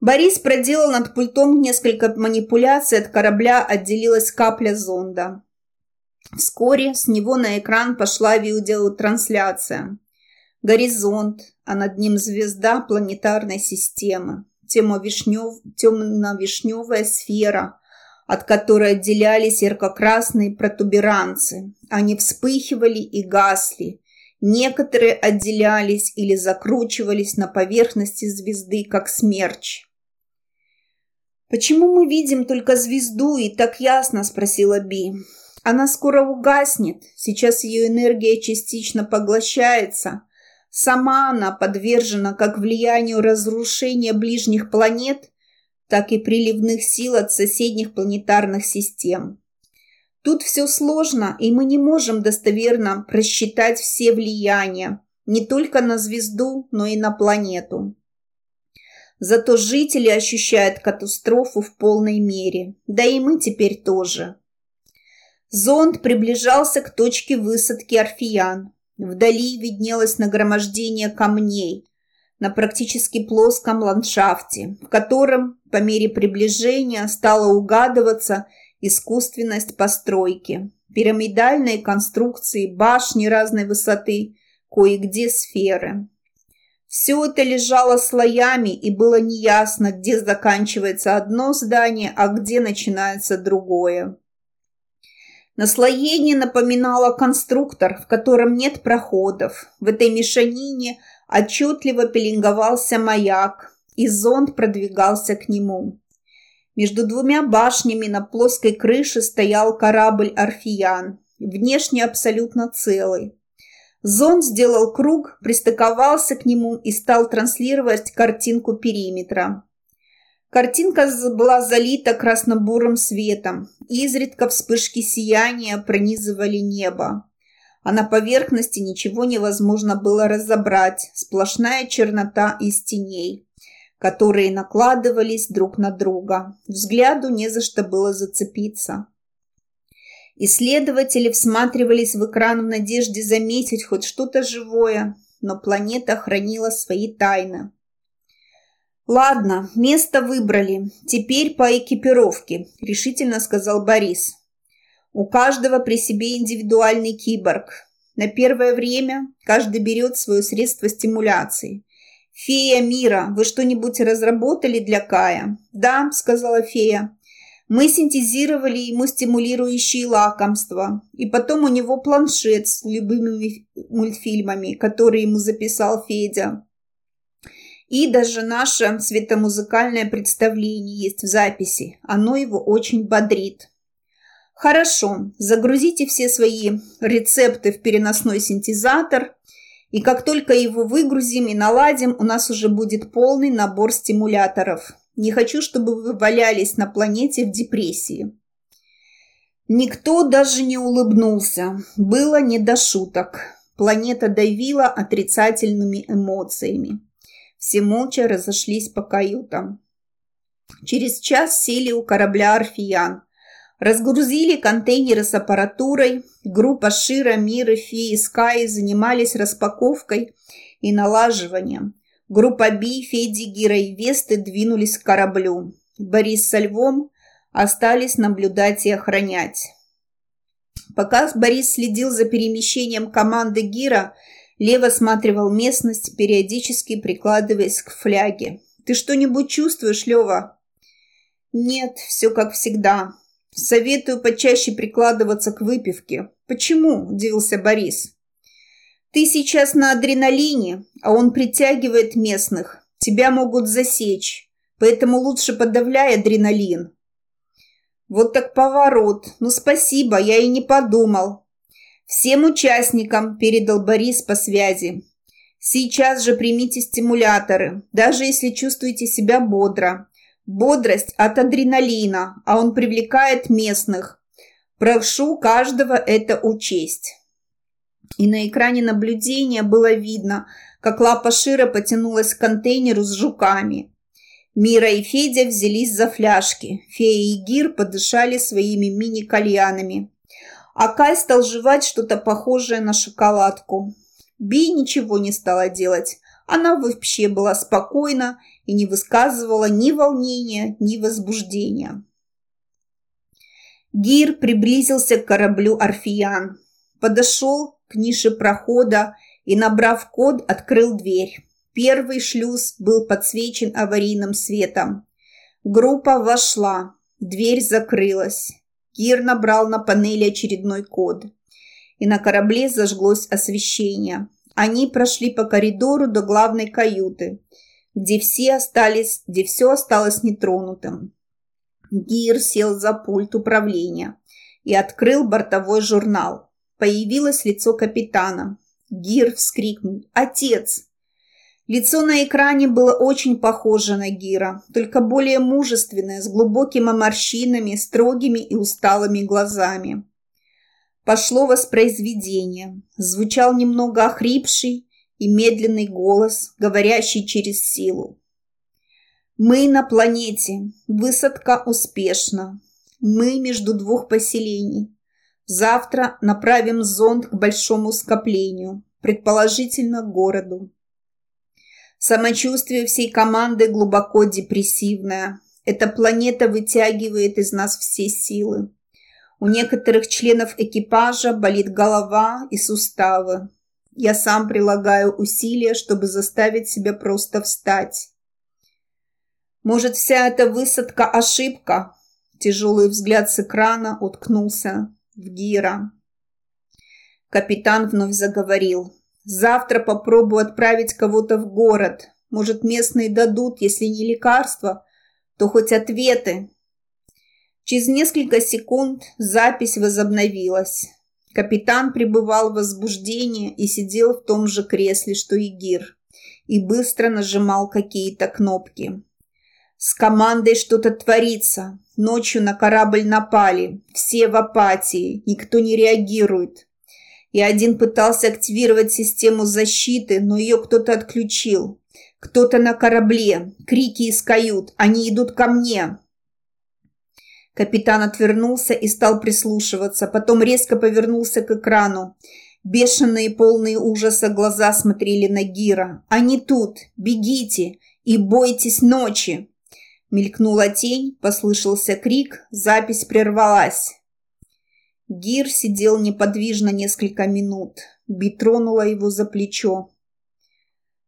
Борис проделал над пультом несколько манипуляций, от корабля отделилась капля зонда. Вскоре с него на экран пошла видеотрансляция. Горизонт, а над ним звезда планетарной системы. Темно-вишнев, темно-вишневая сфера, от которой отделялись ярко-красные протуберанцы. Они вспыхивали и гасли. Некоторые отделялись или закручивались на поверхности звезды, как смерч. «Почему мы видим только звезду и так ясно?» – спросила Би. «Она скоро угаснет. Сейчас ее энергия частично поглощается. Сама она подвержена как влиянию разрушения ближних планет, так и приливных сил от соседних планетарных систем. Тут все сложно, и мы не можем достоверно просчитать все влияния не только на звезду, но и на планету. Зато жители ощущают катастрофу в полной мере. Да и мы теперь тоже. Зонд приближался к точке высадки Орфиян. Вдали виднелось нагромождение камней на практически плоском ландшафте, в котором по мере приближения стала угадываться искусственность постройки. Пирамидальные конструкции, башни разной высоты, кое-где сферы. Все это лежало слоями, и было неясно, где заканчивается одно здание, а где начинается другое. Наслоение напоминало конструктор, в котором нет проходов. В этой мешанине отчетливо пеленговался маяк, и зонд продвигался к нему. Между двумя башнями на плоской крыше стоял корабль «Орфиян», внешне абсолютно целый. Зонд сделал круг, пристыковался к нему и стал транслировать картинку периметра. Картинка была залита красно-бурым светом, изредка вспышки сияния пронизывали небо. А на поверхности ничего невозможно было разобрать, сплошная чернота из теней, которые накладывались друг на друга. Взгляду не за что было зацепиться. Исследователи всматривались в экран в надежде заметить хоть что-то живое, но планета хранила свои тайны. «Ладно, место выбрали. Теперь по экипировке», – решительно сказал Борис. «У каждого при себе индивидуальный киборг. На первое время каждый берет свое средство стимуляции. «Фея мира, вы что-нибудь разработали для Кая?» «Да», – сказала фея. Мы синтезировали ему стимулирующие лакомства, и потом у него планшет с любыми мультфильмами, которые ему записал Федя. И даже наше светомузыкальное представление есть в записи. Оно его очень бодрит. Хорошо, загрузите все свои рецепты в переносной синтезатор, и как только его выгрузим и наладим, у нас уже будет полный набор стимуляторов. Не хочу, чтобы вы валялись на планете в депрессии. Никто даже не улыбнулся. Было не до шуток. Планета давила отрицательными эмоциями. Все молча разошлись по каютам. Через час сели у корабля «Орфиян». Разгрузили контейнеры с аппаратурой. Группа Шира, Мира, Фи и Скай занимались распаковкой и налаживанием. Группа Би, Феди, Гира и Весты двинулись к кораблю. Борис со Львом остались наблюдать и охранять. Пока Борис следил за перемещением команды Гира, Лев осматривал местность, периодически прикладываясь к фляге. «Ты что-нибудь чувствуешь, Лева?» «Нет, все как всегда. Советую почаще прикладываться к выпивке». «Почему?» – удивился Борис. «Ты сейчас на адреналине, а он притягивает местных. Тебя могут засечь, поэтому лучше подавляй адреналин». «Вот так поворот. Ну, спасибо, я и не подумал». «Всем участникам», – передал Борис по связи. «Сейчас же примите стимуляторы, даже если чувствуете себя бодро. Бодрость от адреналина, а он привлекает местных. Прошу каждого это учесть. И на экране наблюдения было видно, как лапа Шира потянулась к контейнеру с жуками. Мира и Федя взялись за фляжки. Фея и Гир подышали своими мини-кальянами. А Кай стал жевать что-то похожее на шоколадку. Би ничего не стала делать. Она вообще была спокойна и не высказывала ни волнения, ни возбуждения. Гир приблизился к кораблю «Орфиян», подошел к нише прохода и, набрав код, открыл дверь. Первый шлюз был подсвечен аварийным светом. Группа вошла, дверь закрылась. Гир набрал на панели очередной код. И на корабле зажглось освещение. Они прошли по коридору до главной каюты – где все остались, где все осталось нетронутым. Гир сел за пульт управления и открыл бортовой журнал. Появилось лицо капитана. Гир вскрикнул «Отец!». Лицо на экране было очень похоже на Гира, только более мужественное, с глубокими морщинами, строгими и усталыми глазами. Пошло воспроизведение. Звучал немного охрипший, и медленный голос, говорящий через силу. «Мы на планете. Высадка успешна. Мы между двух поселений. Завтра направим зонд к большому скоплению, предположительно к городу. Самочувствие всей команды глубоко депрессивное. Эта планета вытягивает из нас все силы. У некоторых членов экипажа болит голова и суставы. Я сам прилагаю усилия, чтобы заставить себя просто встать. Может, вся эта высадка – ошибка? Тяжелый взгляд с экрана уткнулся в Гира. Капитан вновь заговорил. «Завтра попробую отправить кого-то в город. Может, местные дадут, если не лекарства, то хоть ответы». Через несколько секунд запись возобновилась. Капитан пребывал в возбуждении и сидел в том же кресле, что и Гир, и быстро нажимал какие-то кнопки. С командой что-то творится. Ночью на корабль напали. Все в апатии. Никто не реагирует. И один пытался активировать систему защиты, но ее кто-то отключил. Кто-то на корабле. Крики из кают. Они идут ко мне. Капитан отвернулся и стал прислушиваться, потом резко повернулся к экрану. Бешеные, полные ужаса глаза смотрели на Гира. «Они тут! Бегите! И бойтесь ночи!» Мелькнула тень, послышался крик, запись прервалась. Гир сидел неподвижно несколько минут. Би тронула его за плечо.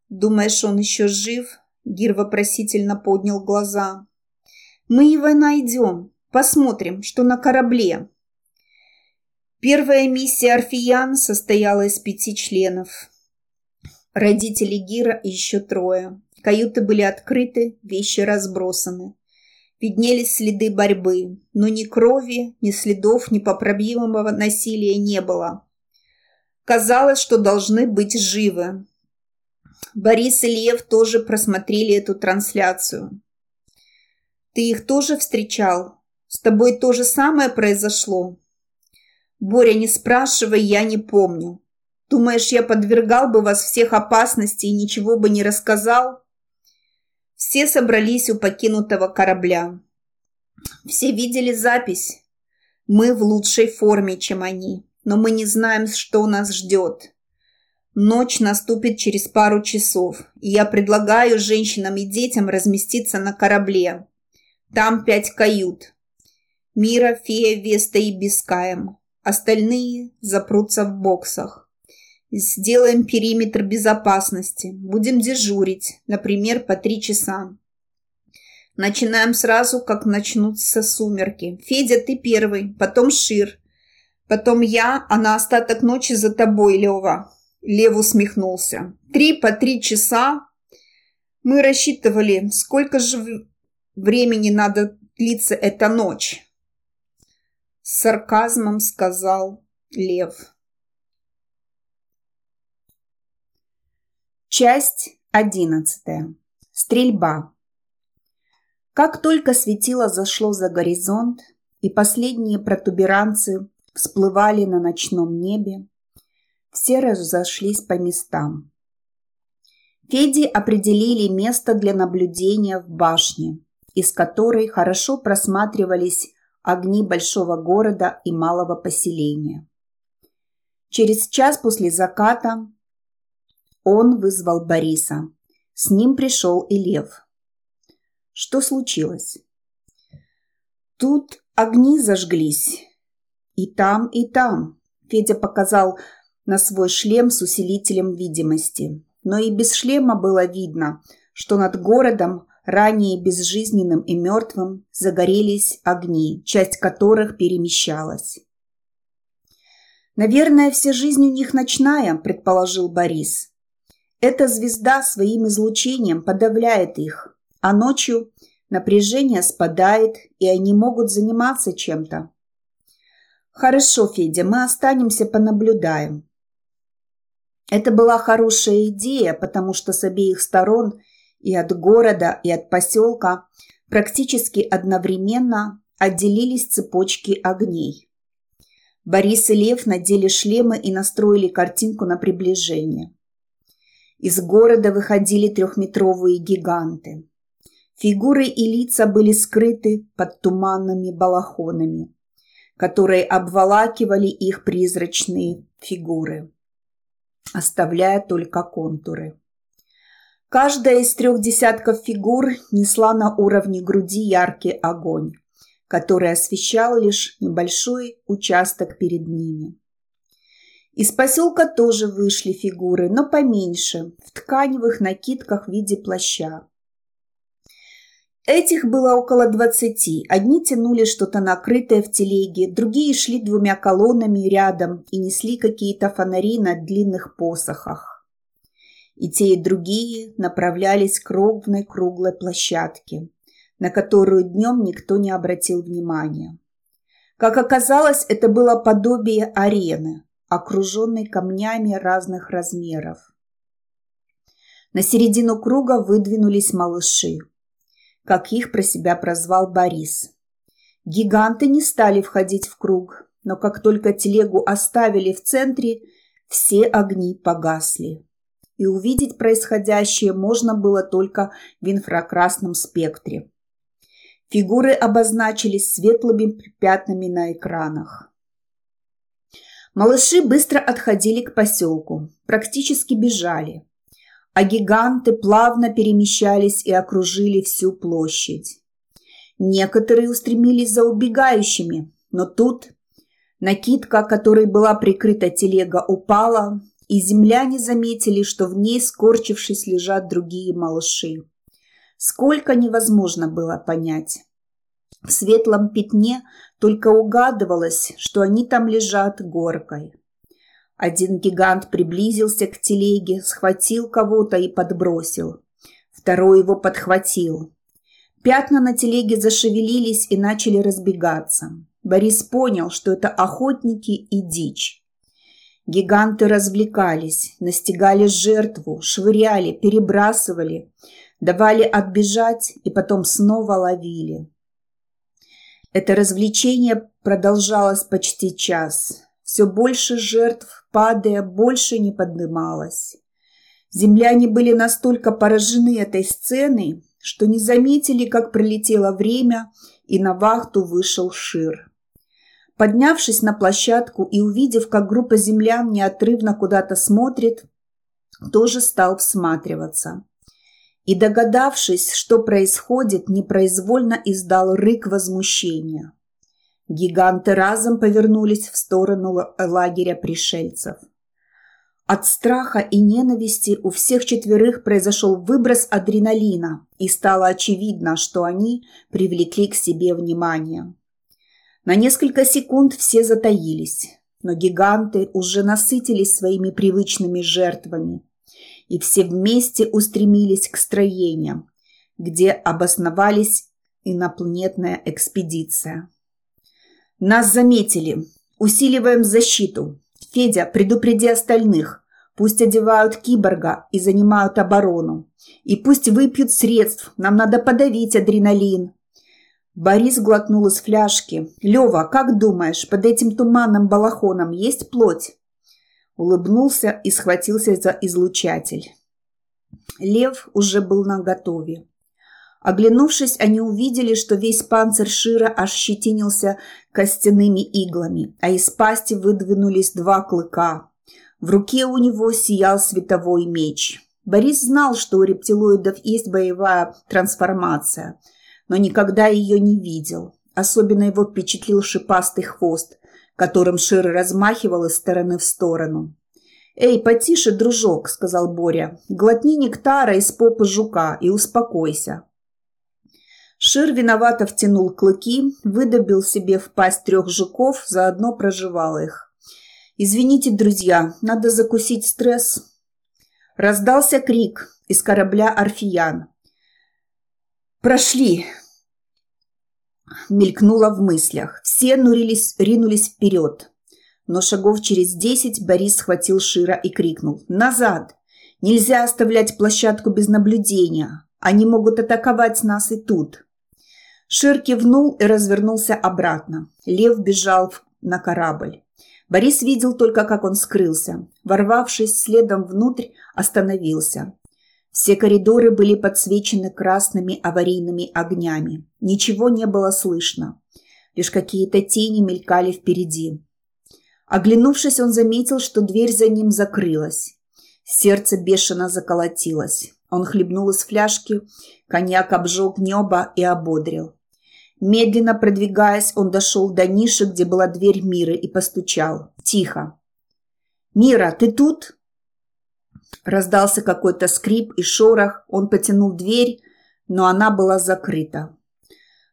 «Думаешь, он еще жив?» Гир вопросительно поднял глаза. «Мы его найдем. Посмотрим, что на корабле. Первая миссия Орфиян состояла из пяти членов. Родители Гира еще трое. Каюты были открыты, вещи разбросаны. Виднелись следы борьбы, но ни крови, ни следов непоправимого насилия не было. Казалось, что должны быть живы. Борис и Лев тоже просмотрели эту трансляцию. «Ты их тоже встречал?» С тобой то же самое произошло? Боря, не спрашивай, я не помню. Думаешь, я подвергал бы вас всех опасности и ничего бы не рассказал? Все собрались у покинутого корабля. Все видели запись. Мы в лучшей форме, чем они, но мы не знаем, что нас ждет. Ночь наступит через пару часов, и я предлагаю женщинам и детям разместиться на корабле. Там пять кают. Мира, Фея, Веста и Бискаем. Остальные запрутся в боксах. Сделаем периметр безопасности. Будем дежурить, например, по три часа. Начинаем сразу, как начнутся сумерки. Федя, ты первый, потом Шир. Потом я, а на остаток ночи за тобой, Лева. Лев усмехнулся. Три по три часа. Мы рассчитывали, сколько же времени надо длиться эта ночь. С сарказмом сказал Лев. Часть одиннадцатая. Стрельба. Как только светило зашло за горизонт, и последние протуберанцы всплывали на ночном небе, все разошлись по местам. Феди определили место для наблюдения в башне, из которой хорошо просматривались огни большого города и малого поселения. Через час после заката он вызвал Бориса. С ним пришел и Лев. Что случилось? Тут огни зажглись. И там, и там. Федя показал на свой шлем с усилителем видимости. Но и без шлема было видно, что над городом, ранее безжизненным и мертвым, загорелись огни, часть которых перемещалась. «Наверное, вся жизнь у них ночная», – предположил Борис. «Эта звезда своим излучением подавляет их, а ночью напряжение спадает, и они могут заниматься чем-то». «Хорошо, Федя, мы останемся, понаблюдаем. Это была хорошая идея, потому что с обеих сторон и от города, и от поселка практически одновременно отделились цепочки огней. Борис и Лев надели шлемы и настроили картинку на приближение. Из города выходили трехметровые гиганты. Фигуры и лица были скрыты под туманными балахонами, которые обволакивали их призрачные фигуры оставляя только контуры. Каждая из трех десятков фигур несла на уровне груди яркий огонь, который освещал лишь небольшой участок перед ними. Из поселка тоже вышли фигуры, но поменьше, в тканевых накидках в виде плаща. Этих было около двадцати. Одни тянули что-то накрытое в телеге, другие шли двумя колоннами рядом и несли какие-то фонари на длинных посохах. И те, и другие направлялись к ровной круглой площадке, на которую днем никто не обратил внимания. Как оказалось, это было подобие арены, окруженной камнями разных размеров. На середину круга выдвинулись малыши – как их про себя прозвал Борис. Гиганты не стали входить в круг, но как только телегу оставили в центре, все огни погасли. И увидеть происходящее можно было только в инфракрасном спектре. Фигуры обозначились светлыми пятнами на экранах. Малыши быстро отходили к поселку, практически бежали а гиганты плавно перемещались и окружили всю площадь. Некоторые устремились за убегающими, но тут накидка, которой была прикрыта телега, упала, и земляне заметили, что в ней, скорчившись, лежат другие малыши. Сколько невозможно было понять. В светлом пятне только угадывалось, что они там лежат горкой. Один гигант приблизился к телеге, схватил кого-то и подбросил. Второй его подхватил. Пятна на телеге зашевелились и начали разбегаться. Борис понял, что это охотники и дичь. Гиганты развлекались, настигали жертву, швыряли, перебрасывали, давали отбежать и потом снова ловили. Это развлечение продолжалось почти час. Все больше жертв, падая, больше не поднималось. Земляне были настолько поражены этой сценой, что не заметили, как пролетело время, и на вахту вышел Шир. Поднявшись на площадку и увидев, как группа землян неотрывно куда-то смотрит, тоже стал всматриваться. И, догадавшись, что происходит, непроизвольно издал рык возмущения. Гиганты разом повернулись в сторону лагеря пришельцев. От страха и ненависти у всех четверых произошел выброс адреналина, и стало очевидно, что они привлекли к себе внимание. На несколько секунд все затаились, но гиганты уже насытились своими привычными жертвами, и все вместе устремились к строениям, где обосновались инопланетная экспедиция. «Нас заметили. Усиливаем защиту. Федя, предупреди остальных. Пусть одевают киборга и занимают оборону. И пусть выпьют средств. Нам надо подавить адреналин. Борис глотнул из фляжки. «Лева, как думаешь, под этим туманным балахоном есть плоть?» Улыбнулся и схватился за излучатель. Лев уже был наготове. Оглянувшись, они увидели, что весь панцирь Шира ощетинился костяными иглами, а из пасти выдвинулись два клыка. В руке у него сиял световой меч. Борис знал, что у рептилоидов есть боевая трансформация, но никогда ее не видел. Особенно его впечатлил шипастый хвост, которым Шир размахивал из стороны в сторону. «Эй, потише, дружок», — сказал Боря. «Глотни нектара из попы жука и успокойся». Шир виновато втянул клыки, выдобил себе в пасть трех жуков, заодно проживал их. «Извините, друзья, надо закусить стресс». Раздался крик из корабля «Орфиян». «Прошли!» Мелькнуло в мыслях. Все нурились, ринулись вперед. Но шагов через десять Борис схватил Шира и крикнул «Назад! Нельзя оставлять площадку без наблюдения. Они могут атаковать нас и тут». Шир кивнул и развернулся обратно. Лев бежал на корабль. Борис видел только, как он скрылся. Ворвавшись следом внутрь, остановился. Все коридоры были подсвечены красными аварийными огнями. Ничего не было слышно. Лишь какие-то тени мелькали впереди. Оглянувшись, он заметил, что дверь за ним закрылась. Сердце бешено заколотилось. Он хлебнул из фляжки, коньяк обжег небо и ободрил. Медленно продвигаясь, он дошел до ниши, где была дверь Миры, и постучал. Тихо. «Мира, ты тут?» Раздался какой-то скрип и шорох. Он потянул дверь, но она была закрыта.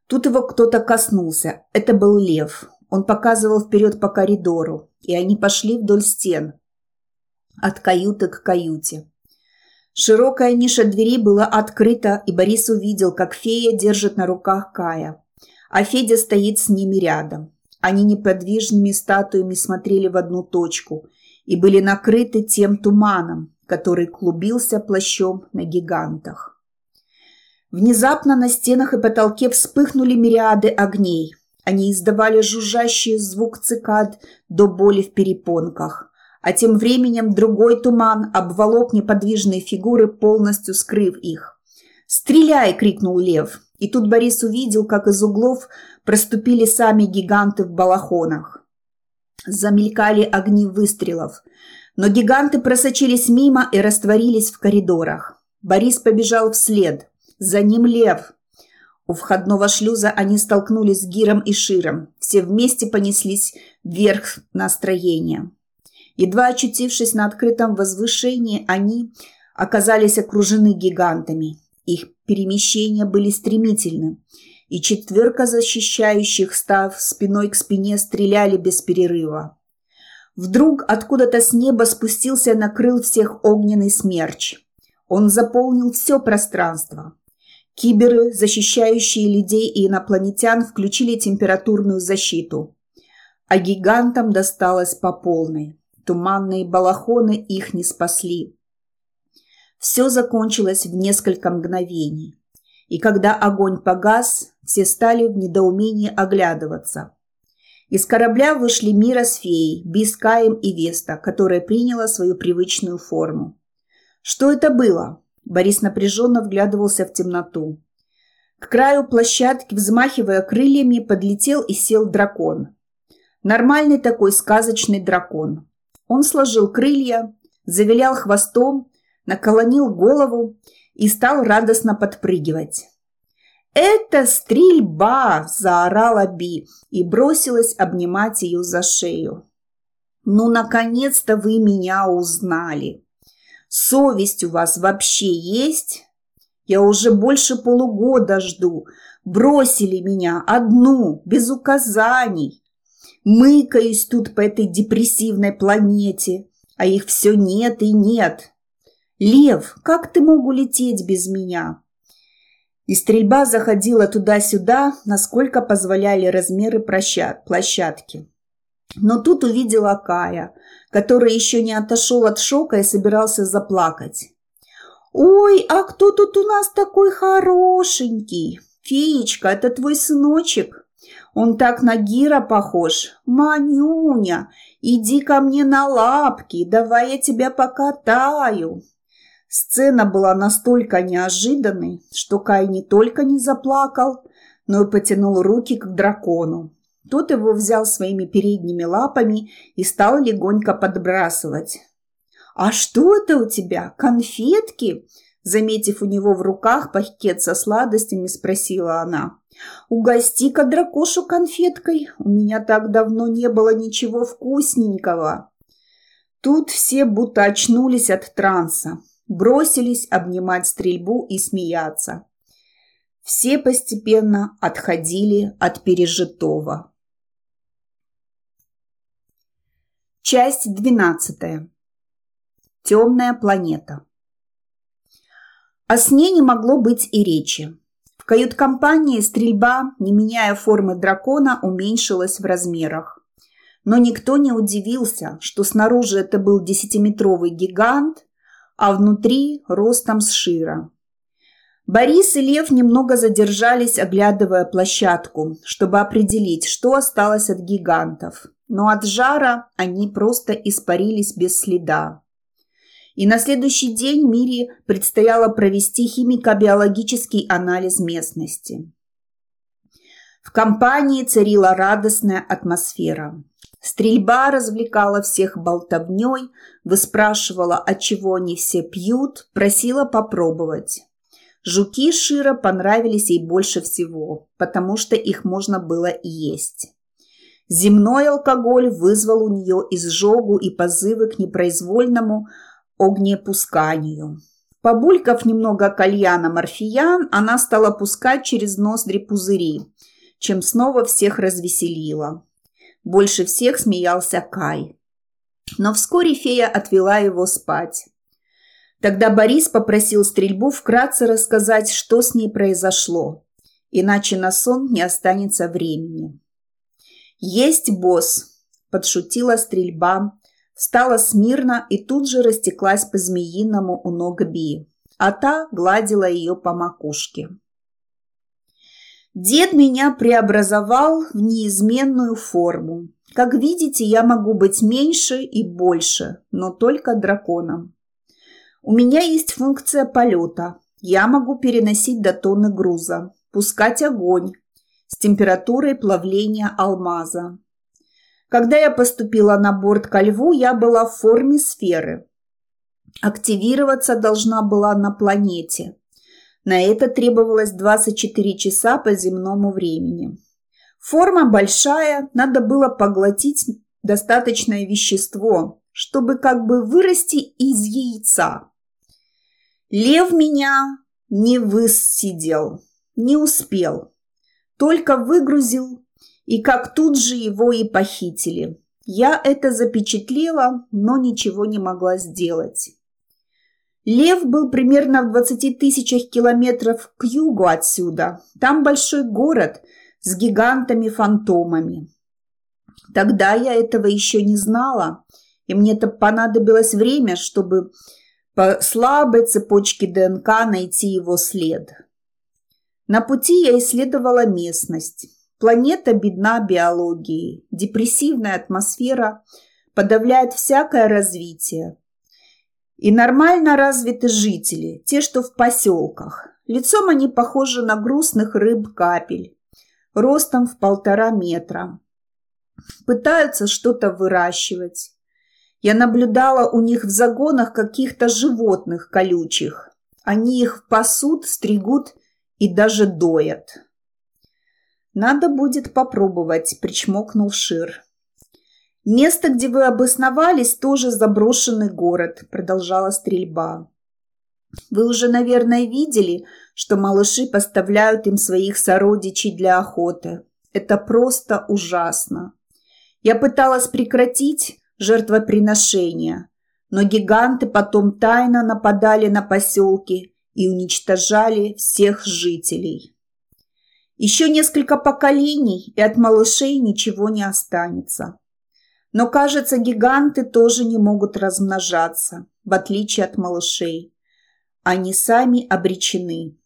Тут его кто-то коснулся. Это был лев. Он показывал вперед по коридору, и они пошли вдоль стен. От каюты к каюте. Широкая ниша двери была открыта, и Борис увидел, как фея держит на руках Кая а Федя стоит с ними рядом. Они неподвижными статуями смотрели в одну точку и были накрыты тем туманом, который клубился плащом на гигантах. Внезапно на стенах и потолке вспыхнули мириады огней. Они издавали жужжащий звук цикад до боли в перепонках. А тем временем другой туман обволок неподвижные фигуры, полностью скрыв их. «Стреляй!» — крикнул лев. И тут Борис увидел, как из углов проступили сами гиганты в балахонах. Замелькали огни выстрелов. Но гиганты просочились мимо и растворились в коридорах. Борис побежал вслед. За ним лев. У входного шлюза они столкнулись с Гиром и Широм. Все вместе понеслись вверх на строение. Едва очутившись на открытом возвышении, они оказались окружены гигантами. Их перемещения были стремительны, и четверка защищающих, став спиной к спине, стреляли без перерыва. Вдруг откуда-то с неба спустился и накрыл всех огненный смерч. Он заполнил все пространство. Киберы, защищающие людей и инопланетян, включили температурную защиту. А гигантам досталось по полной. Туманные балахоны их не спасли. Все закончилось в несколько мгновений. И когда огонь погас, все стали в недоумении оглядываться. Из корабля вышли Мира с феей, Бискаем и Веста, которая приняла свою привычную форму. Что это было? Борис напряженно вглядывался в темноту. К краю площадки, взмахивая крыльями, подлетел и сел дракон. Нормальный такой сказочный дракон. Он сложил крылья, завилял хвостом наклонил голову и стал радостно подпрыгивать. «Это стрельба!» – заорала Би и бросилась обнимать ее за шею. «Ну, наконец-то вы меня узнали! Совесть у вас вообще есть? Я уже больше полугода жду. Бросили меня одну, без указаний. Мыкаюсь тут по этой депрессивной планете, а их все нет и нет. Лев, как ты мог улететь без меня?» И стрельба заходила туда-сюда, насколько позволяли размеры площадки. Но тут увидела Кая, который еще не отошел от шока и собирался заплакать. «Ой, а кто тут у нас такой хорошенький? Феечка, это твой сыночек? Он так на Гира похож. Манюня, иди ко мне на лапки, давай я тебя покатаю». Сцена была настолько неожиданной, что Кай не только не заплакал, но и потянул руки к дракону. Тот его взял своими передними лапами и стал легонько подбрасывать. «А что это у тебя? Конфетки?» Заметив у него в руках пакет со сладостями, спросила она. «Угости-ка дракошу конфеткой. У меня так давно не было ничего вкусненького». Тут все будто очнулись от транса бросились обнимать стрельбу и смеяться. Все постепенно отходили от пережитого. Часть двенадцатая. Темная планета. О сне не могло быть и речи. В кают-компании стрельба, не меняя формы дракона, уменьшилась в размерах. Но никто не удивился, что снаружи это был десятиметровый гигант, а внутри ростом с шира. Борис и Лев немного задержались, оглядывая площадку, чтобы определить, что осталось от гигантов. Но от жара они просто испарились без следа. И на следующий день Мире предстояло провести химико-биологический анализ местности. В компании царила радостная атмосфера. Стрельба развлекала всех болтовней, выспрашивала, от чего они все пьют, просила попробовать. Жуки Шира понравились ей больше всего, потому что их можно было и есть. Земной алкоголь вызвал у нее изжогу и позывы к непроизвольному огнепусканию. Побулькав немного кальяна морфиян, она стала пускать через ноздри пузыри, чем снова всех развеселила. Больше всех смеялся Кай. Но вскоре фея отвела его спать. Тогда Борис попросил стрельбу вкратце рассказать, что с ней произошло, иначе на сон не останется времени. «Есть босс!» – подшутила стрельба, встала смирно и тут же растеклась по-змеиному у ног Би, а та гладила ее по макушке. Дед меня преобразовал в неизменную форму. Как видите, я могу быть меньше и больше, но только драконом. У меня есть функция полета. Я могу переносить до тонны груза, пускать огонь с температурой плавления алмаза. Когда я поступила на борт ко льву, я была в форме сферы. Активироваться должна была на планете – на это требовалось 24 часа по земному времени. Форма большая, надо было поглотить достаточное вещество, чтобы как бы вырасти из яйца. Лев меня не высидел, не успел, только выгрузил, и как тут же его и похитили. Я это запечатлела, но ничего не могла сделать. Лев был примерно в 20 тысячах километров к югу отсюда. Там большой город с гигантами-фантомами. Тогда я этого еще не знала, и мне-то понадобилось время, чтобы по слабой цепочке ДНК найти его след. На пути я исследовала местность. Планета бедна биологией, депрессивная атмосфера подавляет всякое развитие. И нормально развиты жители, те, что в поселках. Лицом они похожи на грустных рыб-капель, ростом в полтора метра. Пытаются что-то выращивать. Я наблюдала у них в загонах каких-то животных колючих. Они их пасут, стригут и даже доят. «Надо будет попробовать», – причмокнул Шир. «Место, где вы обосновались, тоже заброшенный город», – продолжала стрельба. «Вы уже, наверное, видели, что малыши поставляют им своих сородичей для охоты. Это просто ужасно. Я пыталась прекратить жертвоприношения, но гиганты потом тайно нападали на поселки и уничтожали всех жителей. Еще несколько поколений, и от малышей ничего не останется. Но, кажется, гиганты тоже не могут размножаться, в отличие от малышей. Они сами обречены.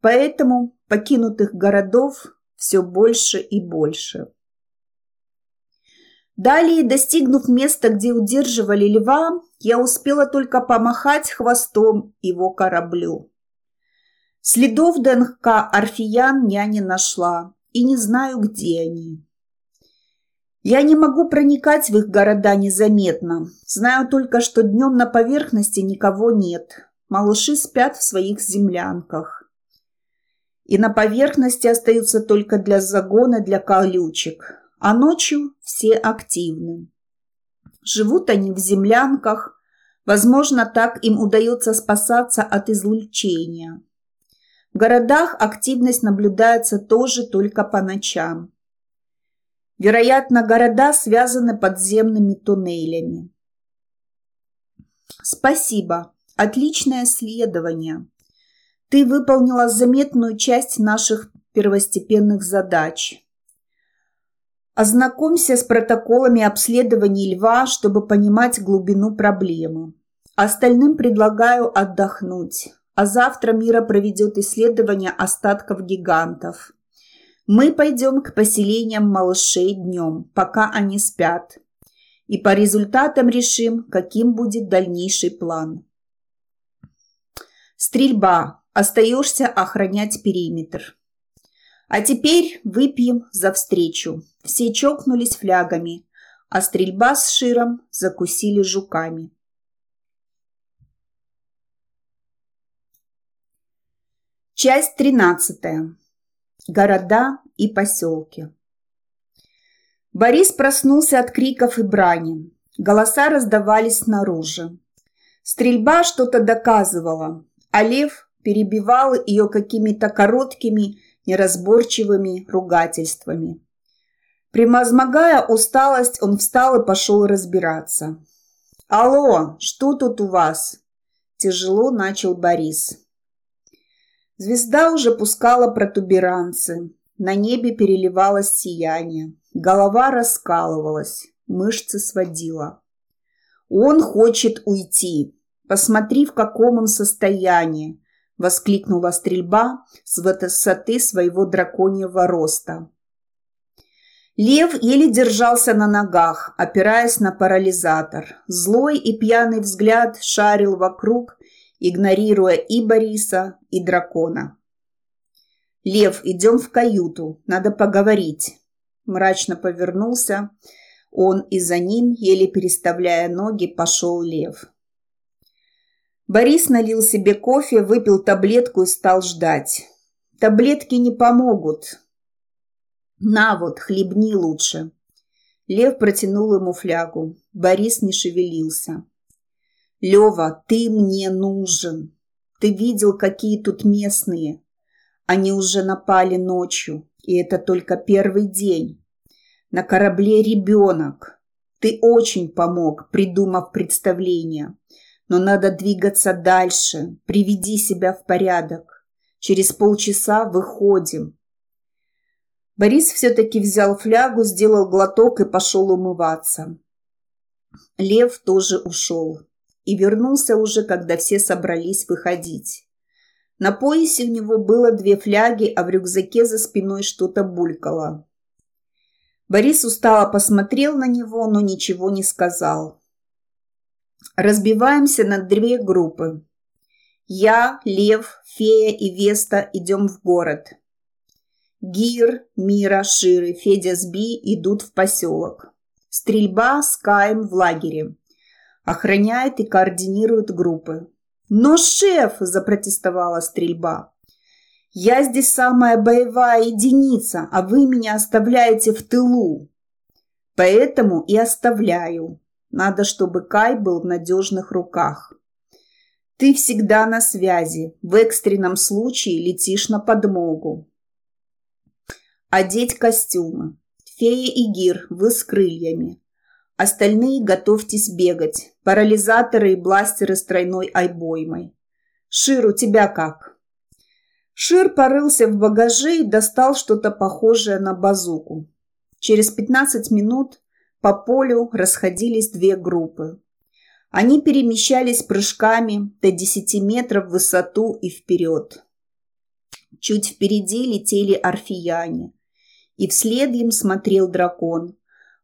Поэтому покинутых городов все больше и больше. Далее, достигнув места, где удерживали льва, я успела только помахать хвостом его кораблю. Следов ДНК Орфиян я не нашла и не знаю, где они. Я не могу проникать в их города незаметно. Знаю только, что днем на поверхности никого нет. Малыши спят в своих землянках. И на поверхности остаются только для загона для колючек а ночью все активны. Живут они в землянках, возможно, так им удается спасаться от излучения. В городах активность наблюдается тоже только по ночам. Вероятно, города связаны подземными туннелями. Спасибо. Отличное исследование. Ты выполнила заметную часть наших первостепенных задач. Ознакомься с протоколами обследований льва, чтобы понимать глубину проблемы. Остальным предлагаю отдохнуть, а завтра Мира проведет исследование остатков гигантов. Мы пойдем к поселениям малышей днем, пока они спят. И по результатам решим, каким будет дальнейший план. Стрельба. Остаешься охранять периметр. А теперь выпьем за встречу. Все чокнулись флягами, а стрельба с Широм закусили жуками. Часть тринадцатая. Города и поселки. Борис проснулся от криков и брани. Голоса раздавались снаружи. Стрельба что-то доказывала, а лев перебивал ее какими-то короткими неразборчивыми ругательствами. Превозмогая усталость, он встал и пошел разбираться. «Алло, что тут у вас?» Тяжело начал Борис. Звезда уже пускала протуберанцы. На небе переливалось сияние. Голова раскалывалась, мышцы сводила. «Он хочет уйти. Посмотри, в каком он состоянии воскликнула стрельба с высоты своего драконьего роста. Лев еле держался на ногах, опираясь на парализатор. Злой и пьяный взгляд шарил вокруг, игнорируя и Бориса, и дракона. «Лев, идем в каюту, надо поговорить». Мрачно повернулся он, и за ним, еле переставляя ноги, пошел лев. Борис налил себе кофе, выпил таблетку и стал ждать. Таблетки не помогут. На вот, хлебни лучше. Лев протянул ему флягу. Борис не шевелился. Лева, ты мне нужен. Ты видел, какие тут местные. Они уже напали ночью, и это только первый день. На корабле ребенок. Ты очень помог, придумав представление. Но надо двигаться дальше. Приведи себя в порядок. Через полчаса выходим. Борис все-таки взял флягу, сделал глоток и пошел умываться. Лев тоже ушел и вернулся уже, когда все собрались выходить. На поясе у него было две фляги, а в рюкзаке за спиной что-то булькало. Борис устало посмотрел на него, но ничего не сказал. Разбиваемся на две группы. Я, Лев, Фея и Веста идем в город. Гир, Мира, Ширы, Федя с Би идут в поселок. Стрельба с Каем в лагере. Охраняет и координирует группы. «Но, шеф!» – запротестовала стрельба. «Я здесь самая боевая единица, а вы меня оставляете в тылу». «Поэтому и оставляю. Надо, чтобы Кай был в надежных руках». Ты всегда на связи, в экстренном случае летишь на подмогу. Одеть костюмы. Фея и Гир, вы с крыльями. Остальные готовьтесь бегать. Парализаторы и бластеры с тройной айбоймой. Шир, у тебя как? Шир порылся в багаже и достал что-то похожее на базуку. Через 15 минут по полю расходились две группы. Они перемещались прыжками до 10 метров в высоту и вперед. Чуть впереди летели орфияне, и вслед им смотрел дракон,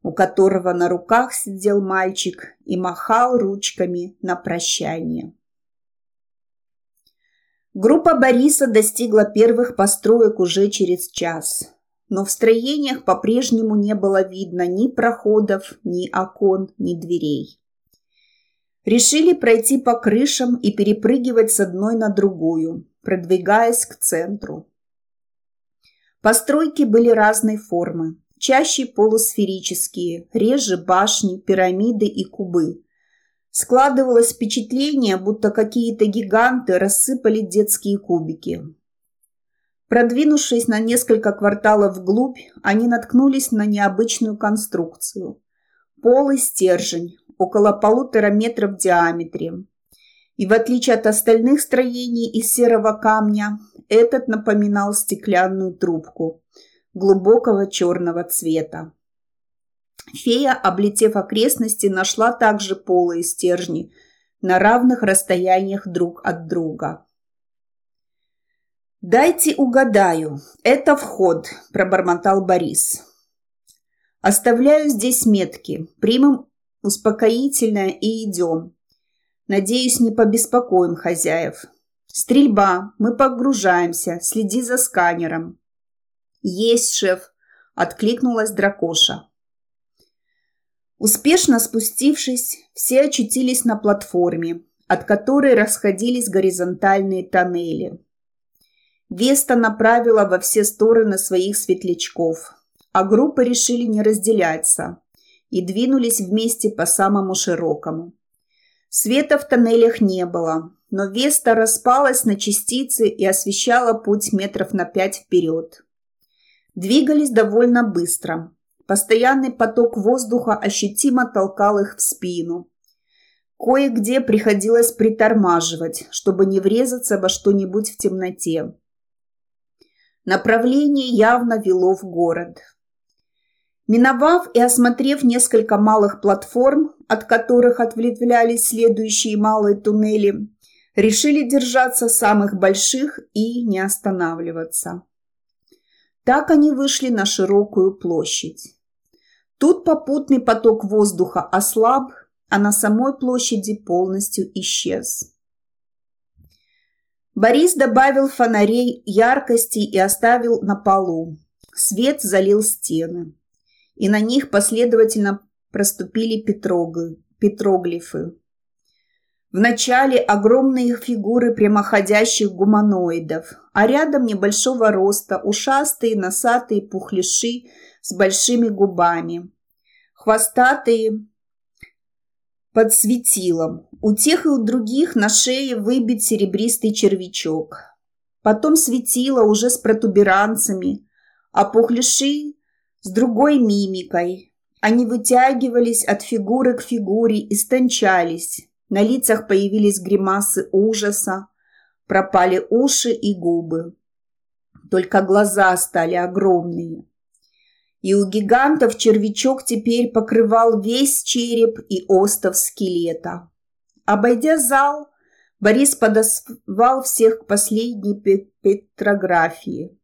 у которого на руках сидел мальчик и махал ручками на прощание. Группа Бориса достигла первых построек уже через час, но в строениях по-прежнему не было видно ни проходов, ни окон, ни дверей. Решили пройти по крышам и перепрыгивать с одной на другую, продвигаясь к центру. Постройки были разной формы, чаще полусферические, реже башни, пирамиды и кубы. Складывалось впечатление, будто какие-то гиганты рассыпали детские кубики. Продвинувшись на несколько кварталов вглубь, они наткнулись на необычную конструкцию. Полый стержень, около полутора метров в диаметре. И в отличие от остальных строений из серого камня, этот напоминал стеклянную трубку глубокого черного цвета. Фея, облетев окрестности, нашла также полые стержни на равных расстояниях друг от друга. «Дайте угадаю, это вход», – пробормотал Борис. «Оставляю здесь метки, примем успокоительное и идем. Надеюсь, не побеспокоим хозяев. Стрельба, мы погружаемся, следи за сканером. Есть, шеф, откликнулась дракоша. Успешно спустившись, все очутились на платформе, от которой расходились горизонтальные тоннели. Веста направила во все стороны своих светлячков, а группы решили не разделяться и двинулись вместе по самому широкому. Света в тоннелях не было, но Веста распалась на частицы и освещала путь метров на пять вперед. Двигались довольно быстро. Постоянный поток воздуха ощутимо толкал их в спину. Кое-где приходилось притормаживать, чтобы не врезаться во что-нибудь в темноте. Направление явно вело в город. Миновав и осмотрев несколько малых платформ, от которых ответвлялись следующие малые туннели, решили держаться самых больших и не останавливаться. Так они вышли на широкую площадь. Тут попутный поток воздуха ослаб, а на самой площади полностью исчез. Борис добавил фонарей яркости и оставил на полу. Свет залил стены и на них последовательно проступили петроглифы. Вначале огромные фигуры прямоходящих гуманоидов, а рядом небольшого роста ушастые носатые пухляши с большими губами, хвостатые под светилом. У тех и у других на шее выбит серебристый червячок. Потом светило уже с протуберанцами, а пухляши с другой мимикой. Они вытягивались от фигуры к фигуре, истончались. На лицах появились гримасы ужаса, пропали уши и губы. Только глаза стали огромные. И у гигантов червячок теперь покрывал весь череп и остов скелета. Обойдя зал, Борис подозвал всех к последней петрографии.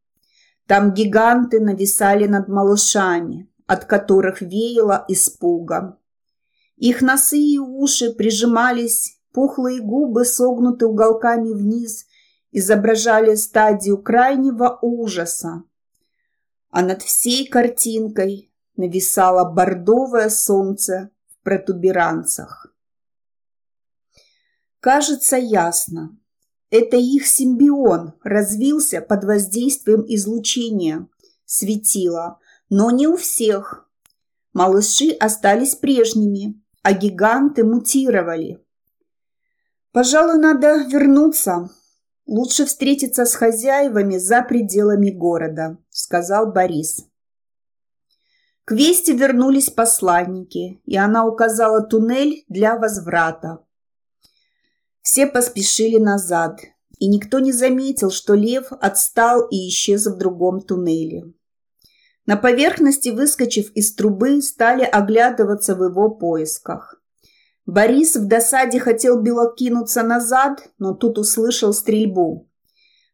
Там гиганты нависали над малышами, от которых веяло испугом. Их носы и уши прижимались, пухлые губы, согнуты уголками вниз, изображали стадию крайнего ужаса. А над всей картинкой нависало бордовое солнце в протуберанцах. Кажется ясно. Это их симбион развился под воздействием излучения, светила, но не у всех. Малыши остались прежними, а гиганты мутировали. Пожалуй, надо вернуться. Лучше встретиться с хозяевами за пределами города, сказал Борис. К Вести вернулись посланники, и она указала туннель для возврата. Все поспешили назад, и никто не заметил, что лев отстал и исчез в другом туннеле. На поверхности, выскочив из трубы, стали оглядываться в его поисках. Борис в досаде хотел было кинуться назад, но тут услышал стрельбу.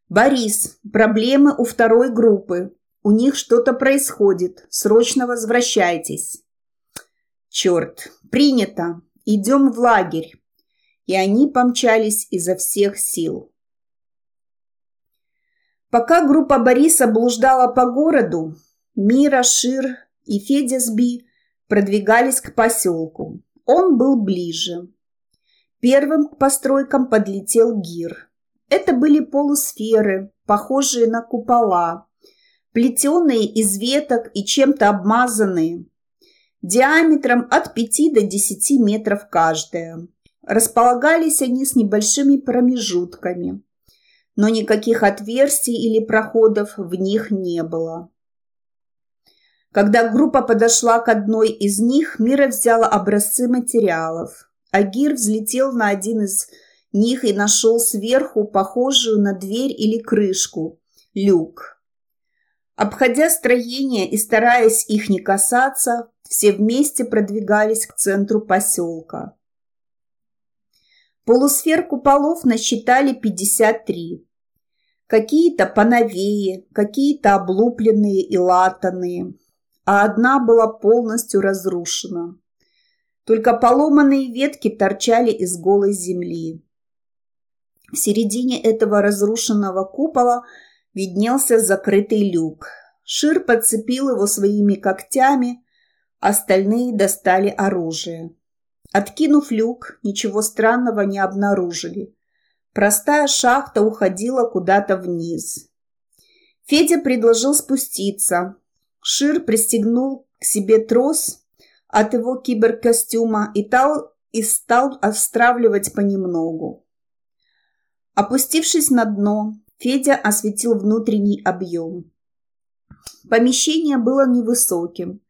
«Борис, проблемы у второй группы. У них что-то происходит. Срочно возвращайтесь». «Черт, принято. Идем в лагерь». И они помчались изо всех сил. Пока группа Бориса блуждала по городу, Мира, Шир и Федя с Би продвигались к поселку. Он был ближе. Первым к постройкам подлетел Гир. Это были полусферы, похожие на купола, плетеные из веток и чем-то обмазанные, диаметром от 5 до 10 метров каждая. Располагались они с небольшими промежутками, но никаких отверстий или проходов в них не было. Когда группа подошла к одной из них, Мира взяла образцы материалов. Агир взлетел на один из них и нашел сверху похожую на дверь или крышку – люк. Обходя строение и стараясь их не касаться, все вместе продвигались к центру поселка. Полусфер куполов насчитали 53. Какие-то поновее, какие-то облупленные и латанные – а одна была полностью разрушена. Только поломанные ветки торчали из голой земли. В середине этого разрушенного купола виднелся закрытый люк. Шир подцепил его своими когтями, остальные достали оружие. Откинув люк, ничего странного не обнаружили. Простая шахта уходила куда-то вниз. Федя предложил спуститься, Шир пристегнул к себе трос от его киберкостюма и, тал, и стал отстравливать понемногу. Опустившись на дно, Федя осветил внутренний объем. Помещение было невысоким,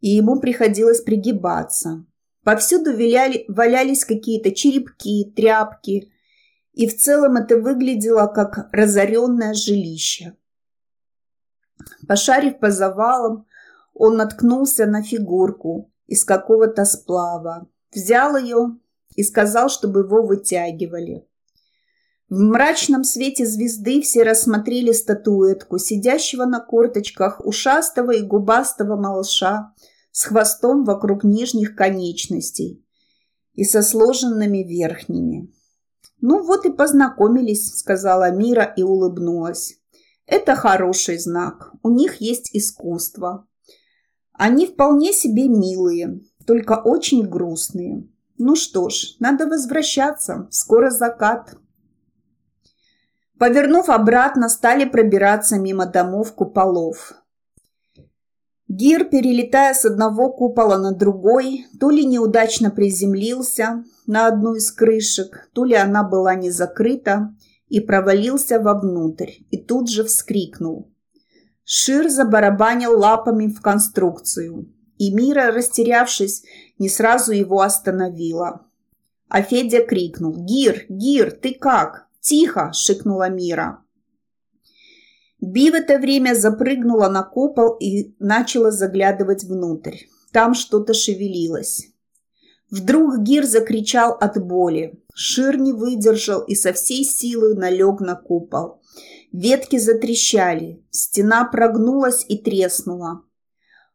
и ему приходилось пригибаться. Повсюду виляли, валялись какие-то черепки, тряпки, и в целом это выглядело как разоренное жилище. Пошарив по завалам, он наткнулся на фигурку из какого-то сплава, взял ее и сказал, чтобы его вытягивали. В мрачном свете звезды все рассмотрели статуэтку сидящего на корточках ушастого и губастого малыша с хвостом вокруг нижних конечностей и со сложенными верхними. «Ну вот и познакомились», — сказала Мира и улыбнулась. Это хороший знак. У них есть искусство. Они вполне себе милые, только очень грустные. Ну что ж, надо возвращаться. Скоро закат. Повернув обратно, стали пробираться мимо домов куполов. Гир, перелетая с одного купола на другой, то ли неудачно приземлился на одну из крышек, то ли она была не закрыта, и провалился вовнутрь, и тут же вскрикнул. Шир забарабанил лапами в конструкцию, и Мира, растерявшись, не сразу его остановила. А Федя крикнул «Гир, Гир, ты как?» «Тихо!» – шикнула Мира. Би в это время запрыгнула на купол и начала заглядывать внутрь. Там что-то шевелилось. Вдруг Гир закричал от боли. Шир не выдержал и со всей силы налег на купол. Ветки затрещали, стена прогнулась и треснула.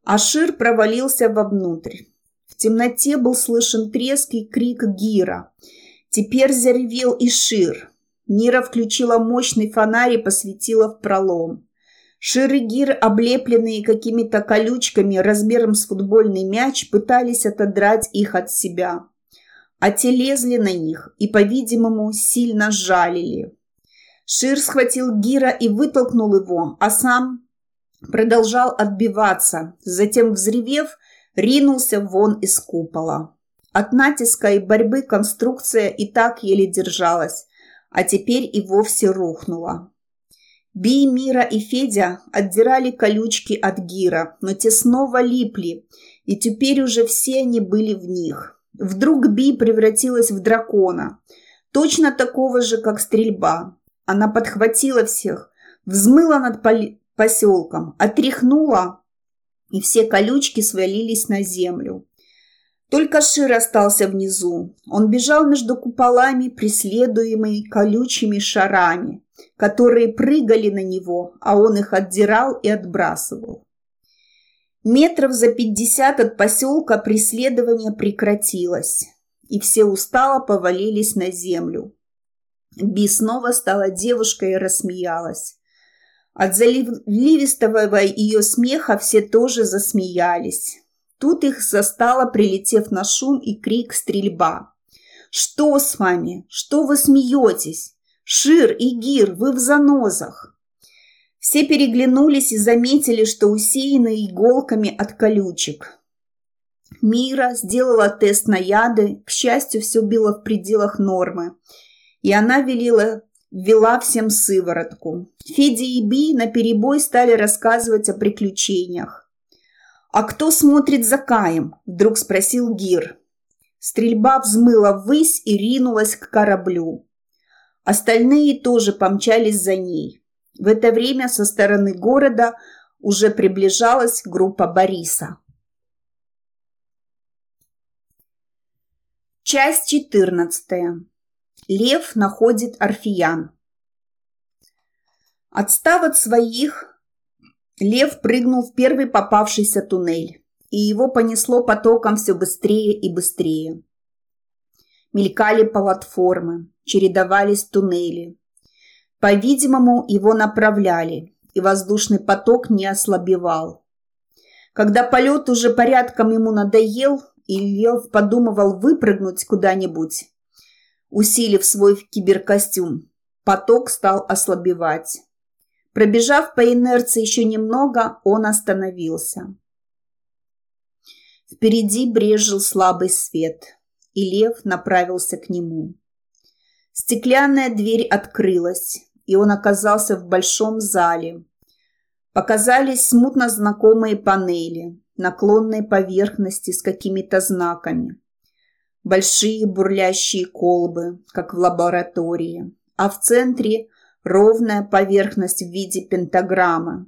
А Шир провалился вовнутрь. В темноте был слышен треск и крик Гира. Теперь заревел и Шир. Мира включила мощный фонарь и посветила в пролом. Шир и Гир, облепленные какими-то колючками размером с футбольный мяч, пытались отодрать их от себя. а те лезли на них и, по-видимому, сильно жалили. Шир схватил Гира и вытолкнул его, а сам продолжал отбиваться, затем, взревев, ринулся вон из купола. От натиска и борьбы конструкция и так еле держалась, а теперь и вовсе рухнула. Би, Мира и Федя отдирали колючки от Гира, но те снова липли, и теперь уже все они были в них. Вдруг Би превратилась в дракона, точно такого же, как стрельба. Она подхватила всех, взмыла над поселком, отряхнула, и все колючки свалились на землю. Только Шир остался внизу. Он бежал между куполами, преследуемый колючими шарами, которые прыгали на него, а он их отдирал и отбрасывал. Метров за пятьдесят от поселка преследование прекратилось, и все устало повалились на землю. Би снова стала девушкой и рассмеялась. От заливистого ее смеха все тоже засмеялись. Тут их застала, прилетев на шум и крик стрельба. «Что с вами? Что вы смеетесь? Шир и Гир, вы в занозах!» Все переглянулись и заметили, что усеяны иголками от колючек. Мира сделала тест на яды, к счастью, все было в пределах нормы, и она велела, ввела всем сыворотку. Федя и Би наперебой стали рассказывать о приключениях. «А кто смотрит за Каем?» – вдруг спросил Гир. Стрельба взмыла ввысь и ринулась к кораблю. Остальные тоже помчались за ней. В это время со стороны города уже приближалась группа Бориса. Часть 14. Лев находит Орфиян. Отстав от своих, Лев прыгнул в первый попавшийся туннель, и его понесло потоком все быстрее и быстрее. Мелькали платформы, чередовались туннели. По-видимому, его направляли, и воздушный поток не ослабевал. Когда полет уже порядком ему надоел, и Лев подумывал выпрыгнуть куда-нибудь, усилив свой киберкостюм, поток стал ослабевать. Пробежав по инерции еще немного, он остановился. Впереди брежил слабый свет, и лев направился к нему. Стеклянная дверь открылась, и он оказался в большом зале. Показались смутно знакомые панели, наклонные поверхности с какими-то знаками. Большие бурлящие колбы, как в лаборатории, а в центре – ровная поверхность в виде пентаграммы.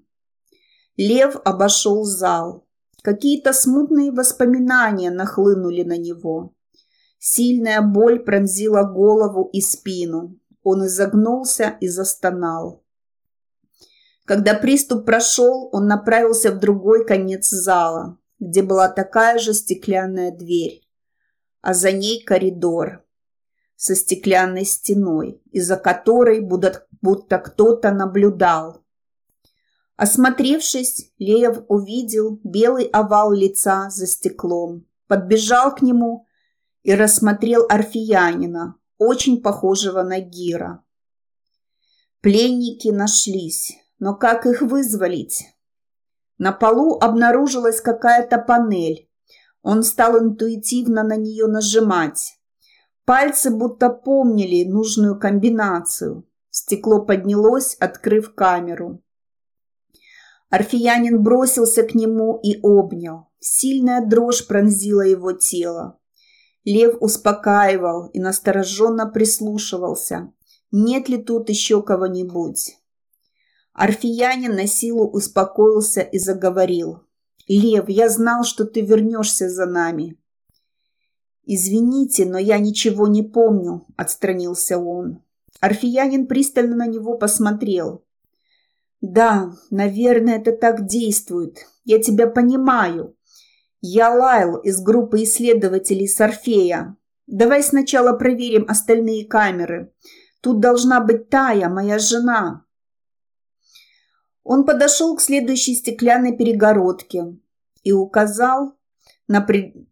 Лев обошел зал. Какие-то смутные воспоминания нахлынули на него. Сильная боль пронзила голову и спину. Он изогнулся и застонал. Когда приступ прошел, он направился в другой конец зала, где была такая же стеклянная дверь, а за ней коридор со стеклянной стеной, из-за которой будто, будто кто-то наблюдал. Осмотревшись, Лев увидел белый овал лица за стеклом, подбежал к нему и рассмотрел орфиянина, очень похожего на Гира. Пленники нашлись, но как их вызволить? На полу обнаружилась какая-то панель. Он стал интуитивно на нее нажимать. Пальцы будто помнили нужную комбинацию. Стекло поднялось, открыв камеру. Орфиянин бросился к нему и обнял. Сильная дрожь пронзила его тело. Лев успокаивал и настороженно прислушивался. Нет ли тут еще кого-нибудь? Орфиянин на силу успокоился и заговорил. «Лев, я знал, что ты вернешься за нами. «Извините, но я ничего не помню», – отстранился он. Орфиянин пристально на него посмотрел. «Да, наверное, это так действует. Я тебя понимаю. Я Лайл из группы исследователей Сорфея. Давай сначала проверим остальные камеры. Тут должна быть Тая, моя жена». Он подошел к следующей стеклянной перегородке и указал на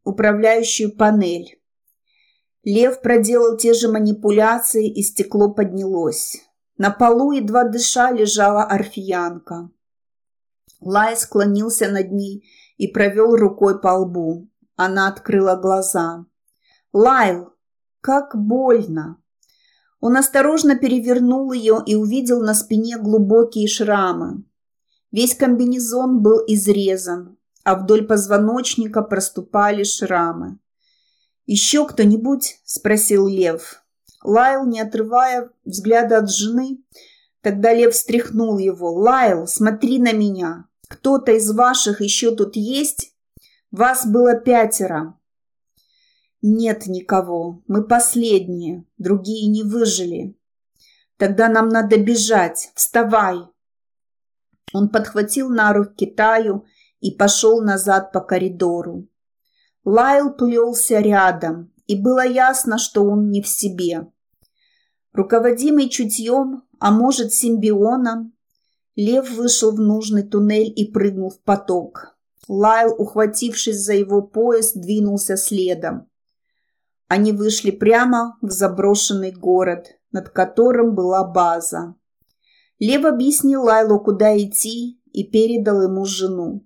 управляющую панель. Лев проделал те же манипуляции, и стекло поднялось. На полу, едва дыша, лежала орфиянка. Лай склонился над ней и провел рукой по лбу. Она открыла глаза. «Лайл, как больно!» Он осторожно перевернул ее и увидел на спине глубокие шрамы. Весь комбинезон был изрезан, а вдоль позвоночника проступали шрамы. «Еще кто-нибудь?» – спросил Лев. Лайл, не отрывая взгляда от жены, тогда Лев встряхнул его. «Лайл, смотри на меня! Кто-то из ваших еще тут есть? Вас было пятеро!» «Нет никого. Мы последние. Другие не выжили. Тогда нам надо бежать. Вставай!» Он подхватил на руки Китаю и пошел назад по коридору. Лайл плелся рядом, и было ясно, что он не в себе. Руководимый чутьем, а может симбионом, Лев вышел в нужный туннель и прыгнул в поток. Лайл, ухватившись за его пояс, двинулся следом. Они вышли прямо в заброшенный город, над которым была база. Лев объяснил Лайлу, куда идти, и передал ему жену.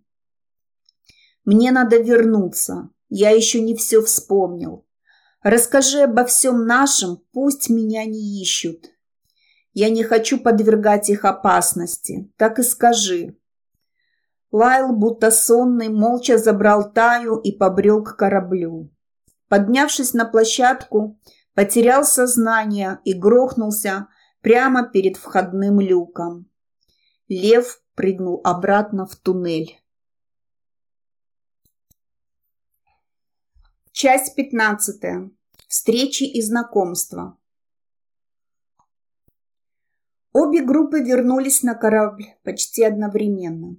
«Мне надо вернуться. Я еще не все вспомнил. Расскажи обо всем нашем, пусть меня не ищут. Я не хочу подвергать их опасности. Так и скажи». Лайл, будто сонный, молча забрал Таю и побрел к кораблю. Поднявшись на площадку, потерял сознание и грохнулся прямо перед входным люком. Лев прыгнул обратно в туннель. Часть пятнадцатая. Встречи и знакомства. Обе группы вернулись на корабль почти одновременно.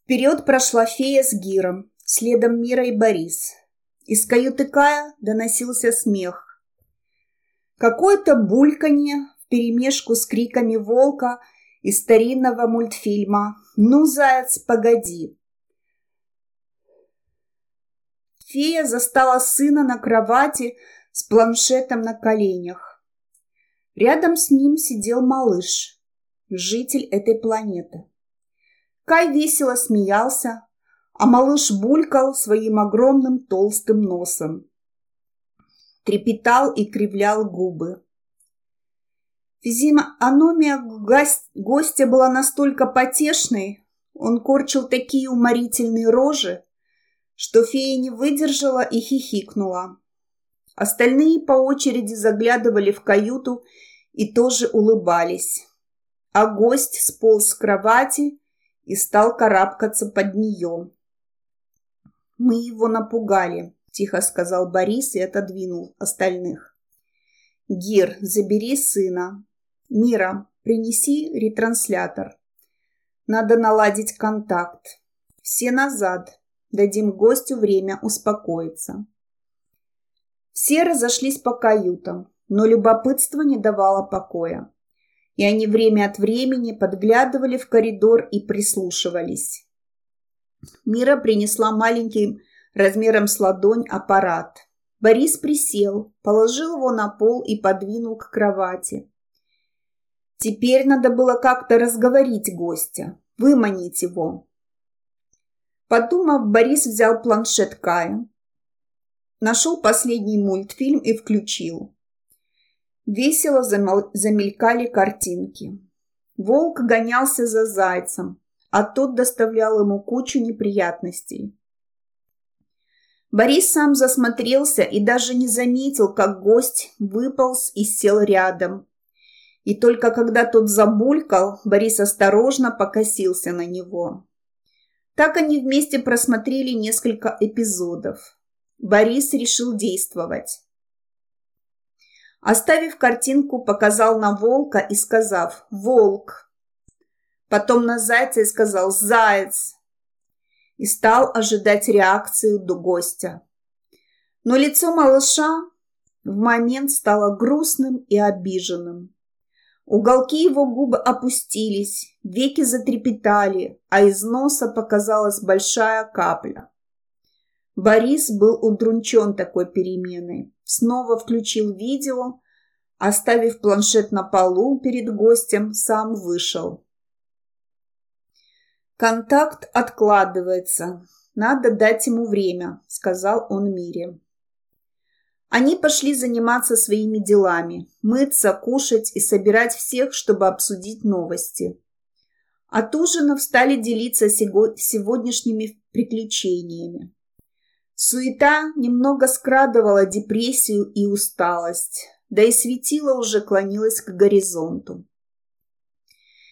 Вперед прошла фея с Гиром, следом Мира и Борис. Из каюты Кая доносился смех. Какое-то бульканье вперемешку с криками волка из старинного мультфильма «Ну, заяц, погоди!». Фея застала сына на кровати с планшетом на коленях. Рядом с ним сидел малыш, житель этой планеты. Кай весело смеялся, а малыш булькал своим огромным толстым носом трепетал и кривлял губы. Физиономия гостя была настолько потешной, он корчил такие уморительные рожи, что фея не выдержала и хихикнула. Остальные по очереди заглядывали в каюту и тоже улыбались. А гость сполз с кровати и стал карабкаться под нее. Мы его напугали тихо сказал Борис и отодвинул остальных. Гир, забери сына. Мира, принеси ретранслятор. Надо наладить контакт. Все назад. Дадим гостю время успокоиться. Все разошлись по каютам, но любопытство не давало покоя. И они время от времени подглядывали в коридор и прислушивались. Мира принесла маленький размером с ладонь аппарат. Борис присел, положил его на пол и подвинул к кровати. Теперь надо было как-то разговорить гостя, выманить его. Подумав, Борис взял планшет Кая, нашел последний мультфильм и включил. Весело замелькали картинки. Волк гонялся за зайцем, а тот доставлял ему кучу неприятностей. Борис сам засмотрелся и даже не заметил, как гость выполз и сел рядом. И только когда тот забулькал, Борис осторожно покосился на него. Так они вместе просмотрели несколько эпизодов. Борис решил действовать. Оставив картинку, показал на волка и сказав «Волк». Потом на зайца и сказал «Заяц» и стал ожидать реакцию до гостя. Но лицо малыша в момент стало грустным и обиженным. Уголки его губ опустились, веки затрепетали, а из носа показалась большая капля. Борис был удручен такой переменой. Снова включил видео, оставив планшет на полу перед гостем, сам вышел. «Контакт откладывается. Надо дать ему время», — сказал он Мире. Они пошли заниматься своими делами, мыться, кушать и собирать всех, чтобы обсудить новости. От ужина встали делиться сегодняшними приключениями. Суета немного скрадывала депрессию и усталость, да и светило уже клонилось к горизонту.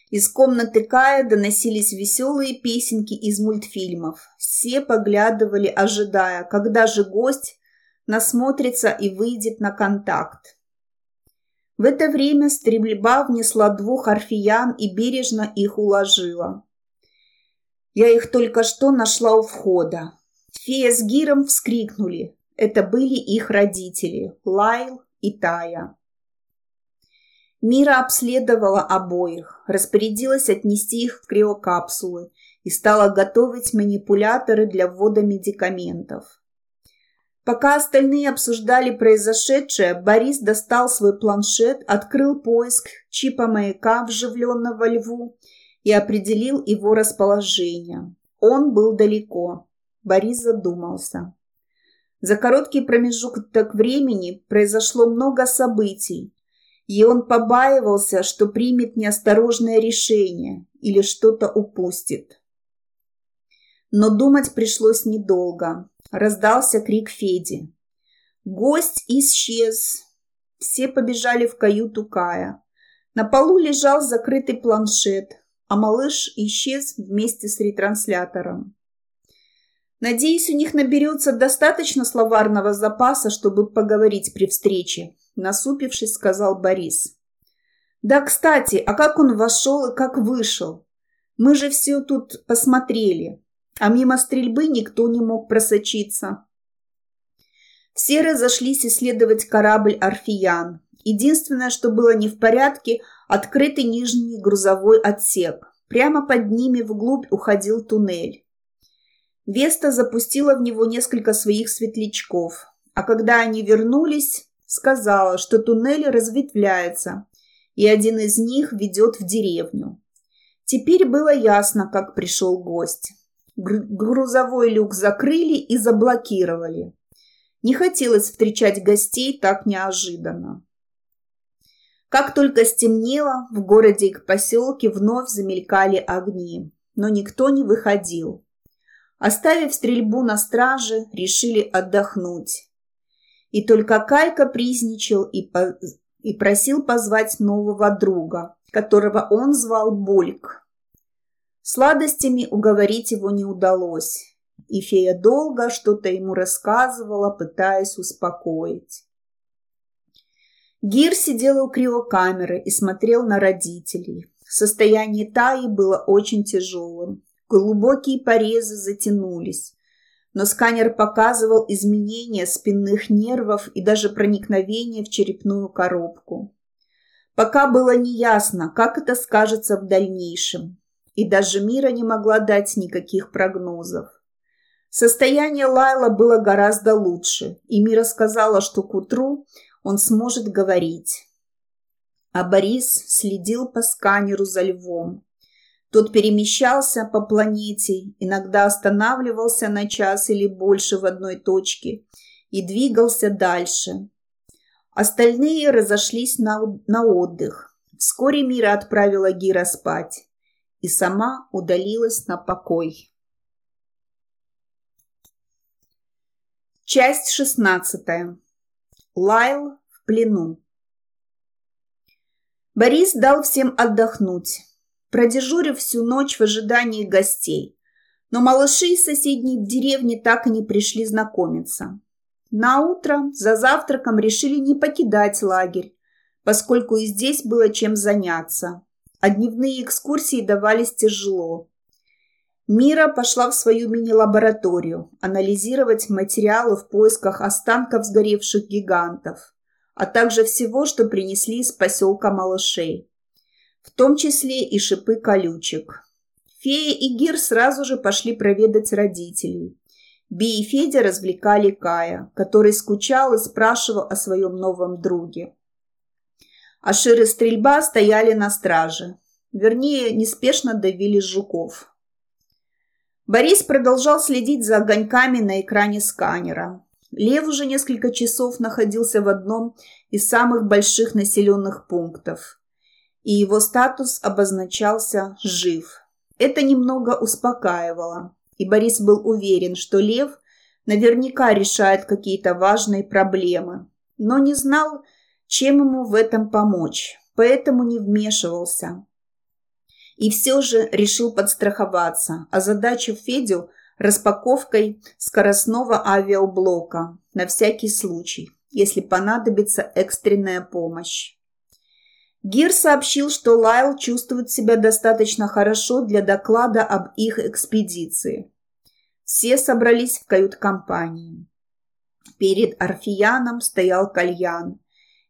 Из комнаты Кая доносились веселые песенки из мультфильмов. Все поглядывали, ожидая, когда же гость насмотрится и выйдет на контакт. В это время стрельба внесла двух орфиян и бережно их уложила. Я их только что нашла у входа. Фея с Гиром вскрикнули. Это были их родители, Лайл и Тая. Мира обследовала обоих, распорядилась отнести их в криокапсулы и стала готовить манипуляторы для ввода медикаментов. Пока остальные обсуждали произошедшее, Борис достал свой планшет, открыл поиск чипа маяка, вживленного льву, и определил его расположение. Он был далеко. Борис задумался. За короткий промежуток времени произошло много событий, и он побаивался, что примет неосторожное решение или что-то упустит. Но думать пришлось недолго раздался крик Феди. Гость исчез. Все побежали в каюту Кая. На полу лежал закрытый планшет, а малыш исчез вместе с ретранслятором. «Надеюсь, у них наберется достаточно словарного запаса, чтобы поговорить при встрече», насупившись, сказал Борис. «Да, кстати, а как он вошел и как вышел? Мы же все тут посмотрели а мимо стрельбы никто не мог просочиться. Все разошлись исследовать корабль «Орфиян». Единственное, что было не в порядке – открытый нижний грузовой отсек. Прямо под ними вглубь уходил туннель. Веста запустила в него несколько своих светлячков, а когда они вернулись, сказала, что туннель разветвляется, и один из них ведет в деревню. Теперь было ясно, как пришел гость. Грузовой люк закрыли и заблокировали. Не хотелось встречать гостей так неожиданно. Как только стемнело, в городе и к поселке вновь замелькали огни, но никто не выходил. Оставив стрельбу на страже, решили отдохнуть. И только Кайка призничал и, по... и просил позвать нового друга, которого он звал Бульк. Сладостями уговорить его не удалось, и фея долго что-то ему рассказывала, пытаясь успокоить. Гир сидел у криокамеры и смотрел на родителей. Состояние Таи было очень тяжелым. Глубокие порезы затянулись, но сканер показывал изменения спинных нервов и даже проникновение в черепную коробку. Пока было неясно, как это скажется в дальнейшем и даже Мира не могла дать никаких прогнозов. Состояние Лайла было гораздо лучше, и Мира сказала, что к утру он сможет говорить. А Борис следил по сканеру за львом. Тот перемещался по планете, иногда останавливался на час или больше в одной точке и двигался дальше. Остальные разошлись на, на отдых. Вскоре Мира отправила Гира спать и сама удалилась на покой. Часть шестнадцатая. Лайл в плену. Борис дал всем отдохнуть, продежурив всю ночь в ожидании гостей, но малыши из соседней деревни так и не пришли знакомиться. На утро за завтраком решили не покидать лагерь, поскольку и здесь было чем заняться а дневные экскурсии давались тяжело. Мира пошла в свою мини-лабораторию анализировать материалы в поисках останков сгоревших гигантов, а также всего, что принесли из поселка малышей, в том числе и шипы колючек. Фея и Гир сразу же пошли проведать родителей. Би и Федя развлекали Кая, который скучал и спрашивал о своем новом друге. Ашир и Стрельба стояли на страже. Вернее, неспешно давили жуков. Борис продолжал следить за огоньками на экране сканера. Лев уже несколько часов находился в одном из самых больших населенных пунктов, и его статус обозначался «жив». Это немного успокаивало, и Борис был уверен, что Лев наверняка решает какие-то важные проблемы, но не знал, чем ему в этом помочь, поэтому не вмешивался. И все же решил подстраховаться, а задачу Федю распаковкой скоростного авиаблока на всякий случай, если понадобится экстренная помощь. Гир сообщил, что Лайл чувствует себя достаточно хорошо для доклада об их экспедиции. Все собрались в кают-компании. Перед Орфияном стоял кальян,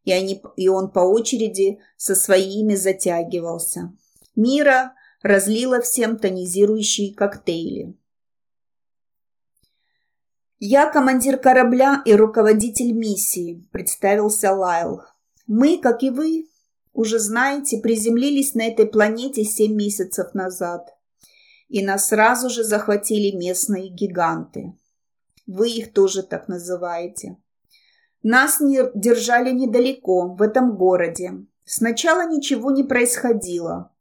и, они, и он по очереди со своими затягивался. Мира разлила всем тонизирующие коктейли. «Я командир корабля и руководитель миссии», – представился Лайл. «Мы, как и вы, уже знаете, приземлились на этой планете семь месяцев назад, и нас сразу же захватили местные гиганты. Вы их тоже так называете. Нас не держали недалеко, в этом городе. Сначала ничего не происходило.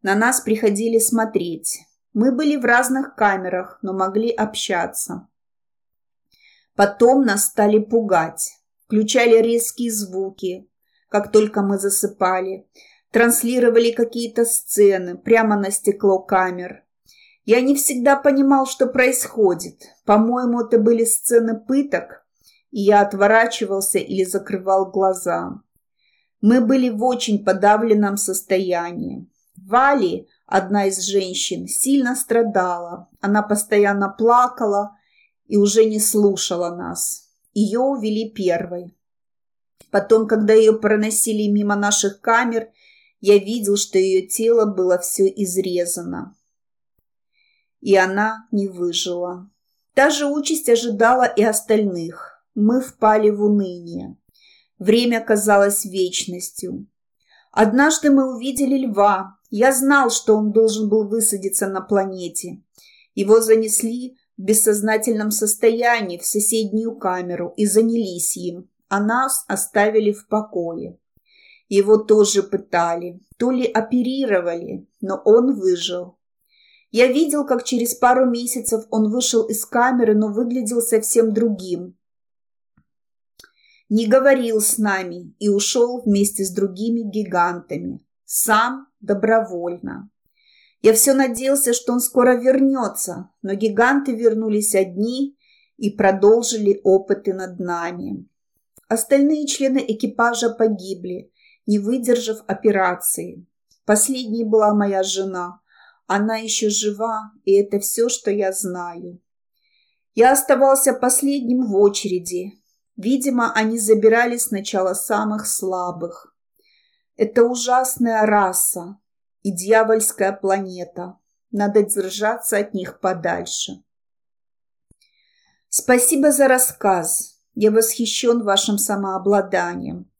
На нас приходили смотреть. Мы были в разных камерах, но могли общаться. Потом нас стали пугать. Включали резкие звуки, как только мы засыпали. Транслировали какие-то сцены прямо на стекло камер. Я не всегда понимал, что происходит. По-моему, это были сцены пыток, и я отворачивался или закрывал глаза. Мы были в очень подавленном состоянии. Вали, одна из женщин, сильно страдала. Она постоянно плакала и уже не слушала нас. Ее увели первой. Потом, когда ее проносили мимо наших камер, я видел, что ее тело было все изрезано. И она не выжила. Та же участь ожидала и остальных мы впали в уныние. Время казалось вечностью. Однажды мы увидели льва. Я знал, что он должен был высадиться на планете. Его занесли в бессознательном состоянии в соседнюю камеру и занялись им, а нас оставили в покое. Его тоже пытали, то ли оперировали, но он выжил. Я видел, как через пару месяцев он вышел из камеры, но выглядел совсем другим не говорил с нами и ушел вместе с другими гигантами. Сам добровольно. Я все надеялся, что он скоро вернется, но гиганты вернулись одни и продолжили опыты над нами. Остальные члены экипажа погибли, не выдержав операции. Последней была моя жена. Она еще жива, и это все, что я знаю. Я оставался последним в очереди, Видимо, они забирали сначала самых слабых. Это ужасная раса и дьявольская планета. Надо держаться от них подальше. Спасибо за рассказ. Я восхищен вашим самообладанием.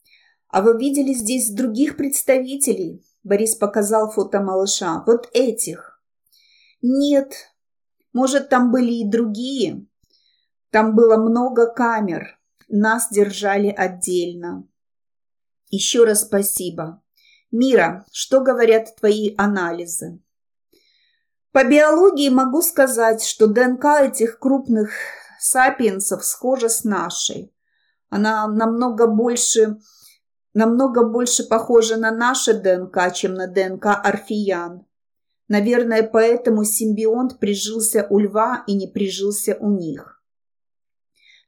А вы видели здесь других представителей? Борис показал фото малыша. Вот этих. Нет. Может, там были и другие? Там было много камер. Нас держали отдельно. Еще раз спасибо. Мира, что говорят твои анализы? По биологии могу сказать, что ДНК этих крупных сапиенсов схожа с нашей. Она намного больше, намного больше похожа на наше ДНК, чем на ДНК орфиян. Наверное, поэтому симбионт прижился у льва и не прижился у них.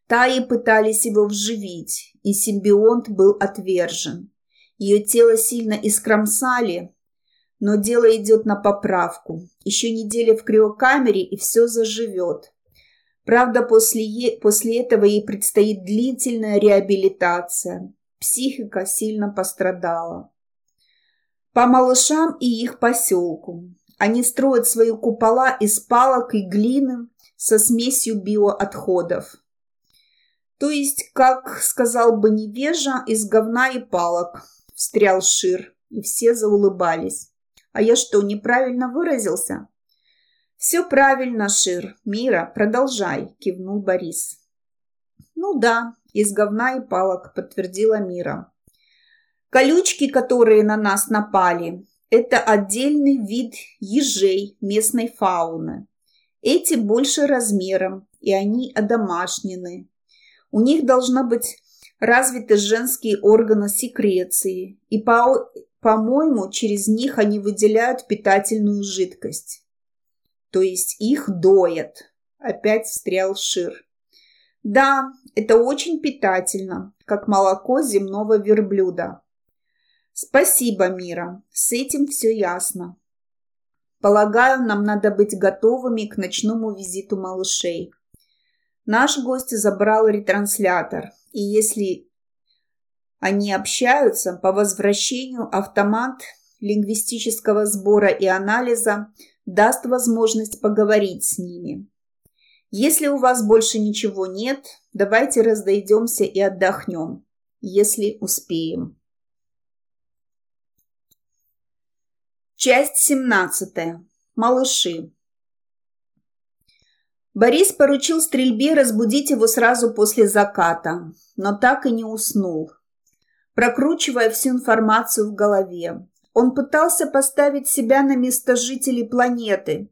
Таи пытались его вживить, и симбионт был отвержен. Ее тело сильно искромсали, но дело идет на поправку. Еще неделя в криокамере, и все заживет. Правда, после, после этого ей предстоит длительная реабилитация. Психика сильно пострадала. По малышам и их поселку. Они строят свои купола из палок и глины, со смесью биоотходов. То есть, как сказал бы невежа, из говна и палок, встрял Шир, и все заулыбались. А я что, неправильно выразился? Все правильно, Шир. Мира, продолжай, кивнул Борис. Ну да, из говна и палок, подтвердила Мира. Колючки, которые на нас напали, это отдельный вид ежей местной фауны. Эти больше размером, и они одомашнены. У них должна быть развиты женские органы секреции, и, по, по-моему, через них они выделяют питательную жидкость. То есть их доят. Опять встрял Шир. Да, это очень питательно, как молоко земного верблюда. Спасибо, Мира, с этим все ясно. Полагаю, нам надо быть готовыми к ночному визиту малышей. Наш гость забрал ретранслятор, и если они общаются, по возвращению автомат лингвистического сбора и анализа даст возможность поговорить с ними. Если у вас больше ничего нет, давайте разойдемся и отдохнем, если успеем. Часть 17. Малыши. Борис поручил стрельбе разбудить его сразу после заката, но так и не уснул. Прокручивая всю информацию в голове, он пытался поставить себя на место жителей планеты,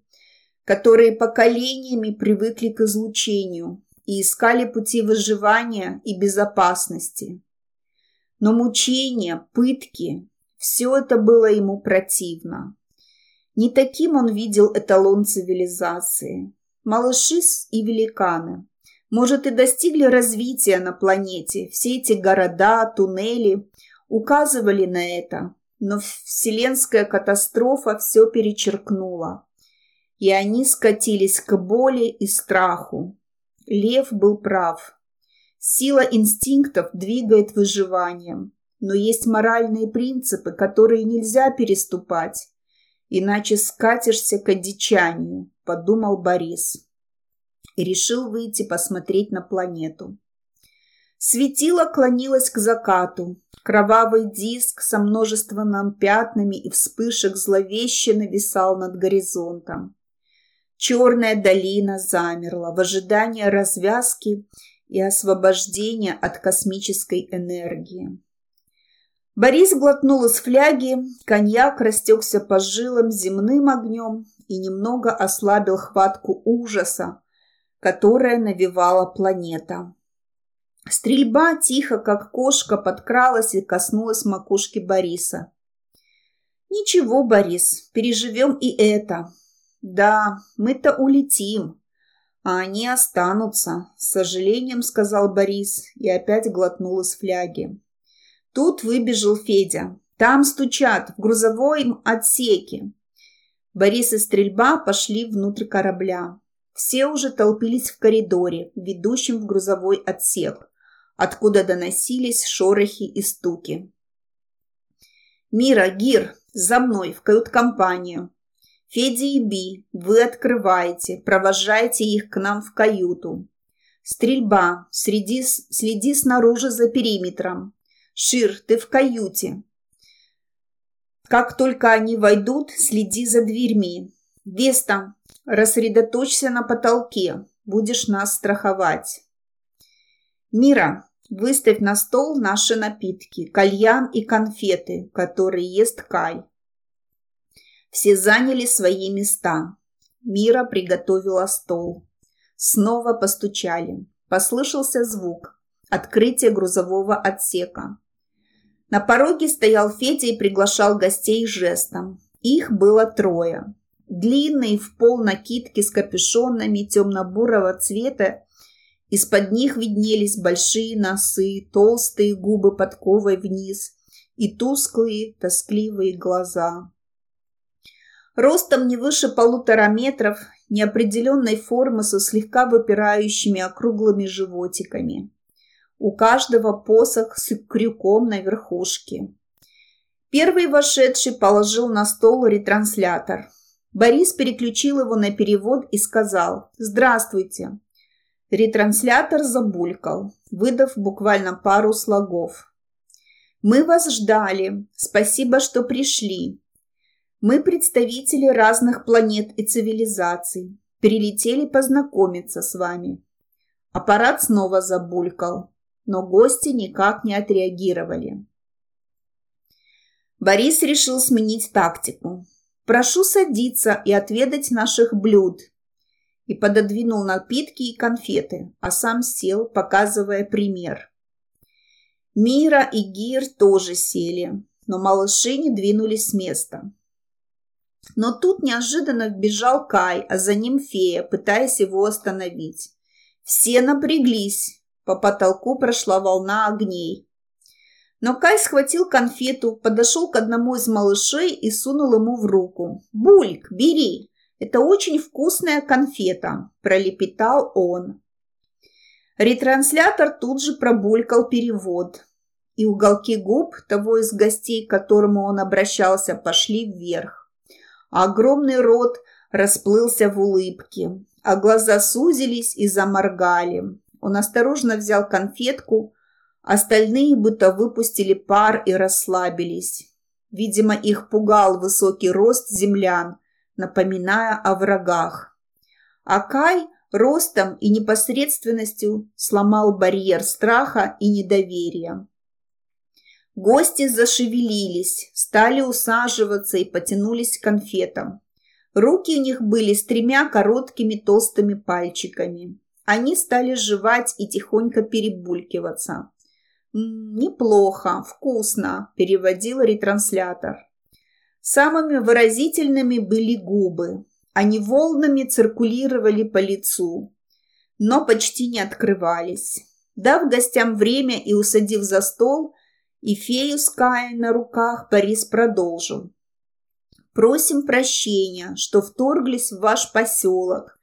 которые поколениями привыкли к излучению и искали пути выживания и безопасности. Но мучения, пытки все это было ему противно. Не таким он видел эталон цивилизации. Малыши и великаны. Может, и достигли развития на планете. Все эти города, туннели указывали на это. Но вселенская катастрофа все перечеркнула. И они скатились к боли и страху. Лев был прав. Сила инстинктов двигает выживанием но есть моральные принципы, которые нельзя переступать, иначе скатишься к одичанию, подумал Борис. И решил выйти посмотреть на планету. Светило клонилось к закату. Кровавый диск со множественными пятнами и вспышек зловеще нависал над горизонтом. Черная долина замерла в ожидании развязки и освобождения от космической энергии. Борис глотнул из фляги, коньяк растекся по жилам земным огнем и немного ослабил хватку ужаса, которая навевала планета. Стрельба тихо, как кошка, подкралась и коснулась макушки Бориса. «Ничего, Борис, переживем и это. Да, мы-то улетим, а они останутся», — с сожалением сказал Борис и опять глотнул из фляги. Тут выбежал Федя. Там стучат, в грузовом отсеке. Борис и Стрельба пошли внутрь корабля. Все уже толпились в коридоре, ведущем в грузовой отсек, откуда доносились шорохи и стуки. «Мира, Гир, за мной, в кают-компанию. Федя и Би, вы открываете, провожайте их к нам в каюту. Стрельба, среди, следи снаружи за периметром. Шир, ты в каюте. Как только они войдут, следи за дверьми. Веста, рассредоточься на потолке. Будешь нас страховать. Мира, выставь на стол наши напитки, кальян и конфеты, которые ест Кай. Все заняли свои места. Мира приготовила стол. Снова постучали. Послышался звук. Открытие грузового отсека. На пороге стоял Федя и приглашал гостей жестом. Их было трое. Длинные в пол накидки с капюшонами темно-бурого цвета. Из-под них виднелись большие носы, толстые губы подковой вниз и тусклые, тоскливые глаза. Ростом не выше полутора метров, неопределенной формы со слегка выпирающими округлыми животиками. У каждого посох с крюком на верхушке. Первый вошедший положил на стол ретранслятор. Борис переключил его на перевод и сказал «Здравствуйте». Ретранслятор забулькал, выдав буквально пару слогов. «Мы вас ждали. Спасибо, что пришли. Мы представители разных планет и цивилизаций. Прилетели познакомиться с вами». Аппарат снова забулькал, но гости никак не отреагировали. Борис решил сменить тактику. «Прошу садиться и отведать наших блюд», и пододвинул напитки и конфеты, а сам сел, показывая пример. Мира и Гир тоже сели, но малыши не двинулись с места. Но тут неожиданно вбежал Кай, а за ним фея, пытаясь его остановить. Все напряглись. По потолку прошла волна огней. Но Кай схватил конфету, подошел к одному из малышей и сунул ему в руку. «Бульк, бери! Это очень вкусная конфета!» – пролепетал он. Ретранслятор тут же пробулькал перевод, и уголки губ того из гостей, к которому он обращался, пошли вверх. Огромный рот расплылся в улыбке, а глаза сузились и заморгали. Он осторожно взял конфетку, остальные будто выпустили пар и расслабились. Видимо, их пугал высокий рост землян, напоминая о врагах. А Кай ростом и непосредственностью сломал барьер страха и недоверия. Гости зашевелились, стали усаживаться и потянулись к конфетам. Руки у них были с тремя короткими толстыми пальчиками. Они стали жевать и тихонько перебулькиваться. «Неплохо, вкусно», – переводил ретранслятор. Самыми выразительными были губы. Они волнами циркулировали по лицу, но почти не открывались. Дав гостям время и усадив за стол, и фею с Каей на руках, Борис продолжил. «Просим прощения, что вторглись в ваш поселок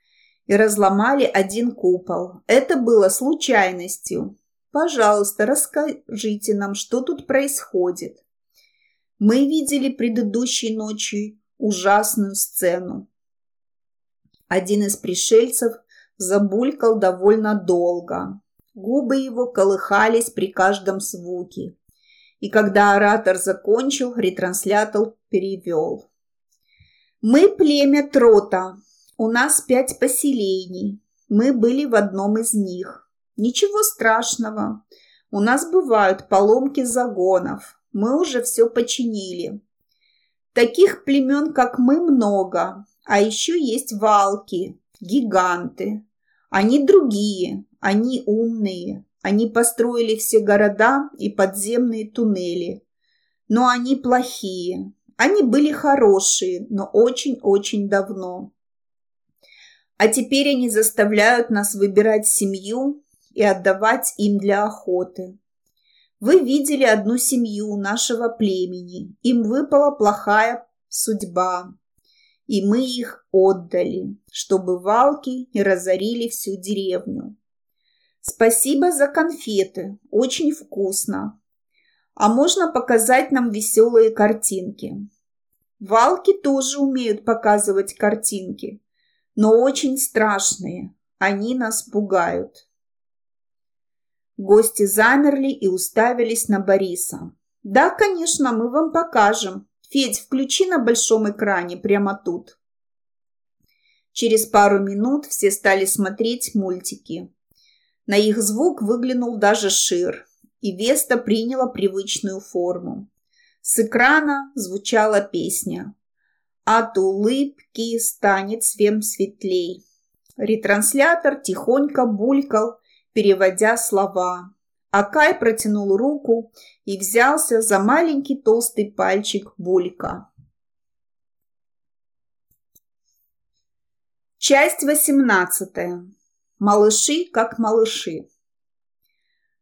и разломали один купол. Это было случайностью. Пожалуйста, расскажите нам, что тут происходит. Мы видели предыдущей ночью ужасную сцену. Один из пришельцев забулькал довольно долго. Губы его колыхались при каждом звуке. И когда оратор закончил, ретранслятор перевел. «Мы племя Трота, у нас пять поселений. Мы были в одном из них. Ничего страшного. У нас бывают поломки загонов. Мы уже все починили. Таких племен, как мы, много. А еще есть валки, гиганты. Они другие, они умные. Они построили все города и подземные туннели. Но они плохие. Они были хорошие, но очень-очень давно. А теперь они заставляют нас выбирать семью и отдавать им для охоты. Вы видели одну семью нашего племени. Им выпала плохая судьба. И мы их отдали, чтобы валки не разорили всю деревню. Спасибо за конфеты. Очень вкусно. А можно показать нам веселые картинки? Валки тоже умеют показывать картинки но очень страшные. Они нас пугают. Гости замерли и уставились на Бориса. «Да, конечно, мы вам покажем. Федь, включи на большом экране прямо тут». Через пару минут все стали смотреть мультики. На их звук выглянул даже Шир, и Веста приняла привычную форму. С экрана звучала песня от улыбки станет всем светлей. Ретранслятор тихонько булькал, переводя слова. Акай протянул руку и взялся за маленький толстый пальчик булька. Часть восемнадцатая. Малыши как малыши.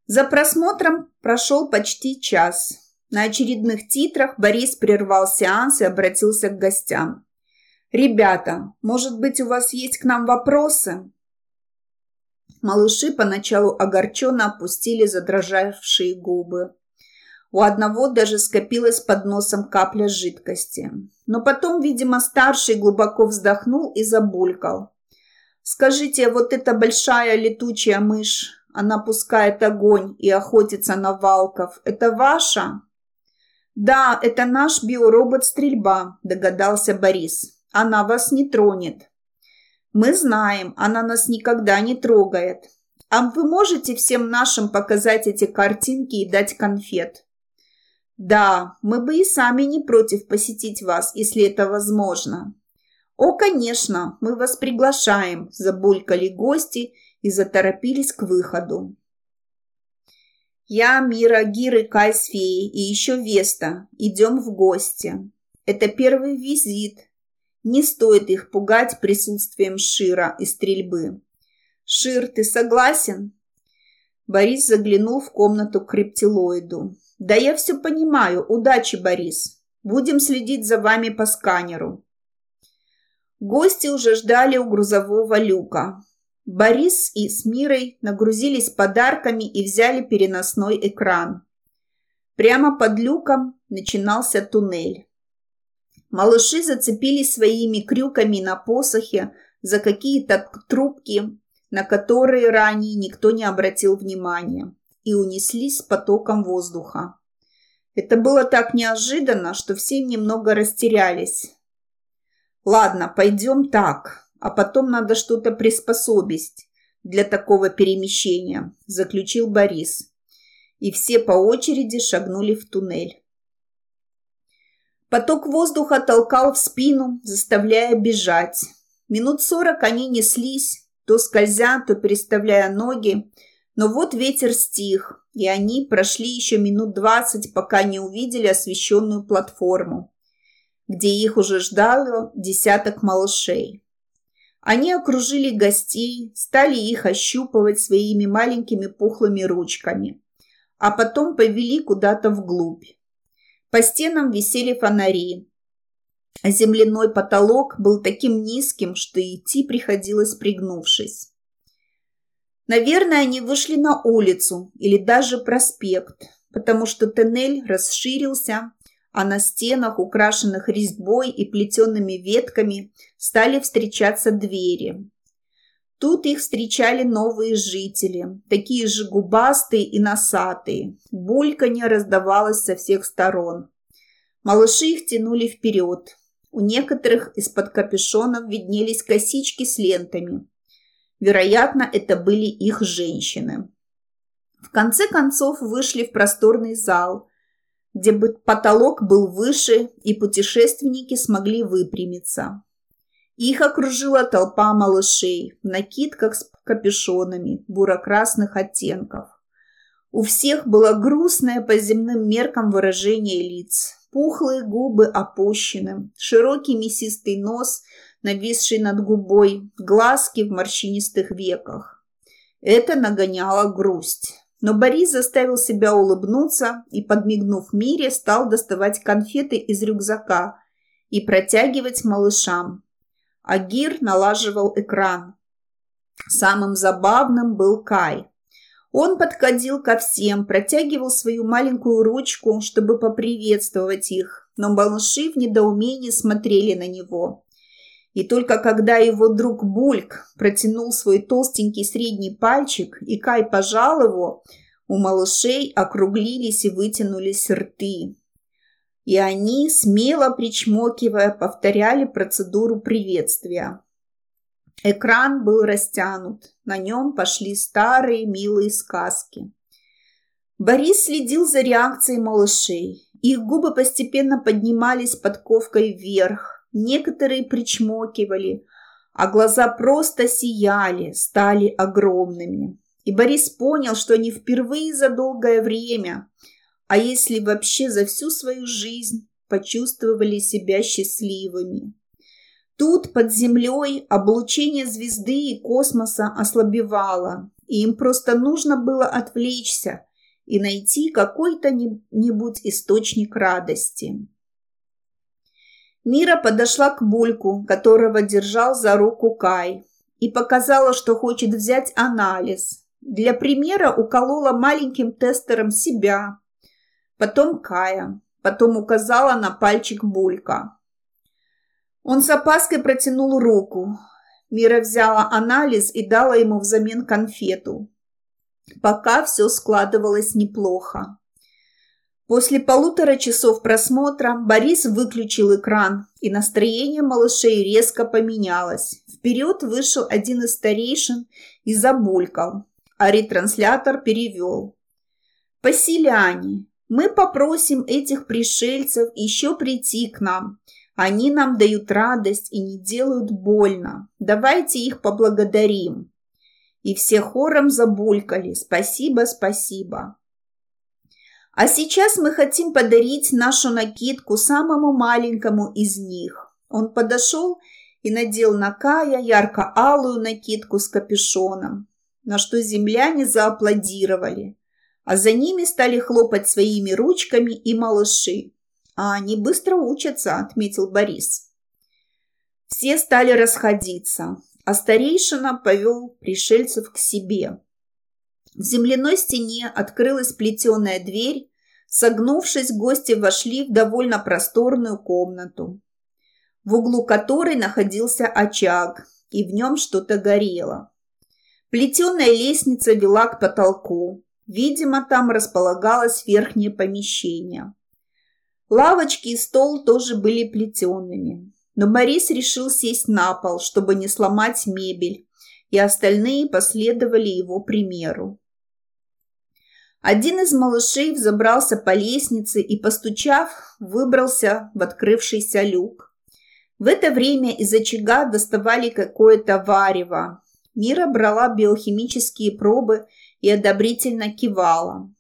За просмотром прошел почти час. На очередных титрах Борис прервал сеанс и обратился к гостям. «Ребята, может быть, у вас есть к нам вопросы?» Малыши поначалу огорченно опустили задрожавшие губы. У одного даже скопилась под носом капля жидкости. Но потом, видимо, старший глубоко вздохнул и забулькал. «Скажите, вот эта большая летучая мышь, она пускает огонь и охотится на валков, это ваша?» «Да, это наш биоробот-стрельба», – догадался Борис. «Она вас не тронет». «Мы знаем, она нас никогда не трогает. А вы можете всем нашим показать эти картинки и дать конфет?» «Да, мы бы и сами не против посетить вас, если это возможно». «О, конечно, мы вас приглашаем», – забулькали гости и заторопились к выходу. «Я, Мира, Гиры, Кай с феей и еще Веста. Идем в гости. Это первый визит. Не стоит их пугать присутствием Шира и стрельбы. Шир, ты согласен?» Борис заглянул в комнату к рептилоиду. «Да я все понимаю. Удачи, Борис. Будем следить за вами по сканеру». Гости уже ждали у грузового люка. Борис и с Мирой нагрузились подарками и взяли переносной экран. Прямо под люком начинался туннель. Малыши зацепились своими крюками на посохе за какие-то трубки, на которые ранее никто не обратил внимания и унеслись потоком воздуха. Это было так неожиданно, что все немного растерялись. «Ладно, пойдем так, а потом надо что-то приспособить для такого перемещения», заключил Борис. И все по очереди шагнули в туннель. Поток воздуха толкал в спину, заставляя бежать. Минут сорок они неслись, то скользя, то переставляя ноги, но вот ветер стих, и они прошли еще минут двадцать, пока не увидели освещенную платформу, где их уже ждало десяток малышей. Они окружили гостей, стали их ощупывать своими маленькими пухлыми ручками, а потом повели куда-то вглубь. По стенам висели фонари, земляной потолок был таким низким, что идти приходилось пригнувшись. Наверное, они вышли на улицу или даже проспект, потому что тоннель расширился, а на стенах, украшенных резьбой и плетеными ветками, стали встречаться двери. Тут их встречали новые жители, такие же губастые и носатые. Бульканье раздавалось со всех сторон. Малыши их тянули вперед. У некоторых из-под капюшонов виднелись косички с лентами. Вероятно, это были их женщины. В конце концов вышли в просторный зал, где потолок был выше, и путешественники смогли выпрямиться. Их окружила толпа малышей в накидках с капюшонами буро-красных оттенков. У всех было грустное по земным меркам выражение лиц. Пухлые губы опущены, широкий мясистый нос – нависший над губой, глазки в морщинистых веках. Это нагоняло грусть. Но Борис заставил себя улыбнуться и, подмигнув Мире, стал доставать конфеты из рюкзака и протягивать малышам. Агир налаживал экран. Самым забавным был Кай. Он подходил ко всем, протягивал свою маленькую ручку, чтобы поприветствовать их, но малыши в недоумении смотрели на него. И только когда его друг Бульк протянул свой толстенький средний пальчик, и Кай пожал его, у малышей округлились и вытянулись рты. И они, смело причмокивая, повторяли процедуру приветствия. Экран был растянут, на нем пошли старые милые сказки. Борис следил за реакцией малышей. Их губы постепенно поднимались подковкой вверх, некоторые причмокивали, а глаза просто сияли, стали огромными. И Борис понял, что они впервые за долгое время, а если вообще за всю свою жизнь, почувствовали себя счастливыми. Тут, под землей, облучение звезды и космоса ослабевало, и им просто нужно было отвлечься и найти какой-то нибудь источник радости. Мира подошла к Бульку, которого держал за руку Кай, и показала, что хочет взять анализ. Для примера уколола маленьким тестером себя. Потом Кая, потом указала на пальчик Булька. Он с опаской протянул руку. Мира взяла анализ и дала ему взамен конфету. Пока все складывалось неплохо. После полутора часов просмотра Борис выключил экран, и настроение малышей резко поменялось. Вперед вышел один из старейшин и забулькал, а ретранслятор перевел. «Поселяне, мы попросим этих пришельцев еще прийти к нам. Они нам дают радость и не делают больно. Давайте их поблагодарим». И все хором забулькали «Спасибо, спасибо». А сейчас мы хотим подарить нашу накидку самому маленькому из них. Он подошел и надел на Кая ярко-алую накидку с капюшоном, на что земляне зааплодировали, а за ними стали хлопать своими ручками и малыши. А они быстро учатся, отметил Борис. Все стали расходиться, а старейшина повел пришельцев к себе. В земляной стене открылась плетеная дверь. Согнувшись, гости вошли в довольно просторную комнату, в углу которой находился очаг, и в нем что-то горело. Плетеная лестница вела к потолку. Видимо, там располагалось верхнее помещение. Лавочки и стол тоже были плетеными. Но Борис решил сесть на пол, чтобы не сломать мебель, и остальные последовали его примеру. Один из малышей взобрался по лестнице и, постучав, выбрался в открывшийся люк. В это время из очага доставали какое-то варево. Мира брала биохимические пробы и одобрительно кивала.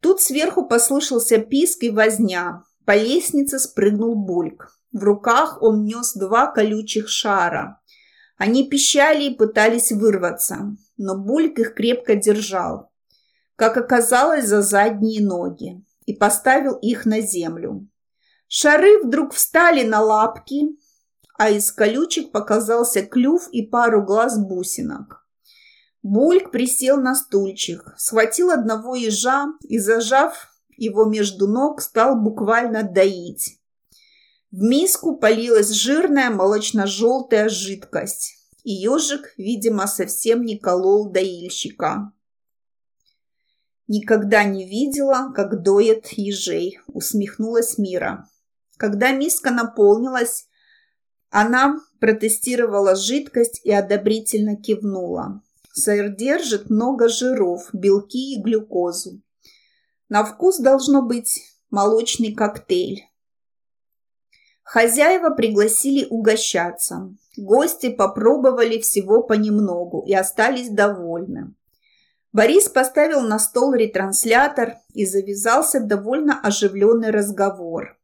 Тут сверху послышался писк и возня. По лестнице спрыгнул Бульк. В руках он нес два колючих шара. Они пищали и пытались вырваться, но Бульк их крепко держал как оказалось, за задние ноги и поставил их на землю. Шары вдруг встали на лапки, а из колючек показался клюв и пару глаз бусинок. Бульк присел на стульчик, схватил одного ежа и, зажав его между ног, стал буквально доить. В миску полилась жирная молочно-желтая жидкость, и ежик, видимо, совсем не колол доильщика. «Никогда не видела, как доят ежей», — усмехнулась Мира. Когда миска наполнилась, она протестировала жидкость и одобрительно кивнула. Содержит много жиров, белки и глюкозу. На вкус должно быть молочный коктейль. Хозяева пригласили угощаться. Гости попробовали всего понемногу и остались довольны. Борис поставил на стол ретранслятор и завязался довольно оживленный разговор.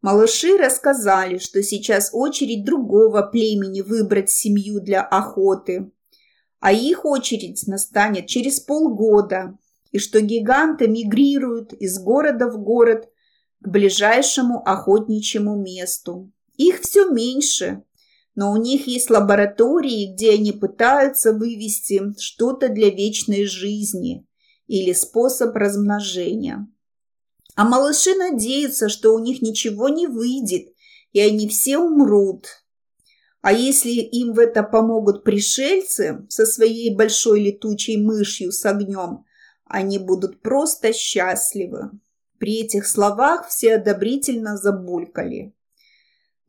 Малыши рассказали, что сейчас очередь другого племени выбрать семью для охоты, а их очередь настанет через полгода, и что гиганты мигрируют из города в город к ближайшему охотничьему месту. Их все меньше, но у них есть лаборатории, где они пытаются вывести что-то для вечной жизни или способ размножения. А малыши надеются, что у них ничего не выйдет, и они все умрут. А если им в это помогут пришельцы со своей большой летучей мышью с огнем, они будут просто счастливы. При этих словах все одобрительно забулькали.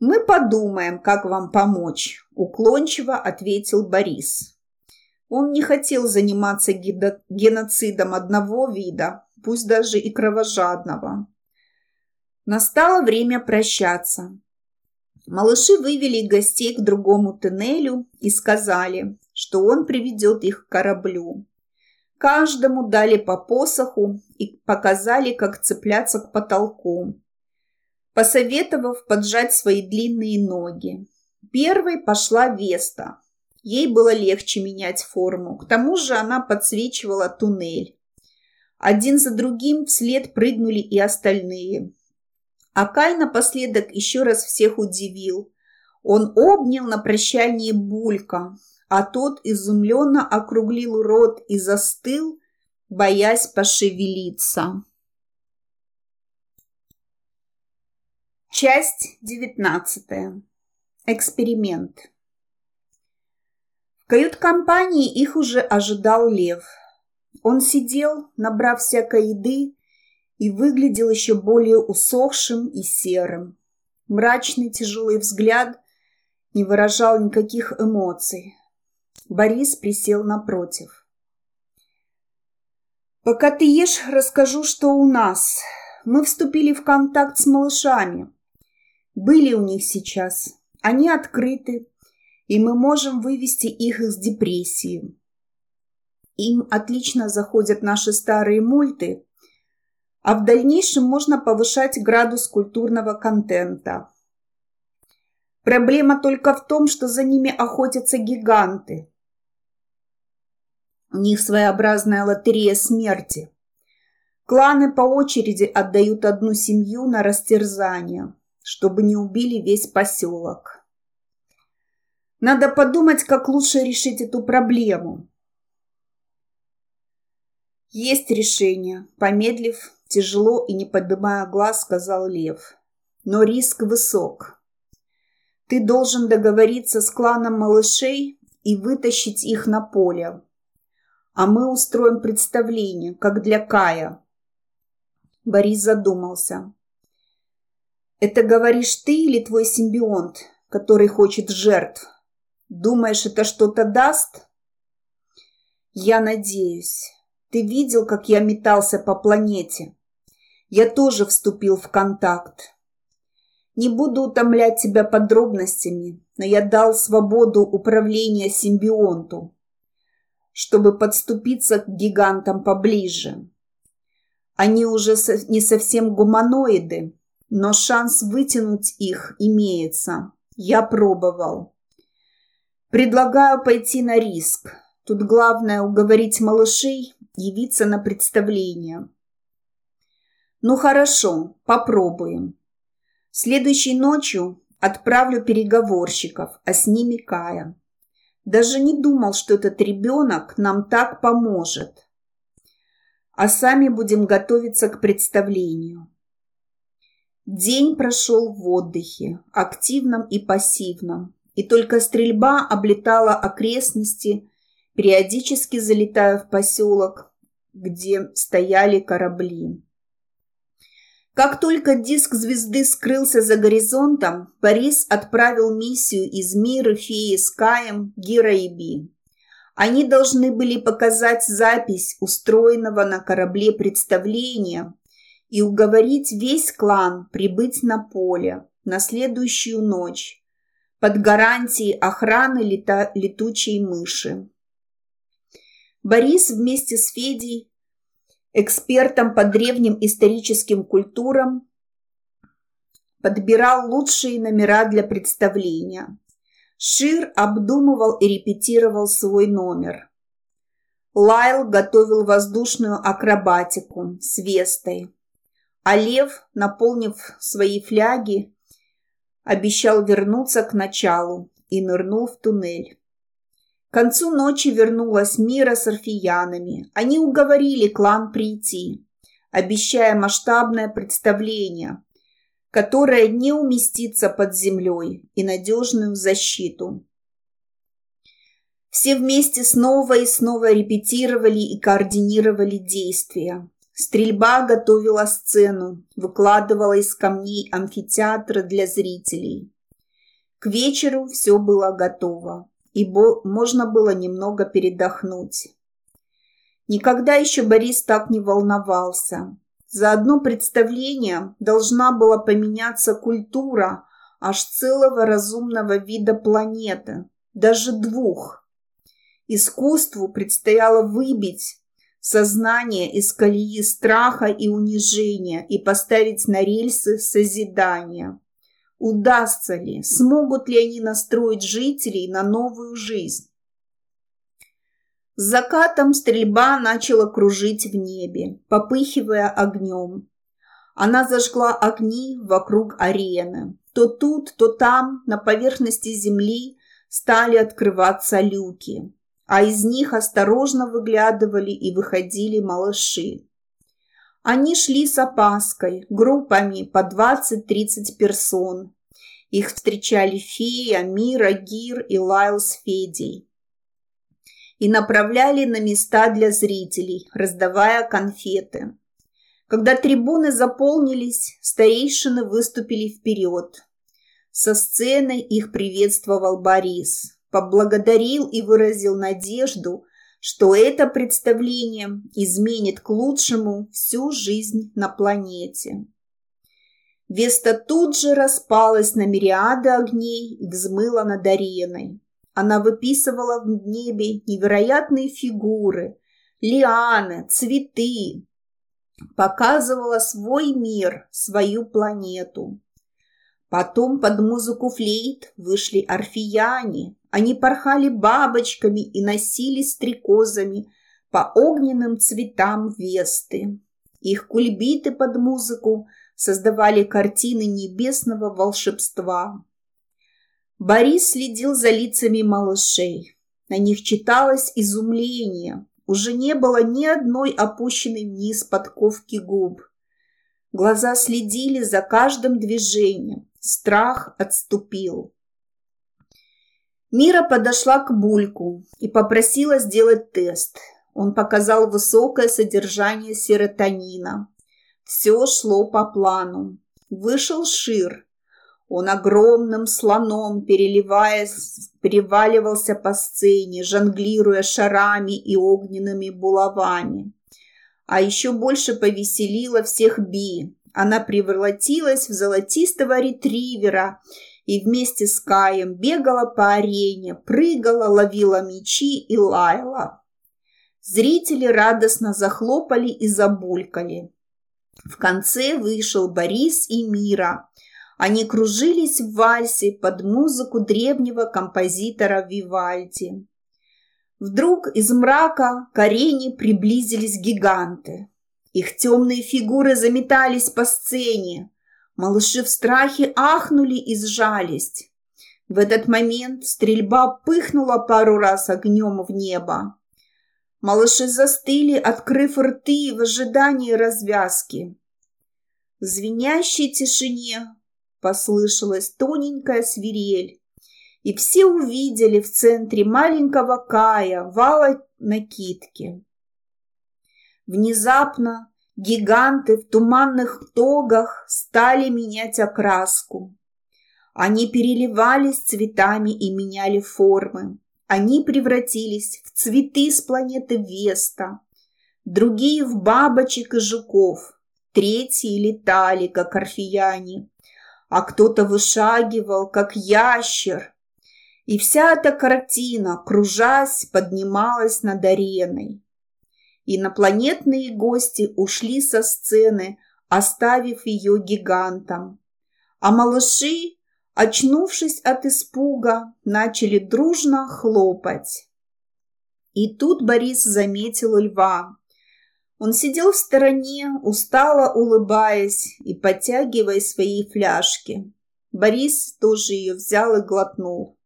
«Мы подумаем, как вам помочь», – уклончиво ответил Борис. Он не хотел заниматься геноцидом одного вида, пусть даже и кровожадного. Настало время прощаться. Малыши вывели гостей к другому туннелю и сказали, что он приведет их к кораблю. Каждому дали по посоху и показали, как цепляться к потолку посоветовав поджать свои длинные ноги. Первой пошла Веста. Ей было легче менять форму. К тому же она подсвечивала туннель. Один за другим вслед прыгнули и остальные. А Кай напоследок еще раз всех удивил. Он обнял на прощание Булька, а тот изумленно округлил рот и застыл, боясь пошевелиться. Часть девятнадцатая. Эксперимент. В кают-компании их уже ожидал Лев. Он сидел, набрав всякой еды, и выглядел еще более усохшим и серым. Мрачный тяжелый взгляд не выражал никаких эмоций. Борис присел напротив. «Пока ты ешь, расскажу, что у нас. Мы вступили в контакт с малышами. Были у них сейчас. Они открыты, и мы можем вывести их из депрессии. Им отлично заходят наши старые мульты, а в дальнейшем можно повышать градус культурного контента. Проблема только в том, что за ними охотятся гиганты. У них своеобразная лотерея смерти. Кланы по очереди отдают одну семью на растерзание, чтобы не убили весь поселок. Надо подумать, как лучше решить эту проблему. Есть решение, помедлив, тяжело и не поднимая глаз, сказал Лев. Но риск высок. Ты должен договориться с кланом малышей и вытащить их на поле. А мы устроим представление, как для Кая. Борис задумался. Это говоришь ты или твой симбионт, который хочет жертв? Думаешь, это что-то даст? Я надеюсь. Ты видел, как я метался по планете? Я тоже вступил в контакт. Не буду утомлять тебя подробностями, но я дал свободу управления симбионту, чтобы подступиться к гигантам поближе. Они уже не совсем гуманоиды, но шанс вытянуть их имеется. Я пробовал. Предлагаю пойти на риск. Тут главное уговорить малышей явиться на представление. Ну хорошо, попробуем. Следующей ночью отправлю переговорщиков, а с ними Кая. Даже не думал, что этот ребенок нам так поможет. А сами будем готовиться к представлению. День прошел в отдыхе, активном и пассивном, и только стрельба облетала окрестности, периодически залетая в поселок, где стояли корабли. Как только диск звезды скрылся за горизонтом, Борис отправил миссию из мира феи с Каем, Гира и Би. Они должны были показать запись устроенного на корабле представления и уговорить весь клан прибыть на поле на следующую ночь под гарантией охраны лета летучей мыши. Борис вместе с Федей экспертом по древним историческим культурам, подбирал лучшие номера для представления. Шир обдумывал и репетировал свой номер. Лайл готовил воздушную акробатику с Вестой, а Лев, наполнив свои фляги, обещал вернуться к началу и нырнул в туннель. Концу ночи вернулась Мира с орфиянами. Они уговорили клан прийти, обещая масштабное представление, которое не уместится под землей и надежную защиту. Все вместе снова и снова репетировали и координировали действия. Стрельба готовила сцену, выкладывала из камней амфитеатра для зрителей. К вечеру все было готово и можно было немного передохнуть. Никогда еще Борис так не волновался. За одно представление должна была поменяться культура аж целого разумного вида планеты, даже двух. Искусству предстояло выбить сознание из колеи страха и унижения и поставить на рельсы созидания. Удастся ли, смогут ли они настроить жителей на новую жизнь? С закатом стрельба начала кружить в небе, попыхивая огнем. Она зажгла огни вокруг арены. То тут, то там, на поверхности земли, стали открываться люки, а из них осторожно выглядывали и выходили малыши. Они шли с опаской, группами по 20-30 персон. Их встречали Фея, Мира, Гир и Лайл с Федей. И направляли на места для зрителей, раздавая конфеты. Когда трибуны заполнились, старейшины выступили вперед. Со сцены их приветствовал Борис, поблагодарил и выразил надежду, что это представление изменит к лучшему всю жизнь на планете. Веста тут же распалась на мириады огней и взмыла над ареной. Она выписывала в небе невероятные фигуры, лианы, цветы, показывала свой мир, свою планету. Потом под музыку флейт вышли орфияне. Они порхали бабочками и носились стрекозами по огненным цветам Весты. Их кульбиты под музыку создавали картины небесного волшебства. Борис следил за лицами малышей. На них читалось изумление, уже не было ни одной опущенной вниз подковки губ. Глаза следили за каждым движением. Страх отступил. Мира подошла к Бульку и попросила сделать тест. Он показал высокое содержание серотонина. Все шло по плану. Вышел Шир, он огромным слоном, переливаясь, переваливался по сцене, жонглируя шарами и огненными булавами. А еще больше повеселила всех Би. Она превратилась в золотистого ретривера и вместе с Каем бегала по арене, прыгала, ловила мечи и лаяла. Зрители радостно захлопали и забулькали. В конце вышел Борис и Мира – они кружились в вальсе под музыку древнего композитора Вивальди. Вдруг из мрака к арене приблизились гиганты. Их темные фигуры заметались по сцене. Малыши в страхе ахнули и сжались. В этот момент стрельба пыхнула пару раз огнем в небо. Малыши застыли, открыв рты в ожидании развязки. В звенящей тишине послышалась тоненькая свирель, и все увидели в центре маленького Кая вала накидки. Внезапно гиганты в туманных тогах стали менять окраску. Они переливались цветами и меняли формы. Они превратились в цветы с планеты Веста, другие в бабочек и жуков, третьи летали, как орфияне, а кто-то вышагивал, как ящер. И вся эта картина, кружась, поднималась над ареной. Инопланетные гости ушли со сцены, оставив ее гигантам. А малыши, очнувшись от испуга, начали дружно хлопать. И тут Борис заметил льва. Он сидел в стороне, устало улыбаясь и подтягивая свои фляжки. Борис тоже ее взял и глотнул.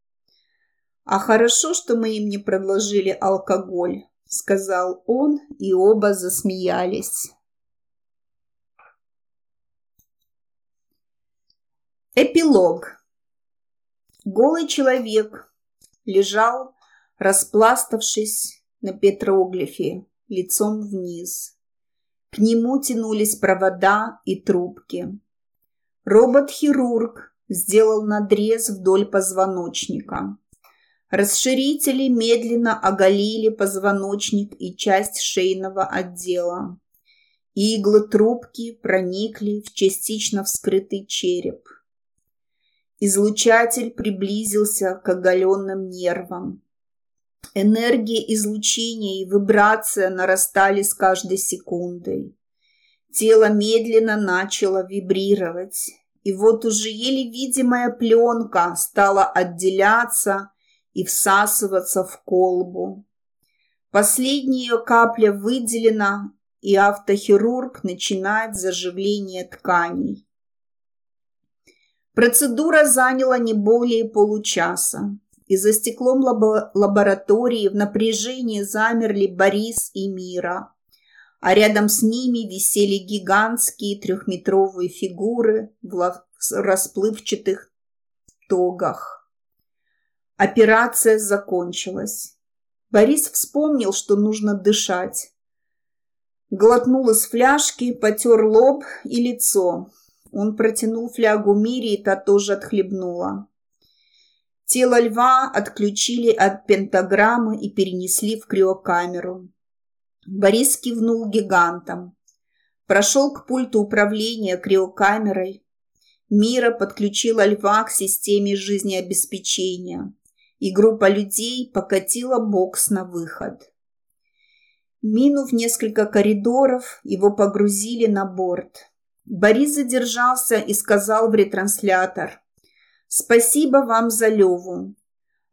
«А хорошо, что мы им не предложили алкоголь», — сказал он, и оба засмеялись. Эпилог. Голый человек лежал, распластавшись на петроглифе лицом вниз. К нему тянулись провода и трубки. Робот-хирург сделал надрез вдоль позвоночника. Расширители медленно оголили позвоночник и часть шейного отдела. Иглы трубки проникли в частично вскрытый череп. Излучатель приблизился к оголенным нервам. Энергия излучения и вибрация нарастали с каждой секундой. Тело медленно начало вибрировать, и вот уже еле видимая пленка стала отделяться и всасываться в колбу. Последняя капля выделена, и автохирург начинает заживление тканей. Процедура заняла не более получаса и за стеклом лабо лаборатории в напряжении замерли Борис и Мира. а рядом с ними висели гигантские трехметровые фигуры в расплывчатых тогах. Операция закончилась. Борис вспомнил, что нужно дышать. Глотнул из фляжки, потер лоб и лицо. Он протянул флягу Мире, и та тоже отхлебнула. Тело льва отключили от пентаграммы и перенесли в криокамеру. Борис кивнул гигантам. Прошел к пульту управления криокамерой. Мира подключила льва к системе жизнеобеспечения, и группа людей покатила бокс на выход. Минув несколько коридоров, его погрузили на борт. Борис задержался и сказал в ретранслятор. «Спасибо вам за Леву.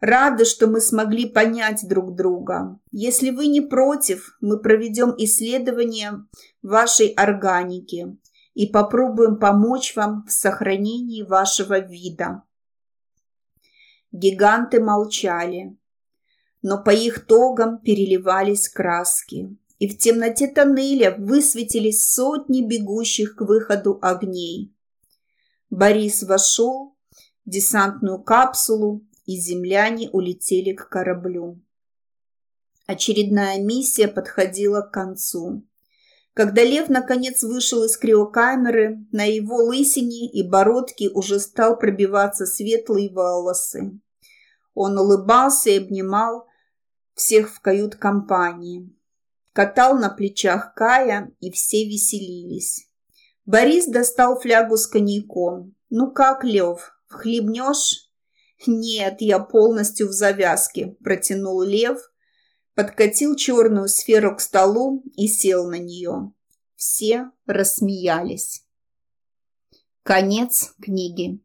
Рады, что мы смогли понять друг друга. Если вы не против, мы проведем исследование вашей органики и попробуем помочь вам в сохранении вашего вида. Гиганты молчали, но по их тогам переливались краски, и в темноте тоннеля высветились сотни бегущих к выходу огней. Борис вошел в десантную капсулу и земляне улетели к кораблю. Очередная миссия подходила к концу. Когда лев наконец вышел из криокамеры, на его лысине и бородке уже стал пробиваться светлые волосы. Он улыбался и обнимал всех в кают-компании. Катал на плечах Кая, и все веселились. Борис достал флягу с коньяком. «Ну как, Лев, хлебнешь?» «Нет, я полностью в завязке», – протянул Лев, подкатил черную сферу к столу и сел на нее. Все рассмеялись. Конец книги.